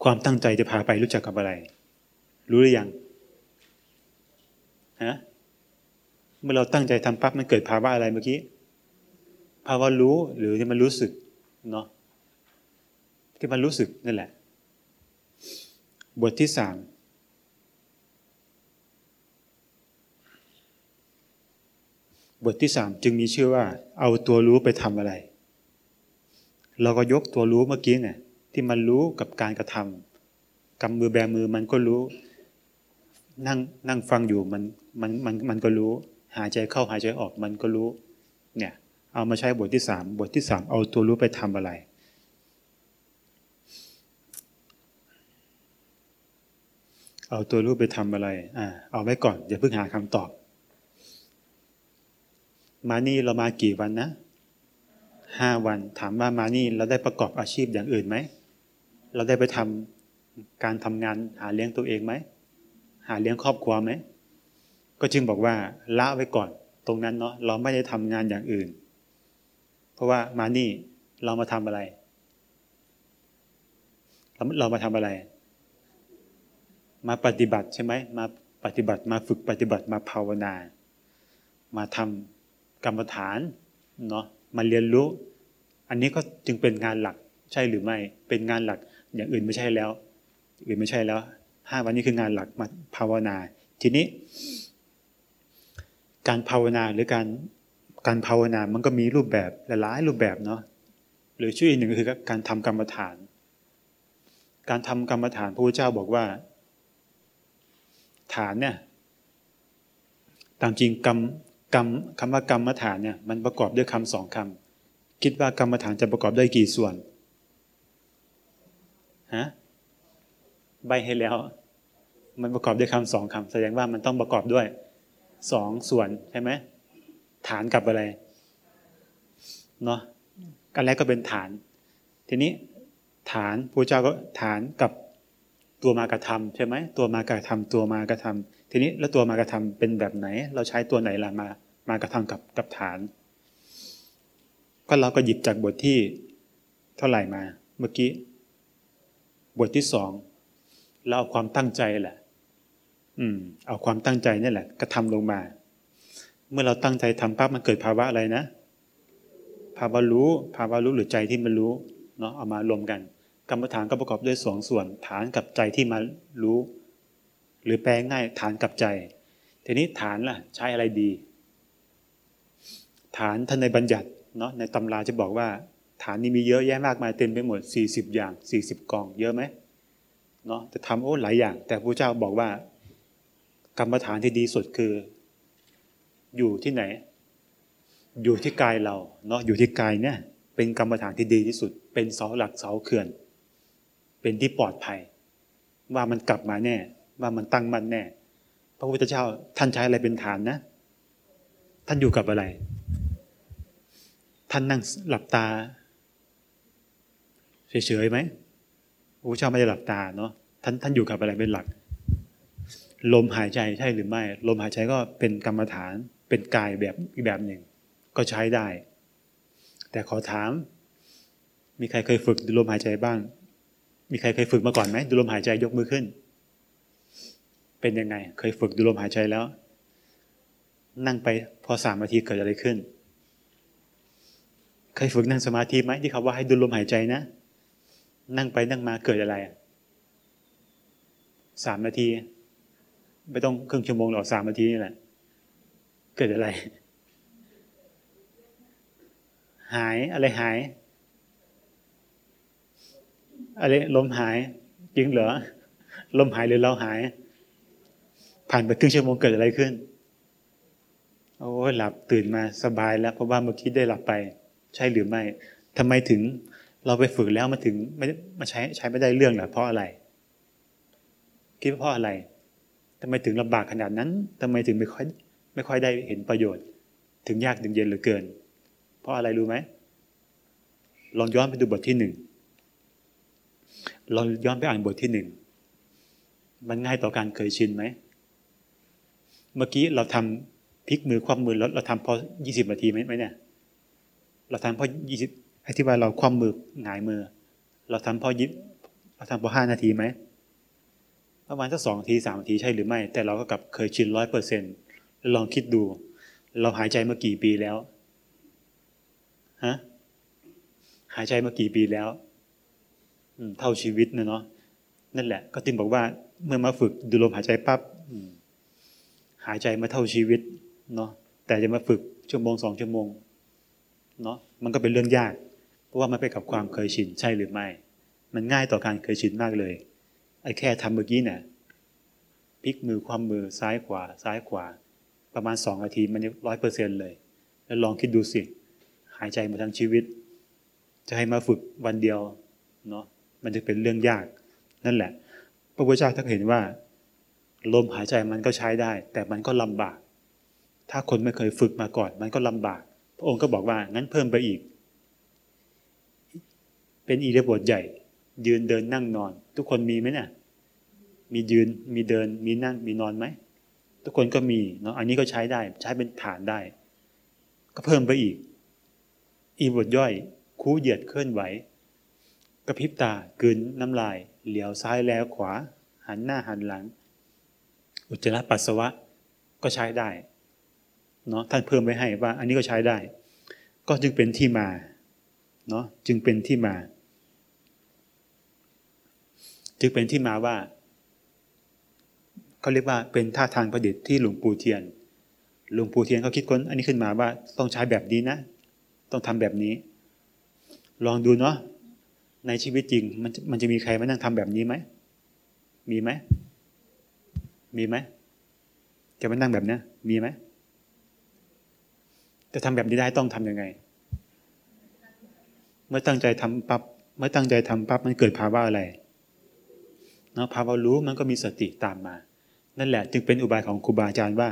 ความตั้งใจจะพาไปรู้จักกับอะไร รู้หรือยังฮะ เมื่อเราตั้งใจทำปั๊บมันเกิดภาวะอะไรเมื่อกี้ ภาวะรู้หรือที่มันรู้สึกเนาะที่มันรู้สึกนั่นแหละ บทที่สามบทที่สามจึงมีชื่อว่า เอาตัวรู้ไปทำอะไร เราก็ยกตัวรู้เมื่อกี้เนี่ยที่มันรู้กับการกระทำกำมือแบมือมันก็รู้ นั่งนั่งฟังอยู่มันมันมันมันก็รู้ หายใจเข้าหายใจออกมันก็รู้ เนี่ย เอามาใช้บทที่สามบทที่สามเอาตัวรู้ไปทำอะไร เอาตัวรู้ไปทำอะไร อ่า เอาไว้ก่อนอย่าเพิ่งหาคำตอบ มานี่เรามากี่วันนะห้าวัน ถามว่ามานี่เราได้ประกอบอาชีพอย่างอื่นไหม เราได้ไปทำการทำงานหาเลี้ยงตัวเองไหม หาเลี้ยงครอบครัวไหม ก็จึงบอกว่าละไว้ก่อน ตรงนั้นเนาะเราไม่ได้ทำงานอย่างอื่น เพราะว่ามานี่เรามาทำอะไร เราเรามาทำอะไร มาปฏิบัติใช่ไหมมาปฏิบัติมาฝึกปฏิบัติมาภาวนา มาทำกรรมฐานเนาะมาเรียนรู้ อันนี้ก็จึงเป็นงานหลักใช่หรือไม่ เป็นงานหลักอย่างอื่นไม่ใช่แล้ว อื่นไม่ใช่แล้วห้าวันนี้คืองานหลักมาภาวนา ทีนี้ การภาวนาหรือการการภาวนามันก็มีรูปแบบหลายรูปแบบเนาะหรือชื่ออีกหนึ่งคือการทำกรรมฐาน การทำกรรมฐานพระพุทธเจ้าบอกว่า ฐานเนี่ยตามจริงกรรมกรรมคำว่ากรรมฐานเนี่ยมันประกอบด้วยคำสองคำคิดว่ากรรมฐานจะประกอบด้วยกี่ส่วนฮะใบให้แล้ว มันประกอบด้วยคำสองคำแสดงว่ามันต้องประกอบด้วย สองส่วนใช่ไหมฐานกับอะไรเนาะกันแรกก็เป็นฐาน ทีนี้ฐานพระเจ้าก็ฐานกับตัวมากระทำใช่ไหมตัวมากระทำตัวมากระทำทีนี้แล้วตัวมากระทำเป็นแบบไหน เราใช้ตัวไหนล่ะมามากระทำกับกับฐาน ก็เราก็หยิบจากบทที่เท่าไหร่มาเมื่อกี้บทที่สองเราเอาความตั้งใจแหละ อืม เอาความตั้งใจนี่แหละกระทำลงมา เมื่อเราตั้งใจทำปั๊บมันเกิดภาวะอะไรนะ ภาวะรู้ ภาวะรู้หรือใจที่มันรู้เนาะเอามารวมกัน กรรมฐานก็ประกอบด้วยสองส่วน ฐานกับใจที่มารู้ หรือแปลง่ายฐานกับใจทีนี้ฐานล่ะ ใช้อะไรดี ฐานท่านในบัญญัติเนาะในตำราจะบอกว่า ฐานนี้มีเยอะแยะมากมายเต็มไปหมด 40 อย่าง 40 กอง เยอะไหมเนาะจะทำโอ้หลายอย่าง แต่พระเจ้าบอกว่า กรรมฐานที่ดีสุดคือ อยู่ที่ไหน อยู่ที่กายเราเนาะอยู่ที่กายเนี่ยเป็นกรรมฐานที่ดีที่สุด เป็นเสาหลักเสาเขื่อน เป็นที่ปลอดภัย ว่ามันกลับมาแน่ ว่ามันตั้งมั่นแน่ พระพุทธเจ้าท่านใช้อะไรเป็นฐานนะ ท่านอยู่กับอะไร ท่านนั่งหลับตาเฉยๆไหมพระพุทธเจ้าไม่ได้หลับตาเนาะท่านท่านอยู่กับอะไรเป็นหลัก ลมหายใจใช่หรือไม่ ลมหายใจก็เป็นกรรมฐาน เป็นกายแบบอีกแบบหนึ่ง ก็ใช้ได้ แต่ขอถาม มีใครเคยฝึกดูลมหายใจบ้าง มีใครเคยฝึกมาก่อนไหมดูลมหายใจยกมือขึ้น เป็นยังไง เคยฝึกดูลมหายใจแล้ว นั่งไปพอสามนาทีเกิดอะไรขึ้น เคยฝึกนั่งสมาธิไหมที่เขาว่าให้ดูลมหายใจนะ นั่งไปนั่งมาเกิดอะไรสามนาที ไม่ต้องครึ่งชั่วโมงหรอกสามนาทีนี่แหละ เกิดอะไร หายอะไรหาย อะไรลมหาย จริงเหรอลมหายหรือเราหาย ผ่านไปครึ่งชั่วโมงเกิดอะไรขึ้น โอ้หลับตื่นมาสบายแล้ว เพราะว่าเมื่อกี้ได้หลับไป ใช่หรือไม่ทำไมถึงเราไปฝึกแล้วมาถึงไม่มาใช้ใช้ไม่ได้เรื่องล่ะเพราะอะไร คิดว่าเพราะอะไร ทำไมถึงลำบากขนาดนั้นทำไมถึงไม่ค่อยไม่ค่อยได้เห็นประโยชน์ ถึงยากถึงเย็นเหลือเกิน เพราะอะไรรู้ไหมลองย้อนไปดูบทที่หนึ่งลองย้อนไปอ่านบทที่หนึ่งมันง่ายต่อการเคยชินไหม เมื่อกี้เราทำพลิกมือคว่ำมือแล้วเราทำพอยี่สิบนาทีไหมไหมเนี่ย เราทำพอยี่สิบไอ้ที่ว่าเราคว่ำมือหงายมือ เราทำพอยิบเราทำพอห้านาทีไหม ประมาณสักสองนาทีสามนาทีใช่หรือไม่ แต่เราก็กลับเคยชินร้อยเปอร์เซ็นต์ลองคิดดู เราหายใจมากี่ปีแล้วฮะหายใจมากี่ปีแล้วเท่าชีวิตนะเนาะนั่นแหละ ก็จึงบอกว่าเมื่อมาฝึกดูลมหายใจปั๊บหายใจมาเท่าชีวิตเนาะแต่จะมาฝึกชั่วโมงสองชั่วโมงเนาะมันก็เป็นเรื่องยาก เพราะว่ามันไปกับความเคยชินใช่หรือไม่ มันง่ายต่อการเคยชินมากเลย ไอ้แค่ทำเมื่อกี้เนี่ยพลิกมือความมือซ้ายขวา ซ้ายขวา ประมาณสองนาทีมันร้อยเปอร์เซ็นเลย แล้วลองคิดดูสิ หายใจมาทั้งชีวิต จะให้มาฝึกวันเดียวเนาะมันจะเป็นเรื่องยาก นั่นแหละ พระพุทธเจ้าท่านเห็นว่า ลมหายใจมันก็ใช้ได้ แต่มันก็ลำบาก ถ้าคนไม่เคยฝึกมาก่อน มันก็ลำบาก พระองค์ก็บอกว่างั้นเพิ่มไปอีก เป็นอีเดบทใหญ่ ยืนเดินนั่งนอน ทุกคนมีไหมเนี่ยมียืนมีเดินมีนั่งมีนอนไหมทุกคนก็มีเนาะอันนี้ก็ใช้ได้ใช้เป็นฐานได้ ก็เพิ่มไปอีก อีบทย่อย คูเหยียดเคลื่อนไหวกระพริบตากืนน้ำลาย เหลียวซ้ายแล้วขวา หันหน้าหันหลัง อุจจาระปัสสาวะก็ใช้ได้เนาะท่านเพิ่มไว้ให้ว่า อันนี้ก็ใช้ได้ ก็จึงเป็นที่มาเนาะจึงเป็นที่มา จึงเป็นที่มาว่าเขาเรียกว่าเป็นท่าทางประดิษฐ์ที่หลวงปู่เทียน หลวงปู่เทียนเขาคิดค้นอันนี้ขึ้นมาว่าต้องใช้แบบนี้นะ ต้องทำแบบนี้ ลองดูเนาะในชีวิตจริงมันมันจะมีใครมานั่งทำแบบนี้ไหม มีไหม มีไหม จะมานั่งแบบนี้มีไหม จะทำแบบนี้ได้ต้องทํำยังไง เมื่อตั้งใจทำปับ๊บ เมื่อตั้งใจทำปั๊บมันเกิดภาวะอะไร เนาะภาวะรู้มันก็มีสติตามมา นั่นแหละจึงเป็นอุบายของครูบาอาจารย์ว่า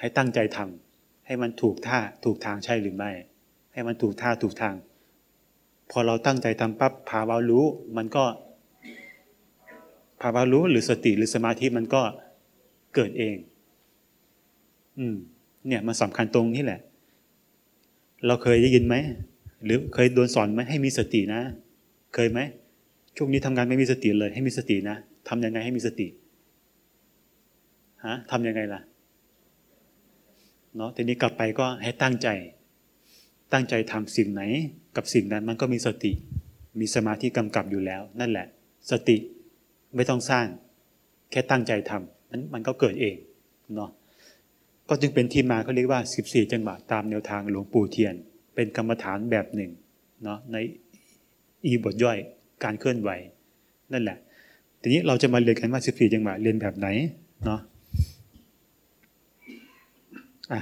ให้ตั้งใจทำให้มันถูกท่าถูกทางใช่หรือไม่ ให้มันถูกท่าถูกทาง พอเราตั้งใจทำปั๊บภาวะรู้มันก็ ภาวะรู้หรือสติหรือสมาธิมันก็เกิดเอง อืม เนี่ยมันสำคัญตรงนี้แหละ เราเคยได้ยินไหม หรือเคยโดนสอนไหมให้มีสตินะ เคยไหม ช่วงนี้ทำงานไม่มีสติเลย ให้มีสตินะทำยังไงให้มีสติฮะทำยังไงล่ะเนาะทีนี้กลับไปก็ให้ตั้งใจ ตั้งใจทำสิ่งไหน กับสิ่งนั้นมันก็มีสติ มีสมาธิกำกับอยู่แล้ว นั่นแหละ สติไม่ต้องสร้าง แค่ตั้งใจทำมันมันก็เกิดเองเนาะก็จึงเป็นที่มาเขาเรียกว่า 14 จังหวะตามแนวทางหลวงปู่เทียน เป็นกรรมฐานแบบหนึ่งเนาะในอีบทย่อย การเคลื่อนไหว นั่นแหละ ทีนี้เราจะมาเรียนกันว่า14จังหวะเรียนแบบไหนเนาะอะ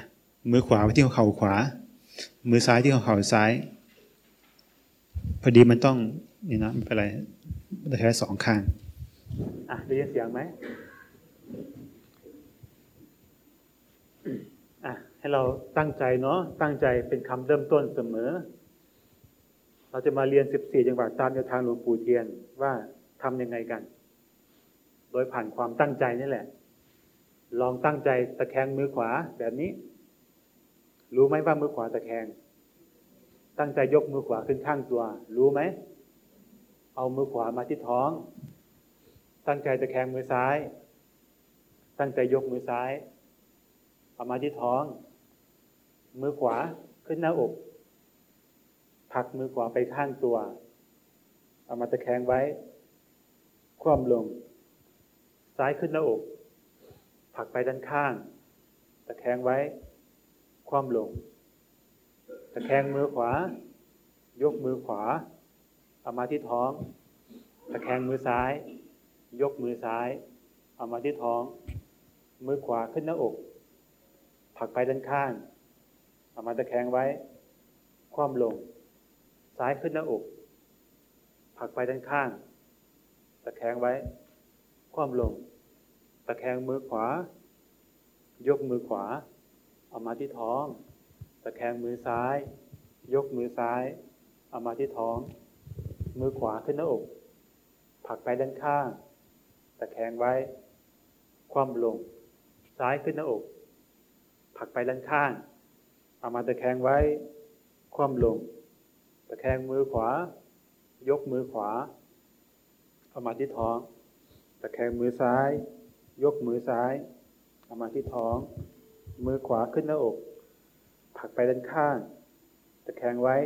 มือขวาไว้ที่เข่าขวา มือซ้ายที่เข่าซ้าย พอดีมันต้องนี่นะไม่เป็นไรเราใช้สองข้างอะได้ยินเสียงไหมอะให้เราตั้งใจเนาะตั้งใจเป็นคำเริ่มต้นเสมอ เราจะมาเรียน 14 จังหวะตามแนวทางหลวงปู่เทียนว่าทำยังไงกัน โดยผ่านความตั้งใจนี่แหละ ลองตั้งใจตะแคงมือขวาแบบนี้ รู้ไหมว่ามือขวาตะแคง ตั้งใจยกมือขวาขึ้นข้างตัว รู้ไหม เอามือขวามาที่ท้อง ตั้งใจตะแคงมือซ้าย ตั้งใจยกมือซ้าย เอามาที่ท้อง มือขวาขึ้นหน้าอก ผักมือขวาไปข้างตัว เอามาตะแคงไว้ คว่ำลง ซ้ายขึ้นหน้าอก ผักไปด้านข้าง ตะแคงไว้ คว่ำลง ตะแคงมือขวา ยกมือขวา เอามาที่ท้อง ตะแคงมือซ้าย ยกมือซ้าย เอามาที่ท้อง มือขวาขึ้นหน้าอก ผักไปด้านข้าง เอามาตะแคงไว้ คว่ำลง ซ้ายขึ้นหน้าอกผลักไปด้านข้าง ตะแคงไว้ คว่ำลง ตะแคงมือขวา ยกมือขวา เอามาที่ท้อง ตะแคงมือซ้าย ยกมือซ้าย เอามาที่ท้อง มือขวาขึ้นหน้าอกผลักไปด้านข้าง ตะแคงไว้ คว่ำลง ซ้ายขึ้นหน้าอกผลักไปด้านข้าง เอามาตะแคงไว้ คว่ำลงะแคงมือขวา ยกมือขวาเอามาที่ท้อง ตะแคงมือซ้าย ยกมือซ้ายเอามาที่ท้อง มือขวาขึ้นหน้าอกผลักไปด้านข้าง ตะแคงไว้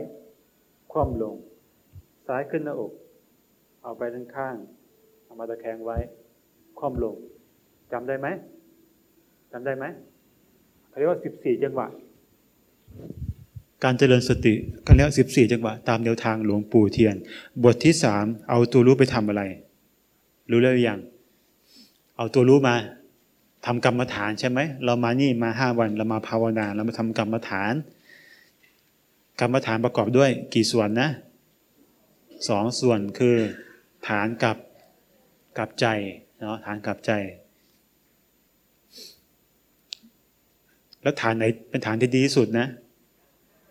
คว่ำลง ซ้ายขึ้นหน้าอก เอาไปด้านข้างเอามาตะแคงไว้ คว่ำลงจำได้ไหมจำได้ไหมเขาเรียกว่าสิบสี่จังหวะ การเจริญสติก็เรียกสิบสี่จังหวะตามแนวทางหลวงปู่เทียน บทที่สามเอาตัวรู้ไปทำอะไร รู้แล้วหรือยังเอาตัวรู้มาทำกรรมฐานใช่ไหมเรามานี่มาห้าวันเรามาภาวนาเรามาทำกรรมฐาน กรรมฐานประกอบด้วยกี่ส่วนนะสองส่วนคือฐานกับกับใจเนาะฐานกับใจ แล้วฐานไหนเป็นฐานที่ดีที่สุดนะ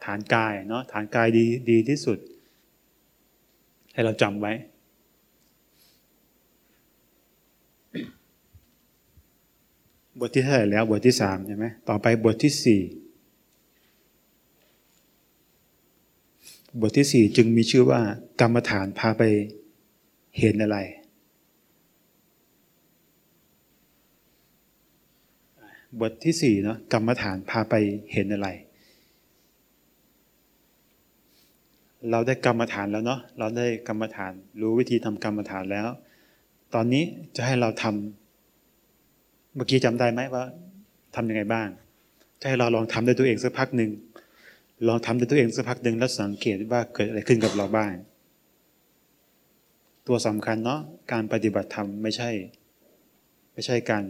ฐานกายเนาะฐานกายดีดีที่สุด ให้เราจำไว้ บทที่เท่าไหร่แล้วบทที่สามใช่ไหมต่อไปบทที่สี่บทที่สี่จึงมีชื่อว่ากรรมฐานพาไปเห็นอะไรบทที่สี่เนาะกรรมฐานพาไปเห็นอะไร เราได้กรรมฐานแล้วเนาะเราได้กรรมฐาน รู้วิธีทำกรรมฐานแล้ว ตอนนี้จะให้เราทำเมื่อกี้จำได้ไหมว่าทำยังไงบ้างจะให้เราลองทำด้วยตัวเองสักพักหนึ่งลองทำด้วยตัวเองสักพักหนึ่งแล้วสังเกตว่าเกิดอะไรขึ้นกับเราบ้าง ตัวสำคัญเนาะการปฏิบัติธรรมไม่ใช่ ไม่ใช่การ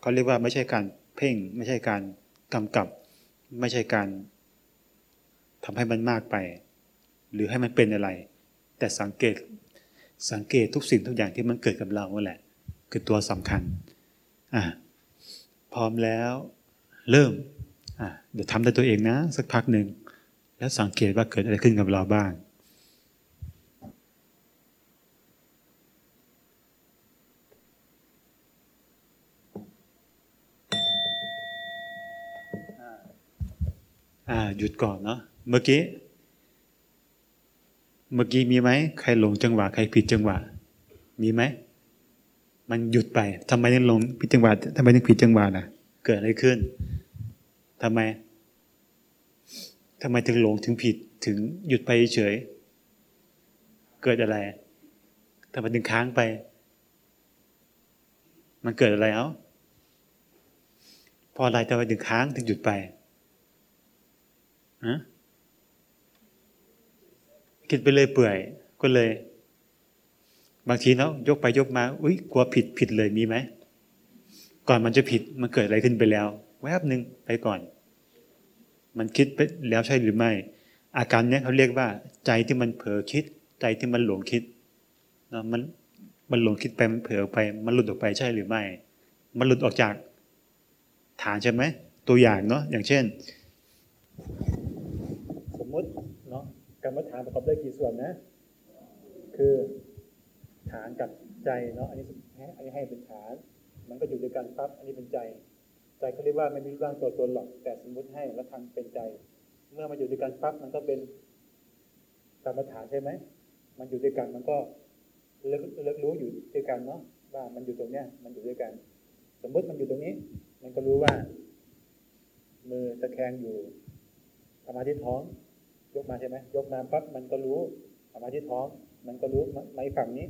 เขาเรียกว่าไม่ใช่การเพ่ง ไม่ใช่การกำกับ ไม่ใช่การ ทำให้มันมากไป หรือให้มันเป็นอะไร แต่สังเกตสังเกตทุกสิ่งทุกอย่างที่มันเกิดกับเราแหละ คือตัวสำคัญอะพร้อมแล้วเริ่มอะเดี๋ยวทำด้วยตัวเองนะ สักพักหนึ่งแล้วสังเกตว่าเกิดอะไรขึ้นกับเราบ้างอ่าหยุดก่อนเนาะ เมื่อกี้ เมื่อกี้มีไหมใครหลงจังหวะใครผิดจังหวะ มีไหมมันหยุดไปทำไมถึงหลงผิดจังหวะทำไมถึงผิดจังหวะนะเกิดอะไรขึ้นทำไมทำไมถึงหลงถึงผิดถึงหยุดไปเฉย เกิดอะไรทำไมถึงค้างไป มันเกิดอะไรเอ้าพออะไรทำไมถึงค้างถึงหยุดไปฮะ คิดไปเลยเปื่อย ก็เลย บางทีเนาะยกไปยกมาอุ้ยกลัวผิดผิดเลยมีไหมก่อนมันจะผิดมันเกิดอะไรขึ้นไปแล้ว แวบหนึ่งไปก่อน มันคิดไปแล้วใช่หรือไม่ อาการเนี้ยเขาเรียกว่า ใจที่มันเผลอคิด ใจที่มันหลงคิดเนาะมันมันหลงคิดไปมันเผลอไป มันหลุดออกไปใช่หรือไม่ มันหลุดออกจากฐานใช่ไหมตัวอย่างเนาะอย่างเช่น กรรมฐานประกอบด้วยกี่ส่วนนะ คือฐานกับใจเนาะอันนี้อันนี้ให้เป็นฐาน มันก็อยู่ด้วยกันปั๊บอันนี้เป็นใจ ใจเขาเรียกว่าไม่มีร่างตัวตนหรอก แต่สมมุติให้แล้วทำเป็นใจ เมื่อมาอยู่ด้วยกันปั๊บมันก็เป็นกรรมฐานใช่ไหมมันอยู่ด้วยกันมันก็เลิกเลิกรู้อยู่ด้วยกันเนาะว่ามันอยู่ตรงเนี้ยมันอยู่ด้วยกัน สมมติมันอยู่ตรงนี้ มันก็รู้ว่า มือตะแคงอยู่ทำมาที่ท้อง ยกมาใช่ไหมยกมาปั๊บมันก็รู้ทำมาที่ท้อง มันก็รู้ไม้ฝั่งนี้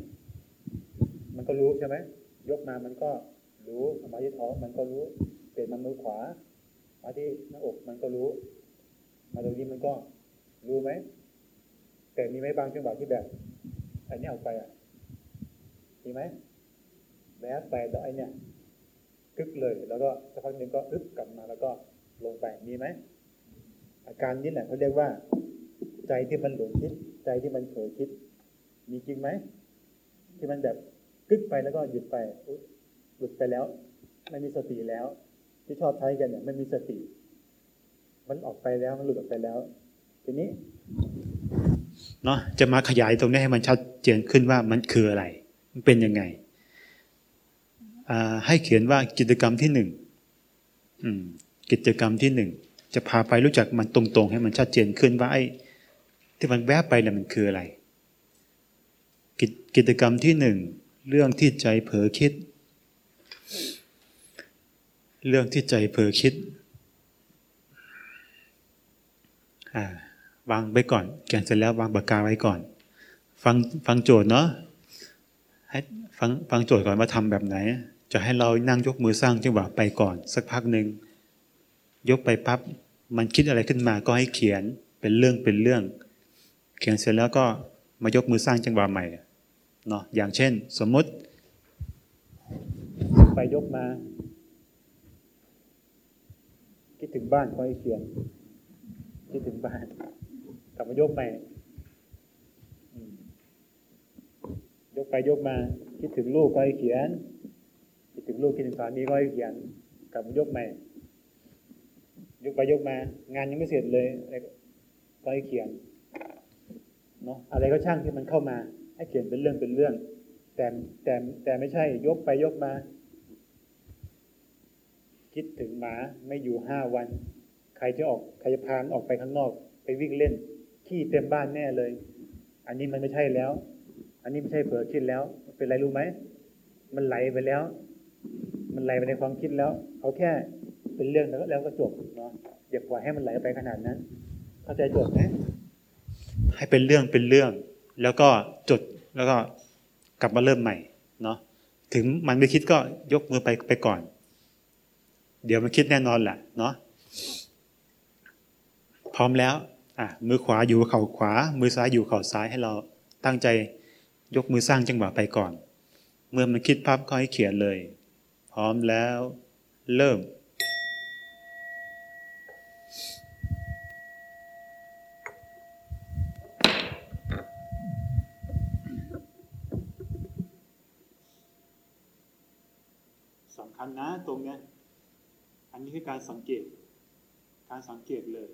มันก็รู้ใช่ไหมยกมามันก็รู้ทำมาที่ท้องมันก็รู้เปลี่ยนมามือขวามาที่หน้าอกมันก็รู้ มาตรงนี้มันก็รู้ไหมแต่มีไหมบางจังหวะที่แบบอันนี้เอาไปอะมีไหมแม้ไปแล้วไอเนี่กึกเลย แล้วก็สักพักหนึ่งก็อึบกลับมาแล้วก็ลงไปมีไหมอาการนี้แหละเขาเรียกว่า ใจที่มันหลงคิด ใจที่มันเผลอคิด มีจริงไหม ที่มันแบบกึกไปแล้วก็หยุดไปหลุดไปแล้ว ไม่มีสติแล้ว ที่ชอบใช้กันเนี่ยไม่มีสติ มันออกไปแล้วมันหลุดออกไปแล้ว ทีนี้เนาะจะมาขยายตรงนี้ให้มันชัดเจนขึ้นว่ามันคืออะไร มันเป็นยังไงอ่าให้เขียนว่ากิจกรรมที่หนึ่งกิจกรรมที่หนึ่งจะพาไปรู้จักมันตรงๆ ให้มันชัดเจนขึ้นว่าไอ้ ที่มันแวบไปเนี่ยมันคืออะไรกิจกิจกรรมที่หนึ่งเรื่องที่ใจเผลอคิด เรื่องที่ใจเผลอคิดอ่าวางไว้ก่อนเขียนเสร็จแล้ววางปากกาไว้ก่อน ฟังฟังโจทย์เนาะให้ฟังฟังโจทย์ก่อนว่าทำแบบไหน จะให้เรานั่งยกมือสร้างจังหวะไปก่อน สักพักหนึ่งยกไปปั๊บมันคิดอะไรขึ้นมาก็ให้เขียนเป็นเรื่องเป็นเรื่อง เขียนเสร็จแล้วก็มายกมือสร้างจังหวะใหม่เนาะอย่างเช่น สมมติ ไปยกมา คิดถึงบ้านก็ให้เขียน คิดถึงบ้านกลับมายกใหม่ยกไปยกมา คิดถึงลูกก็ให้เขียน คิดถึงลูกคิดถึงสามีก็ให้เขียนกลับมายกใหม่ยกไปยกมา งานยังไม่เสร็จเลยอะไรก็ให้เขียน เนาะอะไรก็ช่างที่มันเข้ามา ให้เขียนเป็นเรื่องเป็นเรื่อง แต่แต่แต่ไม่ใช่ยกไปยกมา คิดถึงหมาไม่อยู่ห้าวัน ใครจะออกใครจะพานออกไปข้างนอก ไปวิ่งเล่น ขี้เต็มบ้านแน่เลย อันนี้มันไม่ใช่แล้ว อันนี้ไม่ใช่เผลอคิดแล้ว เป็นไรรู้ไหมมันไหลไปแล้ว มันไหลไปในความคิดแล้วเอาแค่เป็นเรื่องแล้วก็จบเนาะอย่าปล่อยให้มันไหลไปขนาดนั้น เข้าใจจบไหม ให้เป็นเรื่องเป็นเรื่อง แล้วก็จดแล้วก็กลับมาเริ่มใหม่เนาะถึงมันไม่คิดก็ยกมือไปไปก่อน เดี๋ยวมันคิดแน่นอนแหละเนาะพร้อมแล้วอะมือขวาอยู่เข่าขวา มือซ้ายอยู่เข่าซ้ายให้เราตั้งใจยกมือสร้างจังหวะไปก่อน เมื่อมันคิดพับก็ให้เขียนเลย พร้อมแล้ว เริ่ม สำคัญนะตรงเนี้ย อั นนี้คือการสังเกต การสังเกตเลย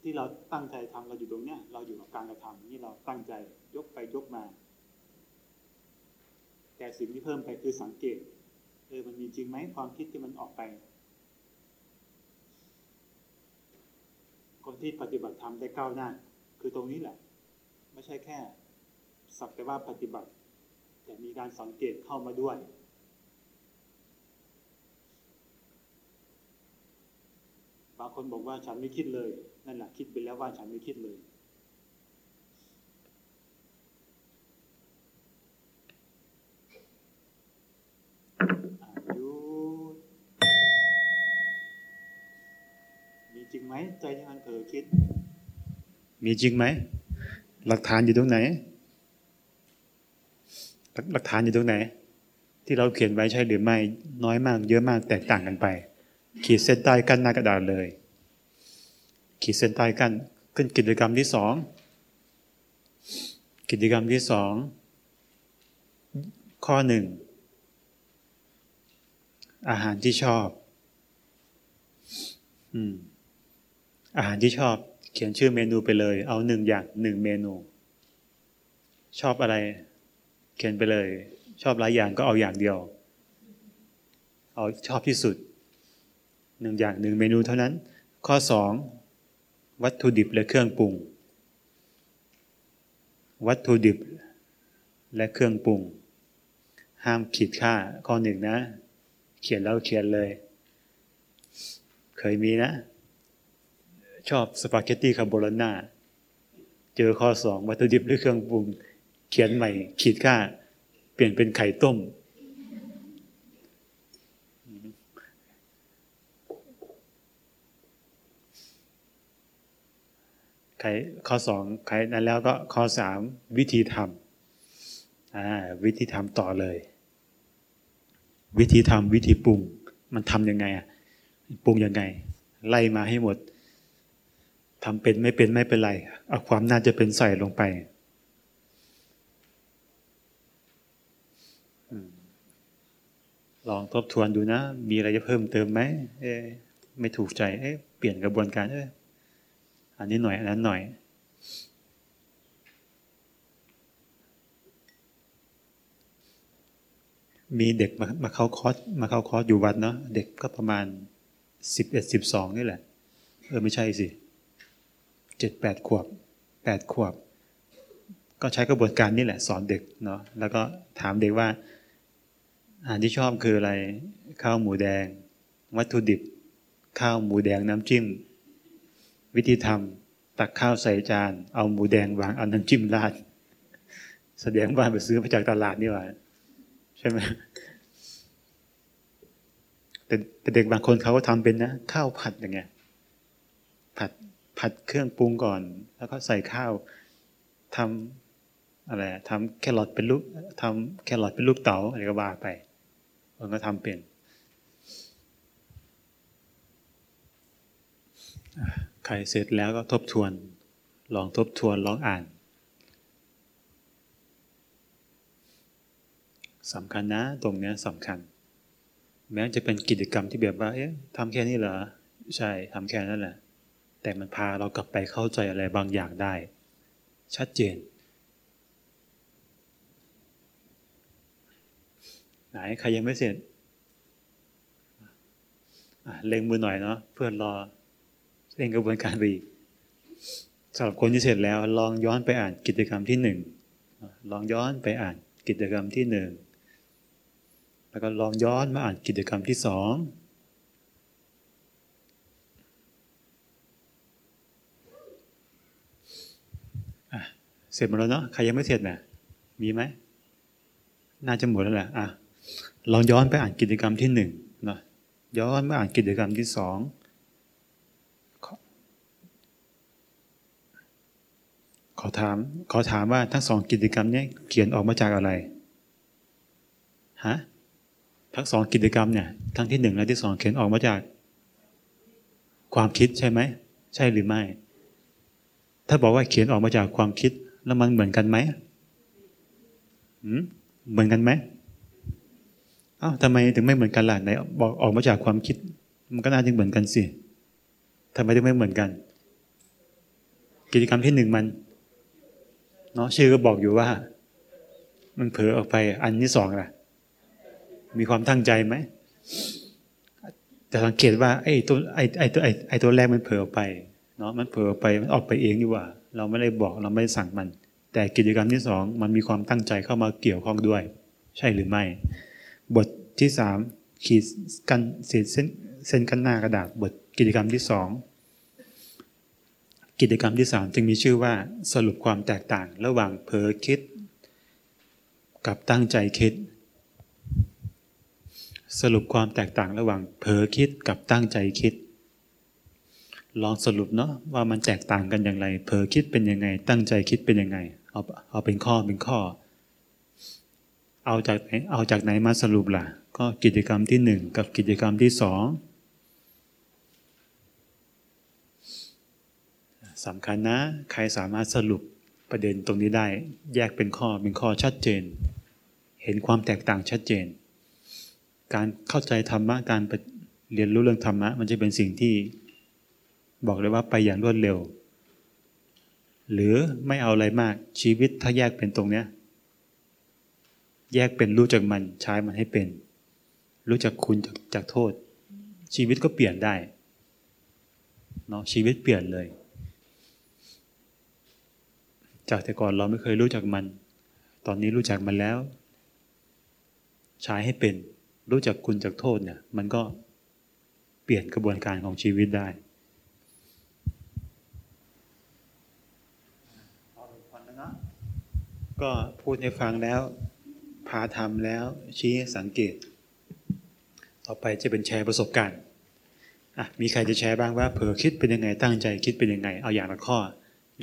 ที่เราตั้งใจทำเราอยู่ตรงเนี้ย เราอยู่กับการกระทำนี่เราตั้งใจยกไปยกมา แต่สิ่งที่เพิ่มไปคือสังเกตเออมันมีจริงไหมความคิดที่มันออกไป คนที่ปฏิบัติธรรมได้ก้าวหน้า คือตรงนี้แหละ ไม่ใช่แค่ สักแต่ว่าปฏิบัติ แต่มีการสังเกตเข้ามาด้วย บางคนบอกว่าฉันไม่คิดเลย นั่นแหละคิดไปแล้วว่าฉันไม่คิดเลย อายุ มีจริงไหมใจที่มันเผลอคิด มีจริงไหม หลักฐานอยู่ตรงไหน หลักหลักฐานอยู่ตรงไหน ที่เราเขียนไว้ใช่หรือไม่ น้อยมาก เยอะมากแตกต่างกันไป ขีดเส้นใต้กั้นหน้ากระดาษเลย ขีดเส้นใต้กั้นขึ้นกิจกรรมที่สองกิจกรรมที่สองข้อหนึ่งอาหารที่ชอบอืมอาหารที่ชอบเขียนชื่อเมนูไปเลย เอาหนึ่งอย่างหนึ่งเมนู ชอบอะไร เขียนไปเลย ชอบหลายอย่างก็เอาอย่างเดียว เอาชอบที่สุด หนึ่งอย่างหนึ่งเมนูเท่านั้น ข้อสองวัตถุดิบและเครื่องปรุง วัตถุดิบและเครื่องปรุง ห้ามขีดฆ่าข้อหนึ่งนะ เขียนแล้วเขียนเลย เคยมีนะ ชอบสปาเกตตี้คาโบนาร่าเจอข้อสองวัตถุดิบหรือเครื่องปรุง เขียนใหม่ขีดค่า เปลี่ยนเป็นไข่ต้ม ใครข้อสองใครนั้นแล้วก็ข้อสามวิธีทำอ่าวิธีทำต่อเลย วิธีทำวิธีปรุง มันทำยังไงอะปรุงยังไง ไล่มาให้หมดทำเป็นไม่เป็นไม่เป็นไร เอาความน่าจะเป็นใส่ลงไปลองทบทวนดูนะ มีอะไรจะเพิ่มเติมไหมเอ๊ไม่ถูกใจเอ๊เปลี่ยนกระบวนการเอ๊ อันนี้หน่อยอันนั้นหน่อยมีเด็กมามาเข้าคอร์สมาเข้าคอร์สอยู่วัดเนาะเด็กก็ประมาณสิบเอ็ดสิบสองนี่แหละ เออไม่ใช่สิเจ็ดแปดขวบแปดขวบ ก็ใช้กระบวนการนี่แหละสอนเด็กเนาะแล้วก็ถามเด็กว่าอาหารที่ชอบคืออะไร ข้าวหมูแดง วัตถุดิบ ข้าวหมูแดงน้ำจิ้ม วิธีทำตักข้าวใส่จาน เอาหมูแดงวางเอาน้ำจิ้มราดแสดงว่าไปซื้อมาจากตลาดนี่หว่าใช่ไหมแต่เด็กบางคนเขาก็ทำเป็นนะ ข้าวผัดอย่างเงี้ยผัดผัดเครื่องปรุงก่อน แล้วก็ใส่ข้าวทำอะไรทำแครอทเป็นลูกทำแครอทเป็นลูกเต๋าอะไรก็ว่าไปมันก็ทำเป็น ใครเสร็จแล้วก็ทบทวน ลองทบทวนลองอ่านสำคัญนะตรงนี้สำคัญ แม้จะเป็นกิจกรรมที่แบบว่าเอ๊ะทำแค่นี้เหรอ ใช่ทำแค่นั้นแหละ แต่มันพาเรากลับไปเข้าใจอะไรบางอย่างได้ ชัดเจน ไหนใครยังไม่เสร็จเล็งมือหน่อยเนาะเพื่อนรอ เร่งกระบวนการไปอีกสำหรับคนที่เสร็จแล้ว ลองย้อนไปอ่านกิจกรรมที่หนึ่งลองย้อนไปอ่านกิจกรรมที่หนึ่งแล้วก็ลองย้อนมาอ่านกิจกรรมที่สองอเสร็จหมดแล้วเนาะใครยังไม่เสร็จนะมีไหมน่าจะหมดแล้วแหละอะลองย้อนไปอ่านกิจกรรมที่หนึ่งเนาะย้อนมาอ่านกิจกรรมที่สอง ขอถามขอถามว่าทั้งสองกิจกรรมนี้เขียนออกมาจากอะไรฮะทั้งสองกิจกรรมเนี่ยทั้งที่หนึ่งและที่สองเขียนออกมาจาก ความคิดใช่ไหมใช่หรือไม่ ถ้าบอกว่าเขียนออกมาจากความคิดแล้วมันเหมือนกันไหมเหมือนกันไหมอ้าวทำไมถึงไม่เหมือนกันล่ะไหนบอกออกมาจากความคิด มันก็น่าจะเหมือนกันสิทำไมถึงไม่เหมือนกัน กิจกรรมที่หนึ่งมัน เนาะชื่อก็บอกอยู่ว่า มันเผลอออกไปอันที่สองล่ะ มีความตั้งใจไหมแต่สังเกตว่าไอ้ตัวไอ้ไอ้ตัวไอ้ไอ้ตัวแรกมันเผลออกไปเนาะมันเผลออกไปมันออกไปเองนี่ว่า เราไม่ได้บอกเราไม่ได้สั่งมัน แต่กิจกรรมที่สองมันมีความตั้งใจเข้ามาเกี่ยวข้องด้วย ใช่หรือไม่ บทที่สามขีดกันเศษเส้นเส้นกันหน้ากระดาษบทกิจกรรมที่สอง กิจกรรมที่สามจึงมีชื่อว่าสรุปความแตกต่าง ระหว่างเผลอคิด กับตั้งใจคิด สรุปความแตกต่างระหว่างเผลอคิดกับตั้งใจคิด ลองสรุปเนาะว่ามันแตกต่างกันอย่างไรเผลอคิดเป็นยังไง ตั้งใจคิดเป็นยังไงเอาเอาเป็นข้อเป็นข้อ เอาจากไหนเอาจากไหนมาสรุปล่ะ ก็กิจกรรมที่หนึ่งกับกิจกรรมที่สอง สำคัญนะ ใครสามารถสรุปประเด็นตรงนี้ได้ แยกเป็นข้อเป็นข้อชัดเจน เห็นความแตกต่างชัดเจน การเข้าใจธรรมะการเรียนรู้เรื่องธรรมะ มันจะเป็นสิ่งที่บอกเลยว่าไปอย่างรวดเร็ว หรือไม่เอาอะไรมากชีวิตถ้าแยกเป็นตรงเนี้ยแยกเป็นรู้จักมันใช้มันให้เป็น รู้จักคุณจากจากโทษ ชีวิตก็เปลี่ยนได้เนาะชีวิตเปลี่ยนเลย จากแต่ก่อนเราไม่เคยรู้จักมัน ตอนนี้รู้จักมันแล้ว ใช้ให้เป็นรู้จักคุณจากโทษเนี่ย มันก็เปลี่ยนกระบวนการของชีวิตได้ก็พูดให้ฟังแล้ว พาทำแล้ว ชี้สังเกต ต่อไปจะเป็นแชร์ประสบการณ์อะมีใครจะแชร์บ้างว่าเผลอคิดเป็นยังไงตั้งใจคิดเป็นยังไง เอาอย่างละข้อ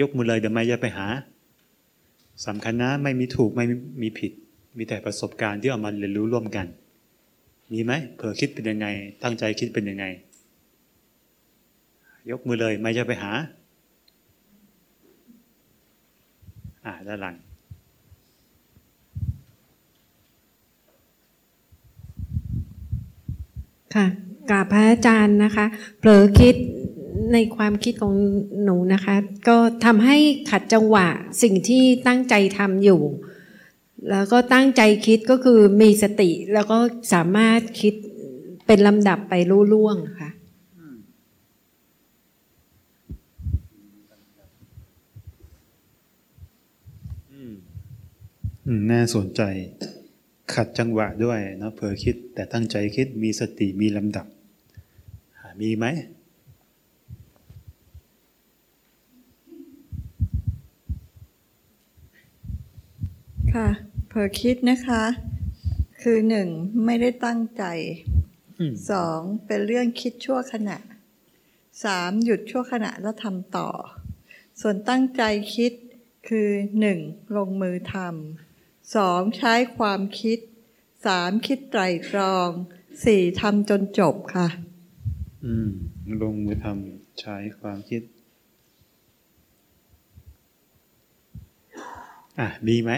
ยกมือเลยเดี๋ยวไม่จะไปหา สำคัญนะไม่มีถูกไม่มีผิด มีแต่ประสบการณ์ที่เอามาเรียนรู้ร่วมกัน มีไหมเผลอคิดเป็นยังไง ตั้งใจคิดเป็นยังไง ยกมือเลยไม่จะไปหา อ่าด้านหลังค่ะกราบพระอาจารย์นะคะ เผลอคิด ในความคิดของหนูนะคะ ก็ทำให้ขัดจังหวะสิ่งที่ตั้งใจทำอยู่ แล้วก็ตั้งใจคิดก็คือมีสติ แล้วก็สามารถคิดเป็นลำดับไปรู้ล่วงค่ะอืมน่าสนใจ ขัดจังหวะด้วยเนาะเผลอคิด แต่ตั้งใจคิดมีสติมีลำดับ มีไหม ค่ะเผลอคิดนะคะ คือหนึ่งไม่ได้ตั้งใจอืมสองเป็นเรื่องคิดชั่วขณะสามหยุดชั่วขณะแล้วทำต่อ ส่วนตั้งใจคิดคือหนึ่งลงมือทำสองใช้ความคิดสามคิดไตรตรองสี่ทำจนจบค่ะ อืม ลงมือทำใช้ความคิด อะมีไหม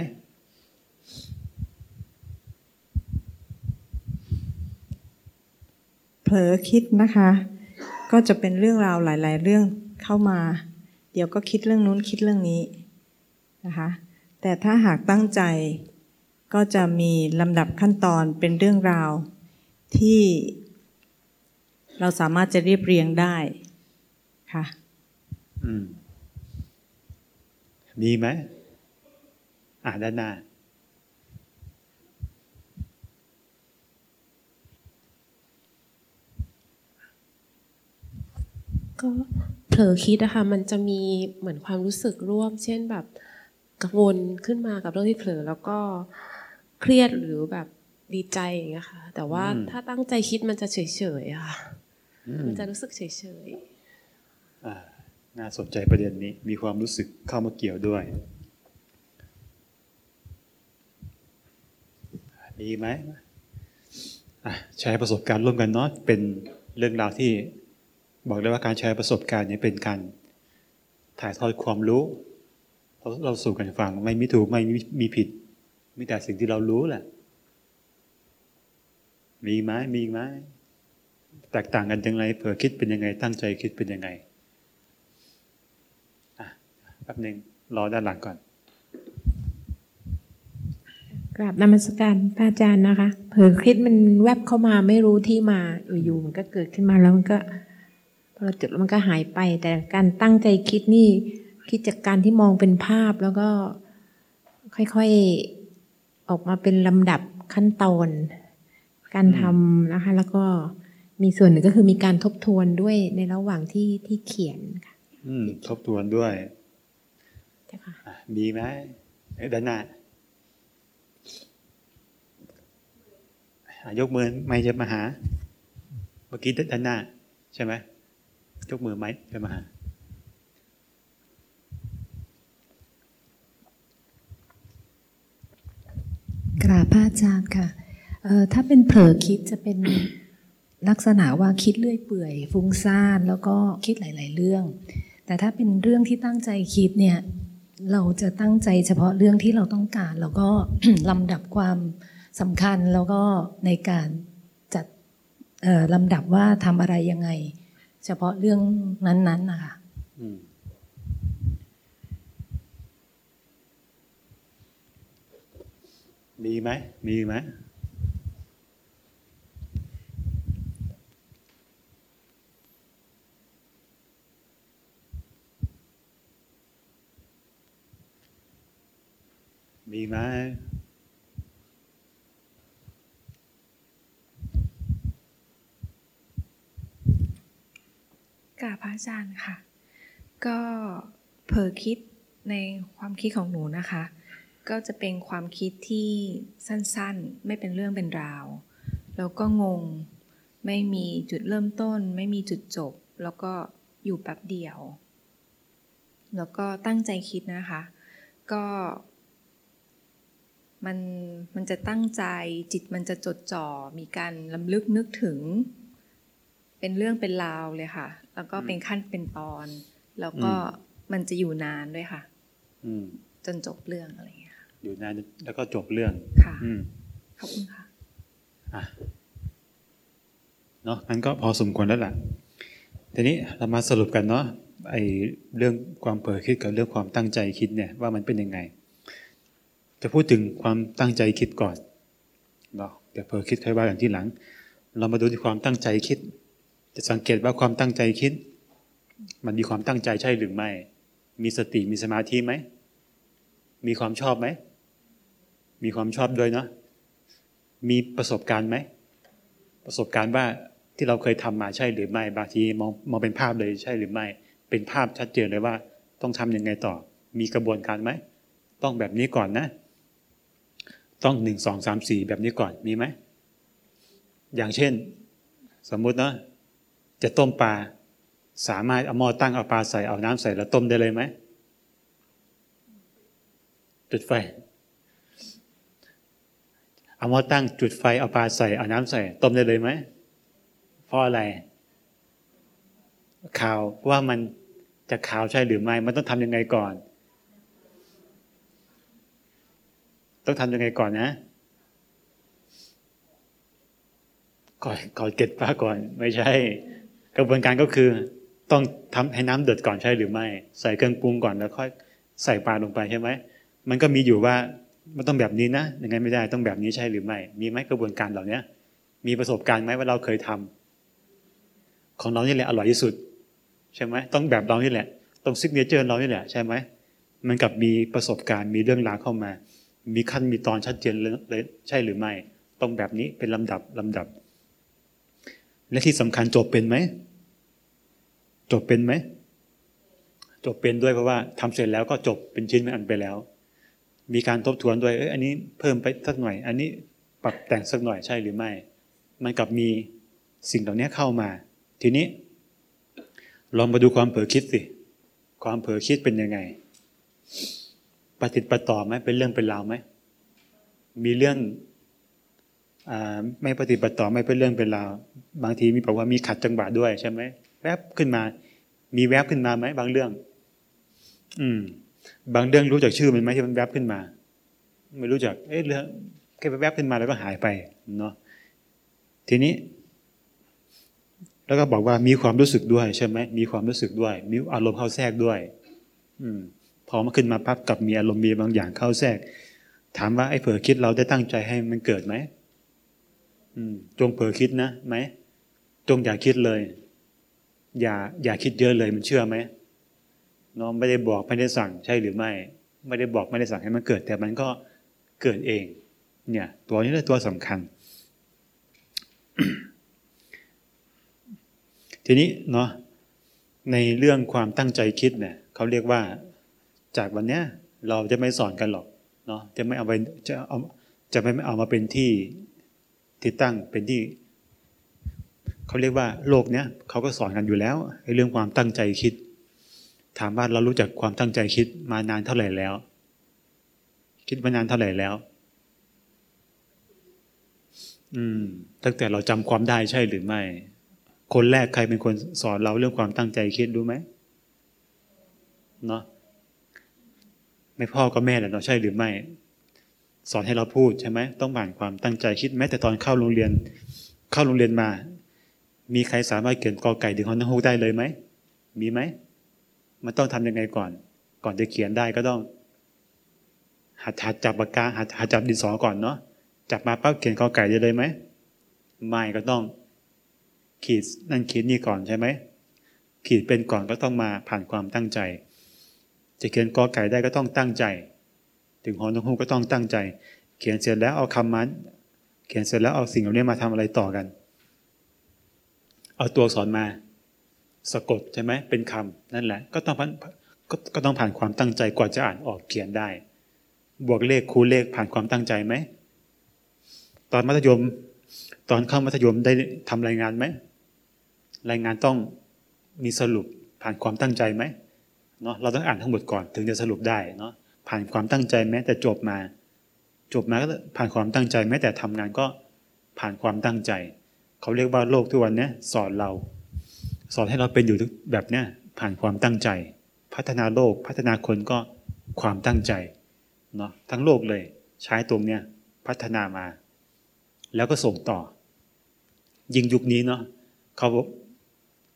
เผลอคิดนะคะ ก็จะเป็นเรื่องราวหลาย ๆ เรื่องเข้ามา เดี๋ยวก็คิดเรื่องนู้นคิดเรื่องนี้นะคะ แต่ถ้าหากตั้งใจก็จะมีลำดับขั้นตอนเป็นเรื่องราวที่เราสามารถจะเรียบเรียงได้ค่ะ อืม มีไหมอะด้านหน้า ก็เผลอคิดนะคะมันจะมีเหมือนความรู้สึกร่วม เช่นแบบกังวลขึ้นมากับเรื่องที่เผลอแล้วก็เครียดหรือแบบดีใจอย่างเงี้ยค่ะ แต่ว่าอืมถ้าตั้งใจคิดมันจะเฉยๆอะค่ะอืมมันจะรู้สึกเฉยอ่าน่าสนใจประเด็นนี้ มีความรู้สึกเข้ามาเกี่ยวด้วยมีไหมอะแชร์ประสบการณ์ร่วมกันเนาะเป็นเรื่องราวที่ บอกเลยว่าการแชร์ประสบการณ์นี่ยเป็นการถ่ายทอดความรู้เราเราสู่กันฟังไม่มีถูกไม่มีมีผิดมีแต่สิ่งที่เรารู้แหละ มีไหมมีไหมแตกต่างกันยังไงเผื่อคิดเป็นยังไง ตั้งใจคิดเป็นยังไงอะแป๊บหนึ่งรอด้านหลังก่อนกราบนมัสการพระอาจารย์นะคะ เผลอคิดมันแวบเข้ามาไม่รู้ที่มาอยู่ๆมันก็เกิดขึ้นมาแล้วมันก็ พอเราจุดแล้วมันก็หายไป แต่การตั้งใจคิดนี่ คิดจากการที่มองเป็นภาพแล้วก็ ค่อยๆออกมาเป็นลำดับขั้นตอน การทำนะคะ แล้วก็มีส่วนหนึ่งก็คือมีการทบทวนด้วยในระหว่างที่ที่เขียนค่ะ อืม ทบทวนด้วยเจ้าค่ะอะมีไหมเอ้ยด้านหน้าอะยกมือไม่จะมาหา เมื่อกี้ด้านหน้า ใช่ไหม ยกมือไหมจะมาหากราบพระอาจารย์ค่ะถ้าเป็นเผลอคิดจะเป็นลักษณะว่าคิดเลื่อยเปื่อย ฟุ้งซ่านแล้วก็คิดหลาย ๆ เรื่อง แต่ถ้าเป็นเรื่องที่ตั้งใจคิดเนี่ยเราจะตั้งใจเฉพาะเรื่องที่เราต้องการ แล้วก็ลำดับความสำคัญแล้วก็ในการจัดลำดับว่าทำอะไรยังไง เฉพาะเรื่องนั้นๆนะคะมีไหม มีไหมมีไหม กราบพระอาจารย์ค่ะ ก็เผลอคิดในความคิดของหนูนะคะ ก็จะเป็นความคิดที่สั้นๆ ไม่เป็นเรื่องเป็นราว แล้วก็งง ไม่มีจุดเริ่มต้น ไม่มีจุดจบ แล้วก็อยู่แป๊บเดียว แล้วก็ตั้งใจคิดนะคะ ก็มันมันจะตั้งใจจิตมันจะจดจ่อมีการลำลึกนึกถึง เป็นเรื่องเป็นราวเลยค่ะ แล้วก็เป็นขั้นเป็นตอน แล้วก็มันจะอยู่นานด้วยค่ะ อืมจนจบเรื่องอะไรอย่างเงี้ยค่ะอยู่นานแล้วก็จบเรื่องค่ะอืมขอบคุณค่ะอะเนาะมันก็พอสมควรแล้วล่ะทีนี้เรามาสรุปกันเนาะไอเรื่องความเผลอคิดกับเรื่องความตั้งใจคิดเนี่ยว่ามันเป็นยังไง จะพูดถึงความตั้งใจคิดก่อนเนาะเดี๋ยวเผลอคิดค่อยว่ากันที่หลัง เรามาดูที่ความตั้งใจคิด จะสังเกตว่าความตั้งใจคิด มันมีความตั้งใจใช่หรือไม่ มีสติมีสมาธิไหม มีความชอบไหม มีความชอบด้วยเนาะมีประสบการณ์ไหม ประสบการณ์ว่าที่เราเคยทำมาใช่หรือไม่ บางทีมองมองเป็นภาพเลยใช่หรือไม่ เป็นภาพชัดเจนเลยว่า ต้องทำยังไงต่อ มีกระบวนการไหม ต้องแบบนี้ก่อนนะ ต้องหนึ่งสองสามสี่แบบนี้ก่อนมีไหม อย่างเช่น สมมุตินะ จะต้มปลาสามารถเอาหม้อตั้งเอาปลาใส่เอาน้ำใส่แล้วต้มได้เลยไหมจุดไฟเอาหม้อตั้งจุดไฟเอาปลาใส่เอาน้ำใส่ ต้มได้เลยไหมเพราะอะไรข่าวว่ามันจะข่าวใช่หรือไม่ มันต้องทำยังไงก่อน ต้องทำยังไงก่อนนะก่อนก่อนเก็บปลาก่อนไม่ใช่ กระบวนการก็คือต้องทำให้น้ำเดือดก่อนใช่หรือไม่ ใส่เครื่องปรุงก่อนแล้วค่อยใส่ปลาลงไปใช่ไหมมันก็มีอยู่ว่ามันต้องแบบนี้นะยังไงไม่ได้ต้องแบบนี้ใช่หรือไม่ มีไหมกระบวนการเหล่านี้มีประสบการณ์ไหมว่าเราเคยทำของเรานี่แหละอร่อยที่สุด ใช่ไหมต้องแบบเรานี่แหละต้องซิกเนเจอร์เรานี่แหละใช่ไหมมันกับมีประสบการณ์มีเรื่องราวเข้ามา มีขั้นมีตอนชัดเจนเลยใช่หรือไม่ ต้องแบบนี้เป็นลำดับลำดับ และที่สำคัญจบเป็นไหม จบเป็นไหม จบเป็นด้วยเพราะว่าทำเสร็จแล้วก็จบเป็นชิ้นเป็นอันไปแล้ว มีการทบทวนด้วยเอ้ยอันนี้เพิ่มไปสักหน่อย อันนี้ปรับแต่งสักหน่อยใช่หรือไม่ มันกลับมีสิ่งเหล่านี้เข้ามา ทีนี้ ลองมาดูความเผลอคิดสิ ความเผลอคิดเป็นยังไงปฏิติดประต่อไหมเป็นเรื่องเป็นราวไหมมีเรื่องอไม่ปฏิติดประต่อไม่เป็นเรื่องเป็นราว บางทีมีบอกว่ามีขัดจังหวะด้วยใช่ไหมแวบขึ้นมา มีแวบขึ้นมาไหมบางเรื่อง อืม บางเรื่องรู้จักชื่อมันไหมที่มันแวบขึ้นมา ไม่รู้จัก เอ๊ะเรื่องแค่แวบขึ้นมาแล้วก็หายไปเนาะทีนี้ แล้วก็บอกว่ามีความรู้สึกด้วยใช่ไหมมีความรู้สึกด้วย มีอารมณ์เข้าแทรกด้วย อืม พอมาขึ้นมาปั๊บกับมีอารมณ์มีบางอย่างเข้าแทรก ถามว่าไอ้เผลอคิดเราได้ตั้งใจให้มันเกิดไหมอืม จงเผลอคิดนะไหม จงอย่าคิดเลย อย่าอย่าคิดเยอะเลยมันเชื่อไหมน้องไม่ได้บอกไม่ได้สั่งใช่หรือไม่ ไม่ได้บอกไม่ได้สั่งให้มันเกิด แต่มันก็เกิดเอง เนี่ย ตัวนี้แหละตัวสำคัญ ทีนี้เนาะในเรื่องความตั้งใจคิดเนี่ยเขาเรียกว่า จากวันเนี้ยเราจะไม่สอนกันหรอกเนาะจะไม่เอาไปจะเอาจะไม่เอามาเป็นที่ที่ตั้งเป็นที่ เขาเรียกว่าโลกเนี้ยเขาก็สอนกันอยู่แล้วเรื่องความตั้งใจคิด ถามว่าเรารู้จักความตั้งใจคิดมานานเท่าไหร่แล้ว คิดมานานเท่าไหร่แล้ว อืม ตั้งแต่เราจำความได้ใช่หรือไม่ คนแรกใครเป็นคนสอนเราเรื่องความตั้งใจคิดรู้ไหมเนาะไม่พ่อก็แม่แหละเนาะใช่หรือไม่ สอนให้เราพูดใช่ไหมต้องผ่านความตั้งใจคิดแม้แต่ตอนเข้าโรงเรียน เข้าโรงเรียนมา มีใครสามารถเขียนกอไก่ถึงฮอนฮกได้เลยไหม มีไหม มันต้องทำยังไงก่อน ก่อนจะเขียนได้ก็ต้อง หัดหัดจับปากกาหัดหัดจับดินสอก่อนเนาะ จับมาปั๊บเขียนกอไก่ได้เลยไหม ไม่ก็ต้อง ขีดนั่นขีดนี่ก่อนใช่ไหม ขีดเป็นก่อนก็ต้องมาผ่านความตั้งใจ จะเขียนกอไก่ได้ก็ต้องตั้งใจ ถึงหอนฮูกก็ต้องตั้งใจ เขียนเสร็จแล้วเอาคำมัน เขียนเสร็จแล้วเอาสิ่งเหล่านี้มาทำอะไรต่อกัน เอาตัวสอนมา สะกดใช่ไหมเป็นคำนั่นแหละ ก็ต้องผ่านก็ก็ต้องผ่านความตั้งใจกว่าจะอ่านออกเขียนได้ บวกเลขคูณเลขผ่านความตั้งใจไหมตอนมัธยม ตอนเข้ามัธยมได้ทำรายงานไหมรายงานต้องมีสรุปผ่านความตั้งใจไหมเนาะเราต้องอ่านทั้งหมดก่อนถึงจะสรุปได้เนาะผ่านความตั้งใจแม้แต่จบมา จบมาก็ผ่านความตั้งใจแม้แต่ทำงานก็ผ่านความตั้งใจ เขาเรียกว่าโลกทุกวันนี้สอนเรา สอนให้เราเป็นอยู่แบบเนี้ยผ่านความตั้งใจ พัฒนาโลกพัฒนาคนก็ความตั้งใจเนาะทั้งโลกเลยใช้ตรงเนี้ยพัฒนามา แล้วก็ส่งต่อ ยิ่งยุคนี้เนาะเขา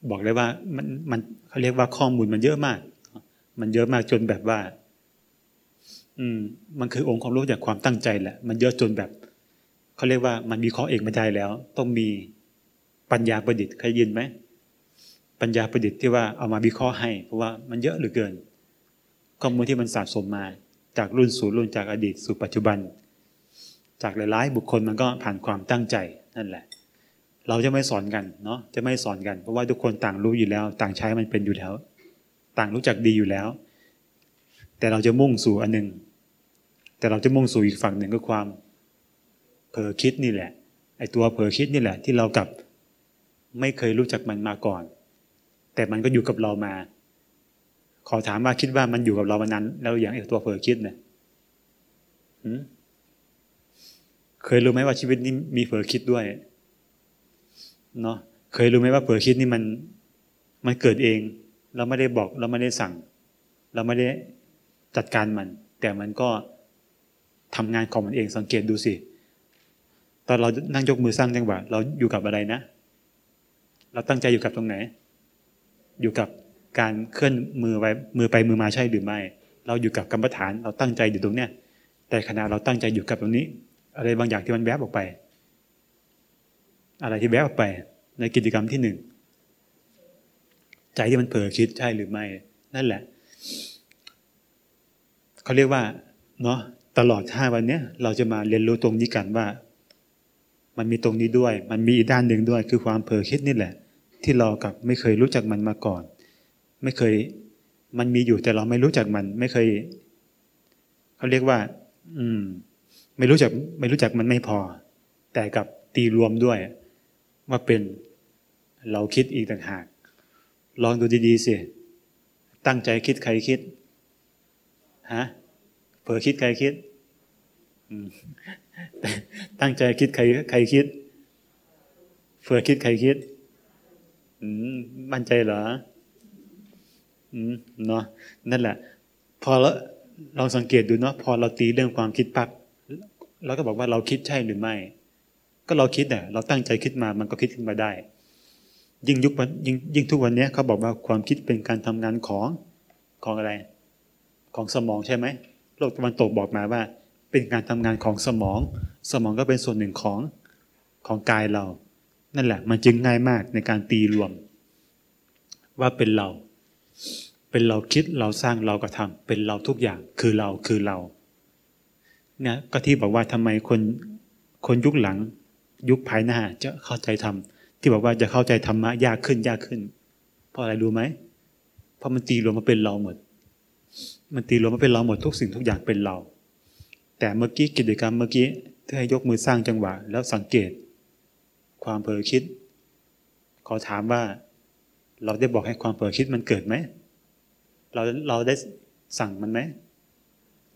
บอกเลยว่ามันมันเขาเรียกว่าข้อมูลมันเยอะมาก มันเยอะมากจนแบบว่า อืม มันคือองค์ความรู้จากความตั้งใจแหละ มันเยอะจนแบบเขาเรียกว่ามันมีข้อเองไม่ได้แล้ว ต้องมี ปัญญาประดิษฐ์เคยยินไหมปัญญาประดิษฐ์ที่ว่าเอามาวิเคราะห์ให้ เพราะว่ามันเยอะเหลือเกิน ข้อมูลที่มันสะสมมา จากรุ่นสู่รุ่นจากอดีตสู่ปัจจุบัน จากหลายๆบุคคลมันก็ผ่านความตั้งใจนั่นแหละ เราจะไม่สอนกันเนาะจะไม่สอนกันเพราะว่าทุกคนต่างรู้อยู่แล้ว ต่างใช้มันเป็นอยู่แล้ว ต่างรู้จักดีอยู่แล้ว แต่เราจะมุ่งสู่อันหนึ่งแต่เราจะมุ่งสู่อีกฝั่งหนึ่งก็ความเผลอคิดนี่แหละไอ้ตัวเผลอคิดนี่แหละ ที่เรากับ ไม่เคยรู้จักมันมาก่อน แต่มันก็อยู่กับเรามา ขอถามว่าคิดว่ามันอยู่กับเรามานานแล้วอย่างไอ้ตัวเผลอคิดเนี่ยเคยรู้ไหมว่าชีวิตนี้มีเผลอคิดด้วยเนาะเคยรู้ไหมว่าเผลอคิดนี่มัน มันเกิดเอง เราไม่ได้บอกเราไม่ได้สั่ง เราไม่ได้จัดการมัน แต่มันก็ทำงานของมันเองสังเกตดูสิ ตอนเรานั่งยกมือสร้างจังหวะเราอยู่กับอะไรนะ เราตั้งใจอยู่กับตรงไหน อยู่กับการเคลื่อนมือไว้มือไปมือมาใช่หรือไม่ เราอยู่กับกรรมฐาน เราตั้งใจอยู่ตรงเนี้ยแต่ขณะเราตั้งใจอยู่กับตรงนี้ อะไรบางอย่างที่มันแวบออกไป อะไรที่แวบออกไป ในกิจกรรมที่หนึ่งใจที่มันเผลอคิดใช่หรือไม่ นั่นแหละเขาเรียกว่าเนาะตลอดห้าวันเนี้ยเราจะมาเรียนรู้ตรงนี้กันว่า มันมีตรงนี้ด้วย มันมีอีกด้านหนึ่งด้วย คือความเผลอคิดนี่แหละ ที่เรากับไม่เคยรู้จักมันมาก่อน ไม่เคยมันมีอยู่แต่เราไม่รู้จักมัน ไม่เคยเขาเรียกว่า อืม ไม่รู้จัก ไม่รู้จักมันไม่พอ แต่กับตีรวมด้วย ว่าเป็นเราคิดอีกต่างหาก ลองดูดีๆสิตั้งใจคิดใครคิดฮะเผลอคิดใครคิด ตั้งใจคิดใครใครคิดเผลอคิดใครคิดมั่นใจเหรอเนาะนั่นแหละ พอเราลองสังเกตดูเนาะพอเราตีเรื่องความคิดปั๊บเราก็บอกว่าเราคิดใช่หรือไม่ ก็เราคิดเนี่ยเราตั้งใจคิดมามันก็คิดขึ้นมาได้ ยิ่งยุคยิ่งยิ่งทุกวันนี้เขาบอกว่าความคิดเป็นการทำงานของของอะไร ของสมองใช่ไหมโลกตะวันตกบอกมาว่า เป็นการทำงานของสมอง สมองก็เป็นส่วนหนึ่งของของกายเรา นั่นแหละ มันจึงง่ายมากในการตีรวม ว่าเป็นเรา เป็นเราคิดเราสร้างเรากระทาเป็นเราทุกอย่างคือเราคือเราเนี่ยก็ที่บอกว่าทำไมคนคนยุคหลังยุคภายหน้าจะเข้าใจธรรมที่บอกว่าจะเข้าใจธรรมะยากขึ้นยากขึ้น เพราะอะไรรู้ไหมเพราะมันตีรวมมาเป็นเราหมด มันตีรวมมาเป็นเราหมดทุกสิ่งทุกอย่างเป็นเรา แต่เมื่อกี้กิจกรรมเมื่อกี้ที่ให้ยกมือสร้างจังหวะ แล้วสังเกต ความเผลอคิด ขอถามว่า เราได้บอกให้ความเผลอคิดมันเกิดไหมเราเราได้สั่งมันไหม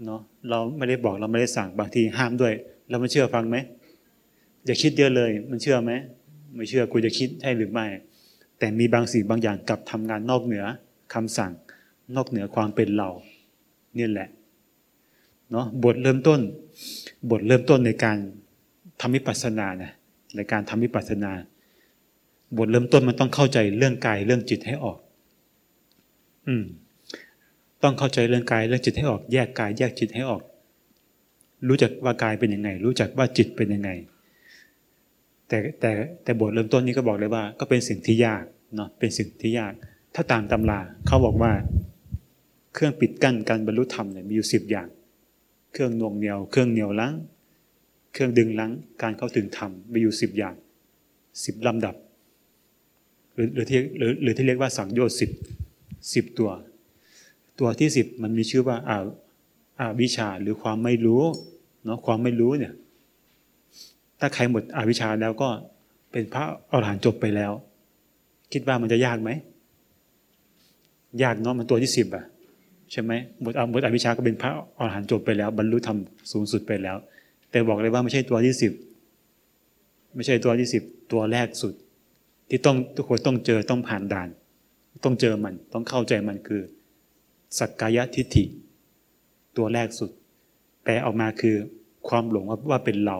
เนาะเราไม่ได้บอกเราไม่ได้สั่งบางทีห้ามด้วยเราไม่เชื่อฟังไหมอย่าคิดเยอะเลย มันเชื่อไหมไม่เชื่อกูจะคิดใช่หรือไม่ แต่มีบางสิ่งบางอย่างกับทำงานนอกเหนือคำสั่ง นอกเหนือความเป็นเราเนี่ยแหละ เนาะบทเริ่มต้น บทเริ่มต้นในการทำวิปัสสนานะในการทำวิปัสสนา บทเริ่มต้นมันต้องเข้าใจเรื่องกายเรื่องจิตให้ออก อืม ต้องเข้าใจเรื่องกายเรื่องจิตให้ออก แยกกาย แยกจิตให้ออก รู้จักว่ากายเป็นยังไง รู้จักว่าจิตเป็นยังไง แต่แต่แต่บทเริ่มต้นนี้ก็บอกเลยว่า ก็เป็นสิ่งที่ยากเนาะเป็นสิ่งที่ยาก ถ้าตามตำราเขาบอกว่า เครื่องปิดกั้นการบรรลุธรรมเนี่ยมีอยู่สิบอย่าง เครื่องนวงเหนียว เครื่องเหนียวลังเครื่องดึงลังการเข้าถึงธรรมมีอยู่สิบอย่างสิบลำดับ หรือหรือที่หรือหรือที่เรียกว่าสังโยชน์สิบสิบตัว ตัวที่สิบมันมีชื่อว่าอาอาวิชาหรือความไม่รู้เนาะความไม่รู้เนี่ยถ้าใครหมดอวิชชาแล้วก็เป็นพระอรหันต์จบไปแล้ว คิดว่ามันจะยากไหมยากเนาะมันตัวที่สิบอะ ใช่ไหมหมดหมดอวิชาก็เป็นพระอรหันต์จบไปแล้ว บรรลุธรรมสูงสุดไปแล้ว แต่บอกเลยว่าไม่ใช่ตัวที่สิบไม่ใช่ตัวที่สิบตัวแรกสุด ที่ต้องทุกคนต้องเจอต้องผ่านด่าน ต้องเจอมันต้องเข้าใจมันคือ สักกายทิฏฐิ ตัวแรกสุด แปลออกมาคือความหลงว่าเป็นเรา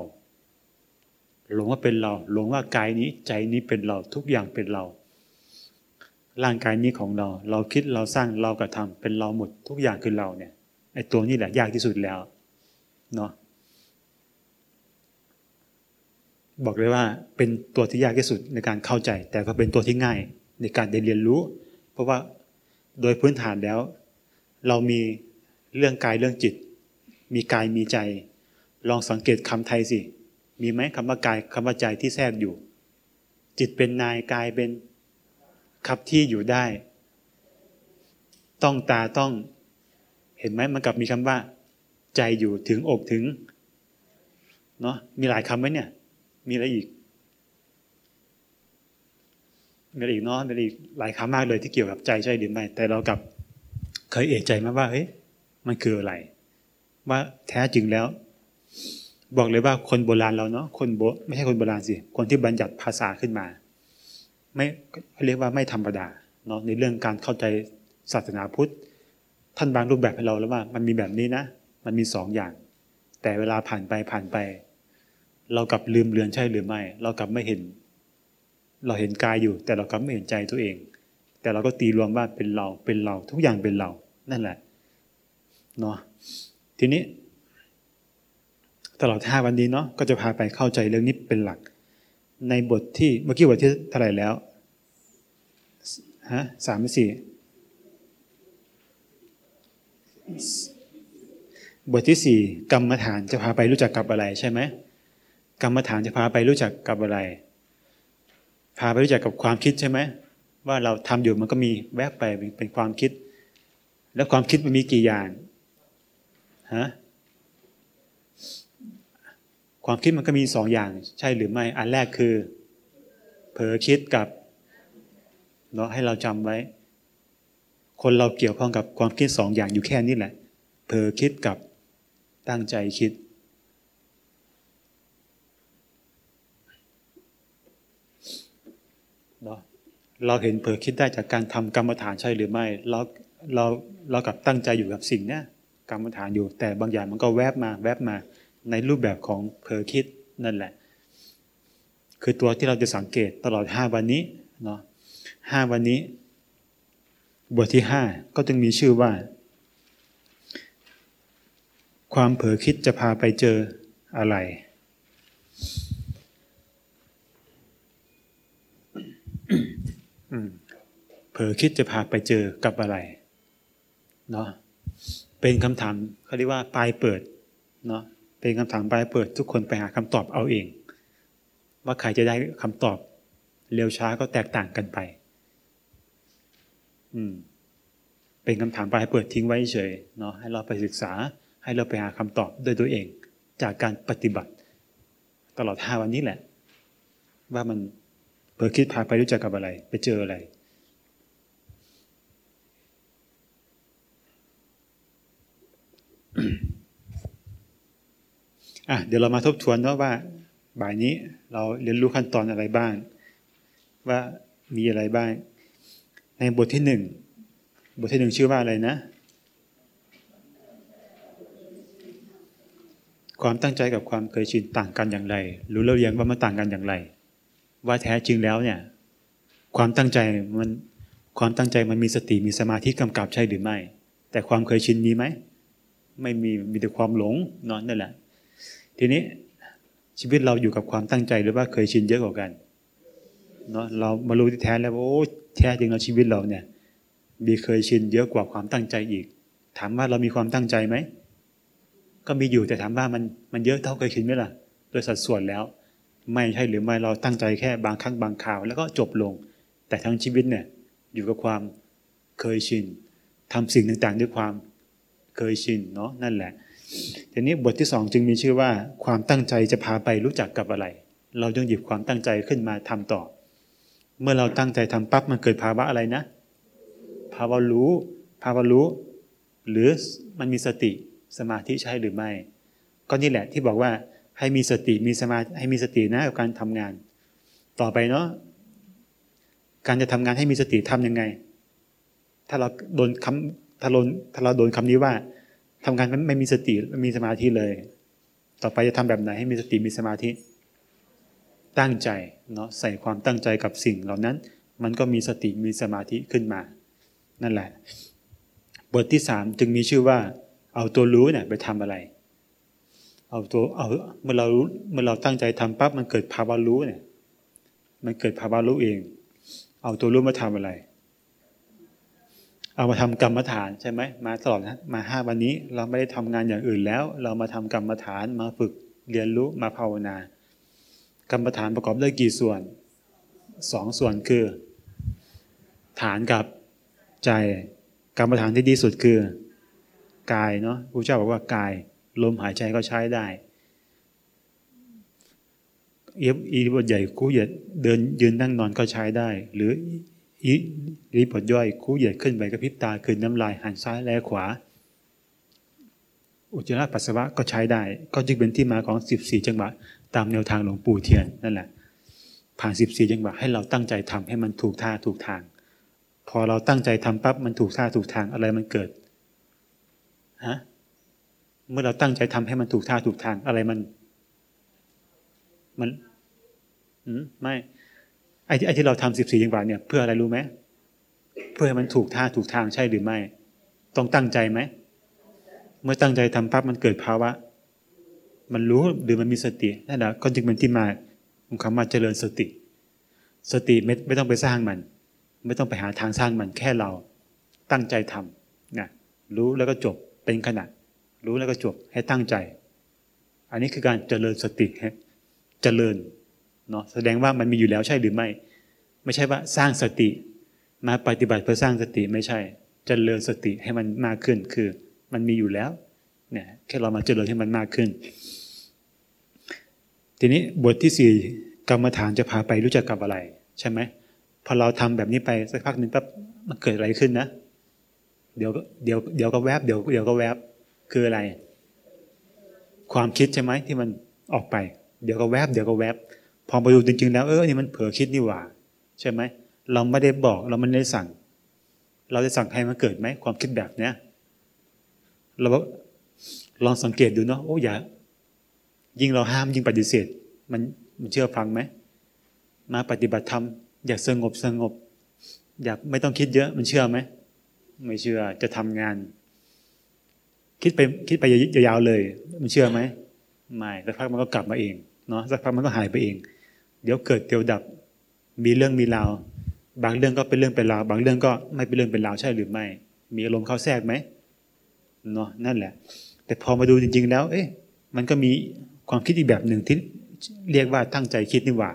หลงว่าเป็นเรา หลงว่ากายนี้ใจนี้เป็นเราทุกอย่างเป็นเรา ร่างกายนี้ของเรา เราคิดเราสร้างเรากระทำเป็นเราหมดทุกอย่างคือเราเนี่ยไอ้ตัวนี้แหละยากที่สุดแล้วเนาะบอกเลยว่าเป็นตัวที่ยากที่สุดในการเข้าใจ แต่ก็เป็นตัวที่ง่ายในการได้เรียนรู้ เพราะว่าโดยพื้นฐานแล้ว เรามีเรื่องกายเรื่องจิต มีกายมีใจ ลองสังเกตคำไทยสิ มีไหมคำว่ากายคำว่าใจที่แทรกอยู่ จิตเป็นนายกายเป็น ขับที่อยู่ได้ ต้องตาต้อง เห็นไหมมันกับมีคำว่า ใจอยู่ถึงอกถึงเนาะมีหลายคำไหมเนี่ย มีอะไรอีกมีอะไรอีกเนาะมีอะไรอีกหลายคำมากเลยที่เกี่ยวกับใจใช่หรือไม่แต่เรากับเคยเอะใจมาว่าเฮ้ยมันคืออะไร ว่าแท้จริงแล้ว บอกเลยว่าคนโบราณเราเนาะคนโบไม่ใช่คนโบราณสิคนที่บัญญัติภาษาขึ้นมา ไม่เรียกว่าไม่ธรรมดาเนาะในเรื่องการเข้าใจศาสนาพุทธ ท่านบางรูปแบบให้เราแล้วว่า มันมีแบบนี้นะ มันมีสองอย่าง แต่เวลาผ่านไปผ่านไป เรากลับลืมเลือนใช่หรือไม่ เรากลับไม่เห็น เราเห็นกายอยู่ แต่เรากลับไม่เห็นใจตัวเอง แต่เราก็ตีรวมว่าเป็นเราเป็นเราทุกอย่างเป็นเรานั่นแหละเนาะทีนี้ ตลอดห้าวันนี้เนาะก็จะพาไปเข้าใจเรื่องนี้เป็นหลัก ในบทที่เมื่อกี้บทที่เท่าไหร่แล้วฮะสามสี่บทที่สี่กรรมฐานจะพาไปรู้จักกับอะไรใช่ไหมกรรมฐานจะพาไปรู้จักกับอะไร พาไปรู้จักกับความคิดใช่ไหมว่าเราทำอยู่มันก็มีแวบไปเป็นความคิด แล้วความคิดมันมีกี่อย่างฮะ ความคิดมันก็มีสองอย่างใช่หรือไม่ อันแรกคือ เผลอคิดกับเนาะให้เราจำไว้ คนเราเกี่ยวข้องกับความคิดสองอย่างอยู่แค่นี้แหละ เผลอคิดกับตั้งใจคิด เนาะเราเห็นเผลอคิดได้จากการทำกรรมฐานใช่หรือไม่ เราเราเรากับตั้งใจอยู่กับสิ่งเนี้ยกรรมฐานอยู่ แต่บางอย่างมันก็แวบมาแวบมา ในรูปแบบของเผลอคิดนั่นแหละ คือตัวที่เราจะสังเกตตลอดห้าวันนี้เนาะห้าวันนี้ บทที่ห้าก็จึงมีชื่อว่า ความเผลอคิดจะพาไปเจออะไรเผลอคิดจะพาไปเจอกับอะไรเนาะเป็นคำถามเขาเรียกว่าปลายเปิดเนาะ เป็นคำถามปลายเปิดทุกคนไปหาคำตอบเอาเอง ว่าใครจะได้คำตอบ เร็วช้าก็แตกต่างกันไป อืม เป็นคำถามปลายเปิดทิ้งไว้เฉยเนาะให้เราไปศึกษา ให้เราไปหาคำตอบด้วยตัวเอง จากการปฏิบัติ ตลอดห้าวันนี้แหละ ว่ามันเผลอคิดพาไปรู้จักกับอะไร ไปเจออะไร อะเดี๋ยวเรามาทบทวนเนาะว่า บ่ายนี้เราเรียนรู้ขั้นตอนอะไรบ้าง ว่ามีอะไรบ้าง ในบทที่หนึ่งบทที่หนึ่งชื่อว่าอะไรนะ ความตั้งใจกับความเคยชินต่างกันอย่างไร รู้แล้วเรียงว่ามันต่างกันอย่างไร ว่าแท้จริงแล้วเนี่ย ความตั้งใจมันความตั้งใจมันมีสติมีสมาธิกำกับใช่หรือไม่ แต่ความเคยชินมีไหม ไม่มีมีแต่ความหลงนอนนั่นแหละ ทีนี้ชีวิตเราอยู่กับความตั้งใจหรือว่าเคยชินเยอะกว่ากันเนาะเรามารู้ที่แท้แล้วว่าโอ้แท้จริงเราชีวิตเราเนี่ยมีเคยชินเยอะกว่าความตั้งใจอีก ถามว่าเรามีความตั้งใจไหมก็มีอยู่แต่ถามว่ามันมันเยอะเท่าเคยชินไหมล่ะโดยสัดส่วนแล้ว ไม่ใช่หรือไม่เราตั้งใจแค่บางครั้งบางคราว แล้วก็จบลง แต่ทั้งชีวิตเนี่ยอยู่กับความเคยชินทำสิ่งต่างๆ ด้วยความเคยชินเนาะนั่นแหละ ทีนี้บทที่สองจึงมีชื่อว่าความตั้งใจจะพาไปรู้จักกับอะไร เราจึงหยิบความตั้งใจขึ้นมาทำต่อ เมื่อเราตั้งใจทำปั๊บมันเกิดภาวะอะไรนะ ภาวะรู้ ภาวะรู้ หรือมันมีสติสมาธิใช่หรือไม่ ก็นี่แหละที่บอกว่าให้มีสติมีสมาให้มีสตินะกับการทำงาน ต่อไปเนาะการจะทำงานให้มีสติทํำยังไง ถ้าเราโดนคำถ้าโดนถ้าเราโดนคำนี้ว่า ทำงานไม่ไม่มีสติไม่มีสมาธิเลย ต่อไปจะทำแบบไหนให้มีสติมีสมาธิ ตั้งใจเนาะใส่ความตั้งใจกับสิ่งเหล่านั้น มันก็มีสติมีสมาธิขึ้นมา นั่นแหละ บทที่สามจึงมีชื่อว่า เอาตัวรู้เนี่ยไปทำอะไร เอาตัวเอาเมื่อเราเมื่อเราตั้งใจทำปั๊บมันเกิดภาวะรู้เนี่ย มันเกิดภาวะรู้เอง เอาตัวรู้มาทำอะไร เอามาทำกรรมฐานใช่ไหมมาตลอดนะมาห้าวันนี้เราไม่ได้ทำงานอย่างอื่นแล้ว เรามาทำกรรมฐานมาฝึกเรียนรู้มาภาวนา กรรมฐานประกอบด้วยกี่ส่วนสองส่วนคือ ฐานกับใจ กรรมฐานที่ดีสุดคือ กายเนาะพระเจ้าบอกว่ากายลมหายใจก็ใช้ได้เอียบอีบทใหญ่คู่เหยียดเดินยืนนั่งนอนก็ใช้ได้ หรือ รีบทย่อยคู่เหยียดขึ้นไปกระพริบตาคืนน้ำลายหันซ้ายแลขวา อุจจาระปัสสาวะก็ใช้ได้ ก็จึงเป็นที่มาของ 14 จังหวะตามแนวทางหลวงปู่เทียนนั่นแหละ ผ่าน 14 จังหวะให้เราตั้งใจทำให้มันถูกท่าถูกทาง พอเราตั้งใจทำปั๊บมันถูกท่าถูกทางอะไรมันเกิดฮะเมื่อเราตั้งใจทำให้มันถูกท่าถูกทางอะไรมัน มันอืมไม่ ที่ไอ้ที่เราทำสิบสี่จังหวะเนี่ยเพื่ออะไรรู้ไหมเพื่อให้มันถูกท่าถูกทางใช่หรือไม่ ต้องตั้งใจไหม เมื่อตั้งใจทำปั๊บมันเกิดภาวะ มันรู้หรือมันมีสตินั่นแหละก็จึงเป็นที่มาของคำว่าเจริญสติ สติไม่ไม่ต้องไปสร้างมัน ไม่ต้องไปหาทางสร้างมันแค่เราตั้งใจทำนะรู้แล้วก็จบเป็นขณะรู้แล้วก็จบให้ตั้งใจ อันนี้คือการเจริญสติเจริญ เนาะแสดงว่ามันมีอยู่แล้วใช่หรือไม่ ไม่ใช่ว่าสร้างสติมาปฏิบัติเพื่อสร้างสติไม่ใช่จเจริญสติให้มันมากขึ้นคือมันมีอยู่แล้วเนี่ยแค่เรามาเจริญให้มันมากขึ้น ทีนี้บทที่สี่กรรมฐานจะพาไปรู้จักกับอะไร ใช่ไหมพอเราทำแบบนี้ไปสักพักหนึ่งปั๊บมันเกิดอะไรขึ้นนะ เดี๋ยวเดี๋ยวเดี๋ยวก็แวบเดี๋ยวเดี๋ยวก็แวบคืออะไร ความคิดใช่ไหมที่มันออกไป เดี๋ยวก็แวบเดี๋ยวก็แวบ พอมาดูจริงๆแล้วเออนี่มันเผลอคิดนี่หว่า ใช่ไหมเราไม่ได้บอกเราไม่ได้สั่ง เราจะสั่งให้มันเกิดไหมความคิดแบบเนี้ยเราลองสังเกตดูเนาะโอ้อย่ายิ่งเราห้ามยิ่งปฏิเสธ มันมันเชื่อฟังไหมมาปฏิบัติธรรมอยากสงบสงบ อยากไม่ต้องคิดเยอะมันเชื่อไหมไม่เชื่อจะทำงาน คิดไปคิดไปยาวๆเลย มันเชื่อไหมไม่สักพักมันก็กลับมาเองเนาะสักพักมันก็หายไปเอง เดี๋ยวเกิดเดี๋ยวดับ มีเรื่องมีราว บางเรื่องก็เป็นเรื่องเป็นราว บางเรื่องก็ไม่เป็นเรื่องเป็นราวใช่หรือไม่ มีอารมณ์เข้าแทรกไหมเนาะนั่นแหละ แต่พอมาดูจริง ๆ แล้ว เอ๊ะมันก็มีความคิดอีกแบบหนึ่งที่เรียกว่าตั้งใจคิดนี่หว่า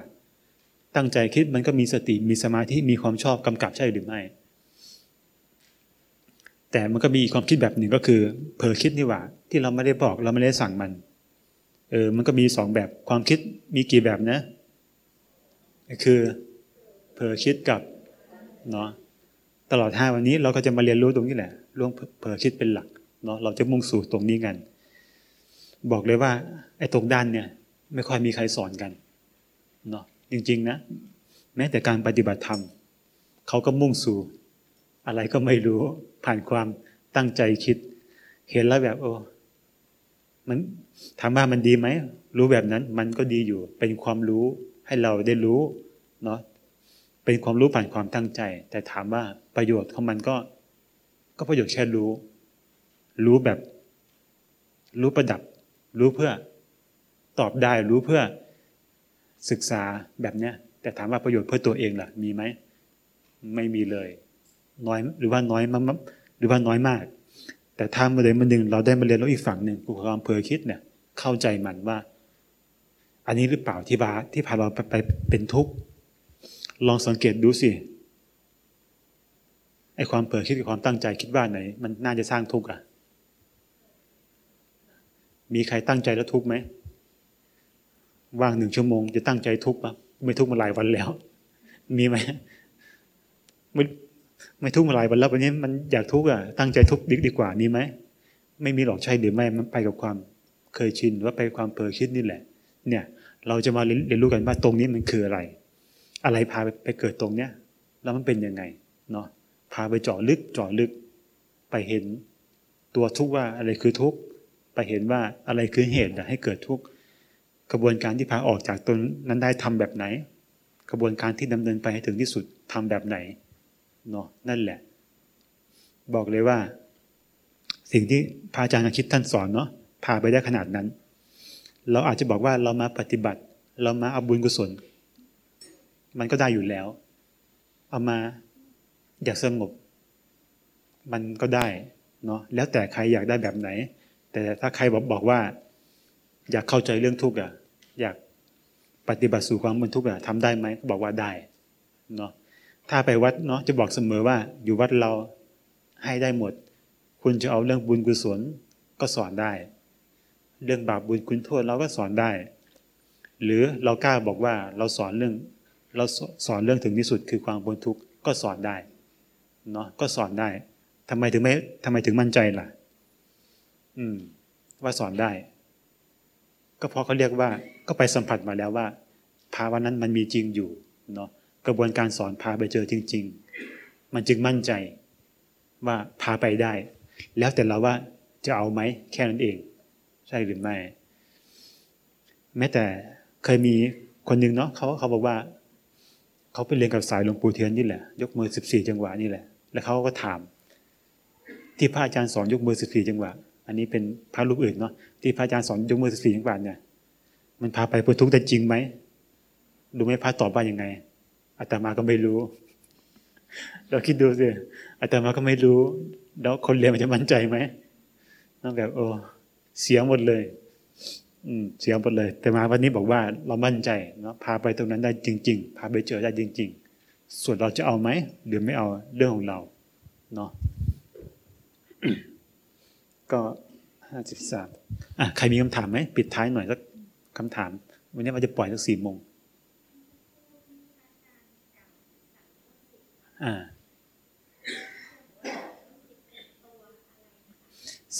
ตั้งใจคิดมันก็มีสติมีสมาธิมีความชอบกำกับใช่หรือไม่ แต่มันก็มีความคิดแบบหนึ่งก็คือเผลอคิดนี่หว่า ที่เราไม่ได้บอกเราไม่ได้สั่งมันเออมันก็มีสองแบบความคิดมีกี่แบบนะ คือเผลอคิดกับเนาะตลอดห้าวันนี้เราก็จะมาเรียนรู้ตรงนี้แหละเรื่องเผลอคิดเป็นหลักเนาะเราจะมุ่งสู่ตรงนี้กัน บอกเลยว่า ไอ้ตรงด้านเนี่ย ไม่ค่อยมีใครสอนกันเนาะจริง ๆ นะ แม้แต่การปฏิบัติธรรมเขาก็มุ่งสู่ อะไรก็ไม่รู้ผ่านความตั้งใจคิด เห็นแล้วแบบโอ้มันถามว่ามันดีไหมรู้แบบนั้น มันก็ดีอยู่เป็นความรู้ ให้เราได้รู้เนาะเป็นความรู้ผ่านความตั้งใจ แต่ถามว่าประโยชน์ของมันก็ ก็ประโยชน์แค่รู้ รู้แบบ รู้ประดับ รู้เพื่อตอบได้รู้เพื่อศึกษาแบบเนี้ยแต่ถามว่าประโยชน์เพื่อตัวเองล่ะ มีไหมไม่มีเลย น้อยหรือว่าน้อยมากหรือว่าน้อยมาก แต่ถ้ามื่อใดเมื่อหนึ่งเราได้มาเรียนรู้อีกฝั่งหนึ่งกูความเพอคิดเนี่ย เข้าใจมันว่า อันนี้หรือเปล่าที่บาที่พาเราไปไปเป็นทุกข์ลองสังเกตดูสิไอความเผลอคิดกับความตั้งใจคิดว่าไหน มันน่าจะสร้างทุกข์อะ มีใครตั้งใจแล้วทุกข์ไหมว่างหนึ่งชั่วโมงจะตั้งใจทุกข์ปะไม่ทุกข์มาหลายวันแล้ว มีไหมไม่ไม่ทุกข์มาหลายวันแล้ววันนี้มันอยากทุกข์อะตั้งใจทุกข์ดีดีกว่ามีไหมไม่มีหรอกใช่หรือไม่มันไปกับความเคยชินว่าไปความเผลอคิดนี่แหละ เนี่ย เราจะมาเรียนรู้กันว่าตรงนี้มันคืออะไร อะไรพาไปเกิดตรงเนี้ยแล้วมันเป็นยังไงเนาะพาไปเจาะลึกเจาะลึก ไปเห็นตัวทุกข์ว่าอะไรคือทุกข์ไปเห็นว่าอะไรคือเหตุให้เกิดทุกข์กระบวนการที่พาออกจากตนนั้นได้ทำแบบไหน กระบวนการที่ดำเนินไปให้ถึงที่สุดทำแบบไหนเนาะนั่นแหละ บอกเลยว่า สิ่งที่พระอาจารย์คิดท่านสอนเนาะพาไปได้ขนาดนั้น เราอาจจะบอกว่าเรามาปฏิบัติ เรามาเอาบุญกุศล มันก็ได้อยู่แล้ว เอามาอยากสงบ มันก็ได้เนาะแล้วแต่ใครอยากได้แบบไหน แต่ถ้าใครบอกบอกว่า อยากเข้าใจเรื่องทุกข์อะอยากปฏิบัติสู่ความบนทุกข์อะทำได้ไหมก็บอกว่าได้เนาะถ้าไปวัดเนาะจะบอกเสมอว่า อยู่วัดเราให้ได้หมด คุณจะเอาเรื่องบุญกุศลก็สอนได้ เรื่องบาปบุญคุณโทษเราก็สอนได้ หรือเรากล้าบอกว่าเราสอนเรื่องเราสอนเรื่องถึงที่สุดคือความบนทุกข์ก็สอนได้เนาะก็สอนได้ทำไมถึงไม่ทำไมถึงมั่นใจล่ะ อืม ว่าสอนได้ ก็เพราะเขาเรียกว่าก็ไปสัมผัสมาแล้วว่า ภาวะนั้นมันมีจริงอยู่เนาะกระบวนการสอนพาไปเจอจริง ๆ มันจึงมั่นใจว่าพาไปได้ แล้วแต่เราว่าจะเอาไหมแค่นั้นเอง ใช่หรือไม่ แม้แต่เคยมีคนหนึ่งเนาะเขาเขาบอกว่า เขาไปเรียนกับสายหลวงปู่เทียนนี่แหละ ยกมือสิบสี่จังหวะนี่แหละ แล้วเขาก็ถาม ที่พระอาจารย์สอนยกมือสิบสี่จังหวะ อันนี้เป็นพระรูปอื่นเนาะที่พระอาจารย์สอนยกมือสิบสี่จังหวะเนี่ยมันพาไปพ้นทุกข์แต่จริงไหมดูไหมพระตอบว่ายังไงอาตมาก็ไม่รู้ เราคิดดูสิอาตมาก็ไม่รู้ แล้วคนเรียนมันจะมั่นใจไหมนั่นแบบโอ้ เสียหมดเลย อืมเสียหมดเลย แต่มาวันนี้บอกว่าเรามั่นใจเนาะพาไปตรงนั้นได้จริง ๆ พาไปเจอได้จริง ๆ ส่วนเราจะเอาไหมหรือไม่เอาเรื่องของเราเนาะก็ห้าสิบสามอะใครมีคำถามไหมปิดท้ายหน่อยสักคำถาม วันนี้เราจะปล่อยสักสี่โมงอ่า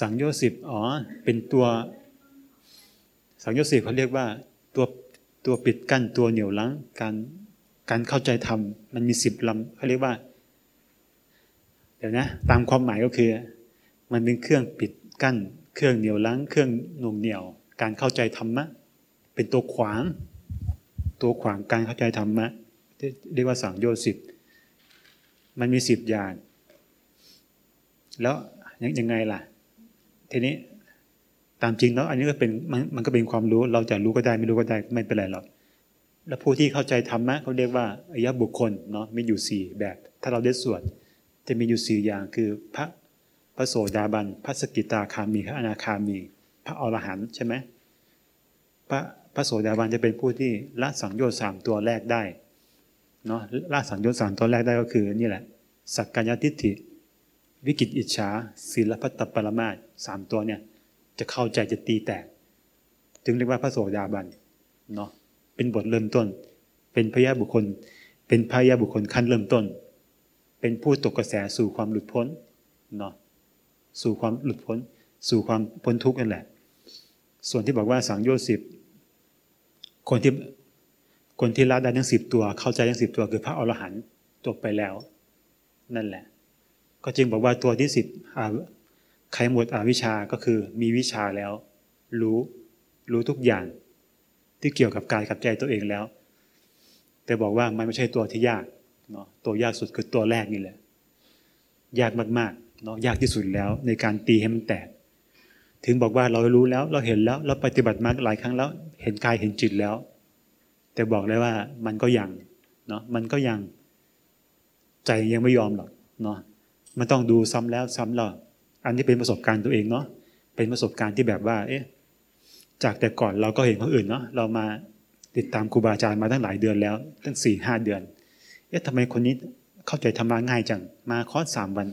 สังโยชน์สิบอ๋อ เป็นตัว สังโยชน์สิบเขาเรียกว่าตัวตัวปิดกั้นตัวเหนี่ยวลังการการเข้าใจธรรมมันมีสิบลำเขาเรียกว่า เดี๋ยวนะ ตามความหมายก็คือ มันเป็นเครื่องปิดกั้น เครื่องเหนี่ยวลังเครื่องหน่วงเหนี่ยว การเข้าใจธรรมะเป็นตัวขวาง ตัวขวางการเข้าใจธรรมะเรียกว่าสังโยชน์สิบมันมีสิบอย่าง แล้วยังไงล่ะ ทีนี้ตามจริงแล้วอันนี้ก็เป็นมันมันก็เป็นความรู้ เราจะรู้ก็ได้ไม่รู้ก็ได้ไม่เป็นไรหรอกแล้วผู้ที่เข้าใจธรรมะเขาเรียกว่าอายะบุคคลเนาะมีอยู่สี่แบบ ถ้าเราได้สวดจะมีอยู่สี่อย่างคือพระพระโสดาบันพระสกิตาคามีพระอนาคามี พระอรหันต์ใช่ไหมพระพระโสดาบันจะเป็นผู้ที่ละสังโยชน์สามตัวแรกได้เนาะละสังโยชน์สามตัวแรกได้ก็คือนี่แหละ สักกายทิฏฐิ วิกิตอิจฉาศีลพัตตปรมาส สามตัวเนี่ยจะเข้าใจจะตีแตก จึงเรียกว่าพระโสดาบันเนาะเป็นบทเริ่มต้น เป็นพยาบุคคล เป็นพยาบุคคลขั้นเริ่มต้น เป็นผู้ตกกระแสสู่ความหลุดพ้นเนาะสู่ความหลุดพ้น สู่ความพ้นทุกข์นั่นแหละ ส่วนที่บอกว่าสังโยชน์สิบคนที่คนที่ละได้ทั้งสิบตัว เข้าใจทั้งสิบตัวคือพระอรหันต์จบไปแล้ว นั่นแหละ ก็จึงบอกว่าตัวที่สิบ ใครหมดอวิชาก็คือมีวิชาแล้ว รู้รู้ทุกอย่าง ที่เกี่ยวกับกายกับใจตัวเองแล้ว แต่บอกว่ามันไม่ใช่ตัวที่ยากเนาะตัวยากสุดคือตัวแรกนี่แหละ ยากมากๆเนาะยากที่สุดแล้วในการตีให้มันแตก ถึงบอกว่าเรารู้แล้วเราเห็นแล้วเราปฏิบัติมาหลายครั้งแล้ว เห็นกายเห็นจิตแล้ว แต่บอกเลยว่ามันก็ยังเนาะมันก็ยังใจยังไม่ยอมหรอกเนาะมันต้องดูซ้ำแล้วซ้ำเล่า อันนี้เป็นประสบการณ์ตัวเองเนาะเป็นประสบการณ์ที่แบบว่า เอ๊ะ จากแต่ก่อนเราก็เห็นคนอื่นเนาะเรามาติดตามครูบาอาจารย์มาตั้งหลายเดือนแล้ว ตั้งสี่ห้าเดือน เอ๊ะทำไมคนนี้เข้าใจธรรมะง่ายจังมาคอร์สสามวัน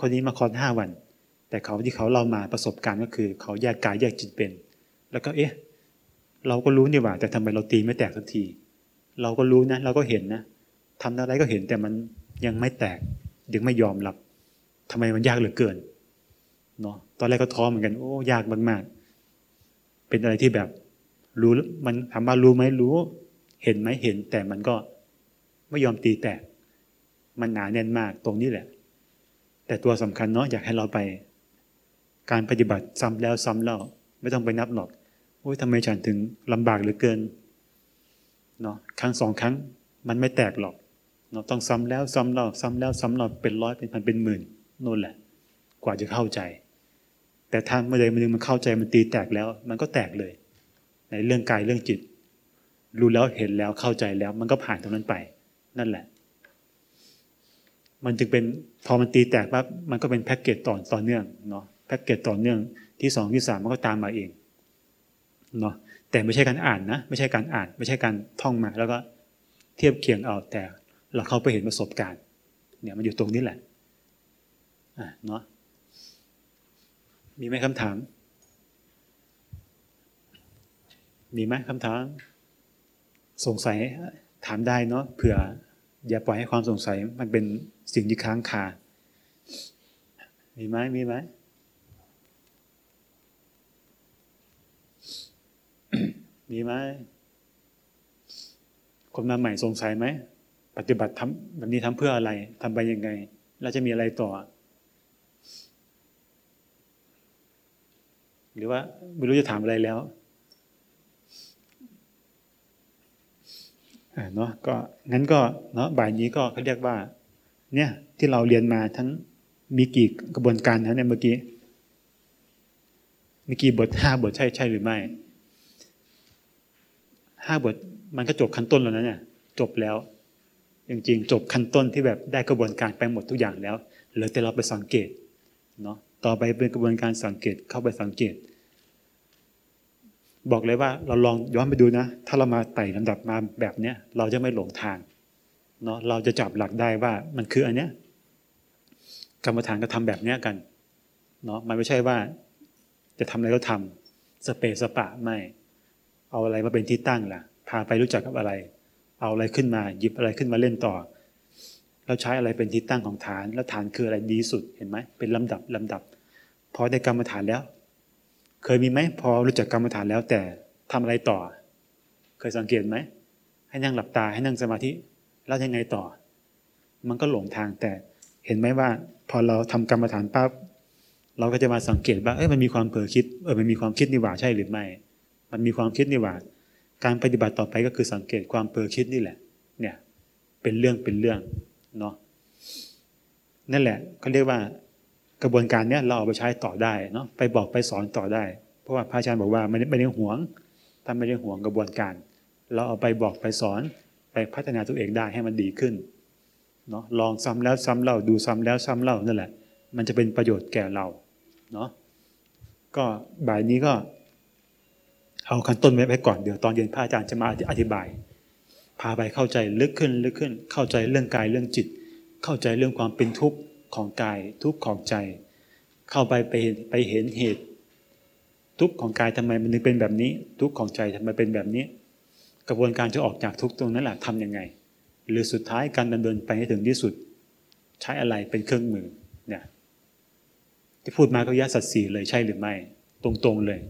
คนนี้มาคอร์สห้าวัน แต่เขาที่เขาเรามาประสบการณ์ก็คือ เขาแยกกายแยกจิตเป็น แล้วก็เอ๊ะ เราก็รู้นี่หว่า แต่ทำไมเราตีไม่แตกสักที เราก็รู้นะเราก็เห็นนะทำอะไรก็เห็นแต่มันยังไม่แตกยังไม่ยอมรับทำไมมันยากเหลือเกิน เนาะตอนแรกก็ท้อเหมือนกันโอ้ยากมากๆ เป็นอะไรที่แบบรู้มันถามว่ารู้ไหมรู้ เห็นไหมเห็น แต่มันก็ไม่ยอมตีแตก มันหนาแน่นมากตรงนี้แหละ แต่ตัวสำคัญเนาะอยากให้เราไป การปฏิบัติซ้ำแล้วซ้ำเล่าไม่ต้องไปนับหรอกโอ้ยทำไมฉันถึงลำบากเหลือเกินเนาะครั้งสองครั้งมันไม่แตกหรอกเนาะต้องซ้ำแล้วซ้ำเล่าซ้ำแล้วซ้ำเล่าเป็นร้อยเป็นพันเป็นหมื่นนู่นแหละ กว่าจะเข้าใจ แต่ถ้าเมื่อใดเมื่อหนึ่งมันเข้าใจมันตีแตกแล้ว มันก็แตกเลย ในเรื่องกายเรื่องจิต รู้แล้วเห็นแล้วเข้าใจแล้ว มันก็ผ่านตรงนั้นไป นั่นแหละ มันจึงเป็นพอมันตีแตกปั๊บมันก็เป็นแพ็กเกจต่อต่อเนื่องเนาะแพ็กเกจต่อเนื่องที่สองที่สามมันก็ตามมาเองเนาะแต่ไม่ใช่การอ่านนะ ไม่ใช่การอ่าน ไม่ใช่การท่องมา แล้วก็เทียบเคียงเอาแต่เราเข้าไปเห็นประสบการณ์ เนี่ยมันอยู่ตรงนี้แหละอะเนาะ มีไหมคำถาม มีไหมคำถาม สงสัยถามได้เนาะเผื่อ อย่าปล่อยให้ความสงสัยมันเป็นสิ่งที่ค้างคา มีไหมมีไหมมีไหมคนมาใหม่สงสัยไหม ปฏิบัติทำแบบนี้ทำเพื่ออะไรทำไปยังไง แล้วจะมีอะไรต่อ หรือว่าไม่รู้จะถามอะไรแล้วเนาะก็งั้นก็เนาะบ่ายนี้ก็เขาเรียกว่า เนี่ยที่เราเรียนมาทั้งมีกี่กระบวนการนะเนี่ยเมื่อกี้มีกี่บทห้าบทใช่ใช่หรือไม่ห้าบทมันก็จบขั้นต้นแล้วนะเนี่ยจบแล้วจริงๆจบขั้นต้นที่แบบได้กระบวนการไปหมดทุกอย่างแล้วเหลือแต่เราไปสังเกตเนาะ ต่อไปเป็นกระบวนการสังเกตเข้าไปสังเกต บอกเลยว่าเราลองย้อนไปดูนะ ถ้าเรามาไต่ลำดับมาแบบเนี้ยเราจะไม่หลงทางเนาะเราจะจับหลักได้ว่ามันคืออันเนี้ยกรรมฐานก็ทำแบบเนี้ยกันเนาะมันไม่ใช่ว่าจะทำอะไรก็ทำสเปสปะไม่เอาอะไรมาเป็นที่ตั้งล่ะ พาไปรู้จักกับอะไร เอาอะไรขึ้นมาหยิบอะไรขึ้นมาเล่นต่อแล้วใช้อะไรเป็นที่ตั้งของฐาน แล้วฐานคืออะไรดีสุดเห็นไหมเป็นลำดับลำดับ พอได้กรรมฐานแล้ว เคยมีไหมพอรู้จักกรรมฐานแล้ว แต่ทำอะไรต่อ เคยสังเกตไหมให้นั่งหลับตาให้นั่งสมาธิแล้วยังไงต่อ มันก็หลงทางแต่เห็นไหมว่า พอเราทำกรรมฐานปั๊บเราก็จะมาสังเกตว่าเอ้ยมันมีความเผลอคิดเออมันมีความคิดนี่หว่าใช่หรือไม่ มันมีความคิดนี่หว่า การปฏิบัติต่อไปก็คือสังเกตความเผลอคิดนี่แหละ เนี่ย เป็นเรื่องเป็นเรื่องเนาะนั่นแหละเขาเรียกว่า กระบวนการเนี้ยเราเอาไปใช้ต่อได้เนาะไปบอกไปสอนต่อได้ เพราะว่าพระอาจารย์บอกว่าไม่ได้ไม่ได้หวงท่านไม่ได้หวงกระบวนการ เราเอาไปบอกไปสอนไปพัฒนาตัวเองได้ให้มันดีขึ้นเนาะลองซ้ำแล้วซ้ำเล่าดูซ้ำแล้วซ้ำเล่านั่นแหละ มันจะเป็นประโยชน์แก่เราเนาะก็บ่ายนี้ก็ เอาขั้นต้นไว้ก่อนเดี๋ยวตอนเย็นพระอาจารย์จะมาอธิบาย พาไปเข้าใจลึกขึ้นลึกขึ้น เข้าใจเรื่องกายเรื่องจิต เข้าใจเรื่องความเป็นทุกข์ ของกายทุกข์ของใจ เข้าไปไปไปเห็นเหตุ ทุกข์ของกายทำไมมันถึงเป็นแบบนี้ ทุกข์ของใจทำไมเป็นแบบนี้ กระบวนการจะออกจากทุกข์ตรงนั้นแหละทำยังไง หรือสุดท้ายการดำเนินไปให้ถึงที่สุด ใช้อะไรเป็นเครื่องมือเนี่ยที่พูดมาก็ยะสัตสีเลยใช่หรือไม่ ตรงๆเลย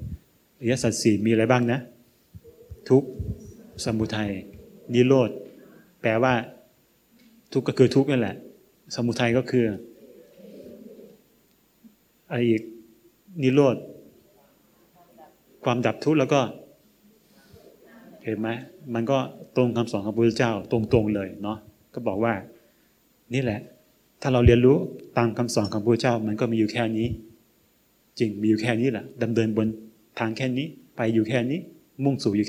อริยสัจสี่มีอะไรบ้างนะ ทุกสมุทัยนิโรธแปลว่าทุกก็คือทุกนั่นแหละ สมุทัยก็คืออะไรอีกนิโรธความดับทุกข์แล้วก็ เห็นไหมมันก็ตรงคำสอนของพระพุทธเจ้าตรงๆเลยเนาะก็บอกว่า นี่แหละ ถ้าเราเรียนรู้ตามคำสอนของพระพุทธเจ้า มันก็มีอยู่แค่นี้ จริงมีอยู่แค่นี้แหละดำเนินบนทางแค่นี้ ไปอยู่แค่นี้ มุ่งสู่อยู่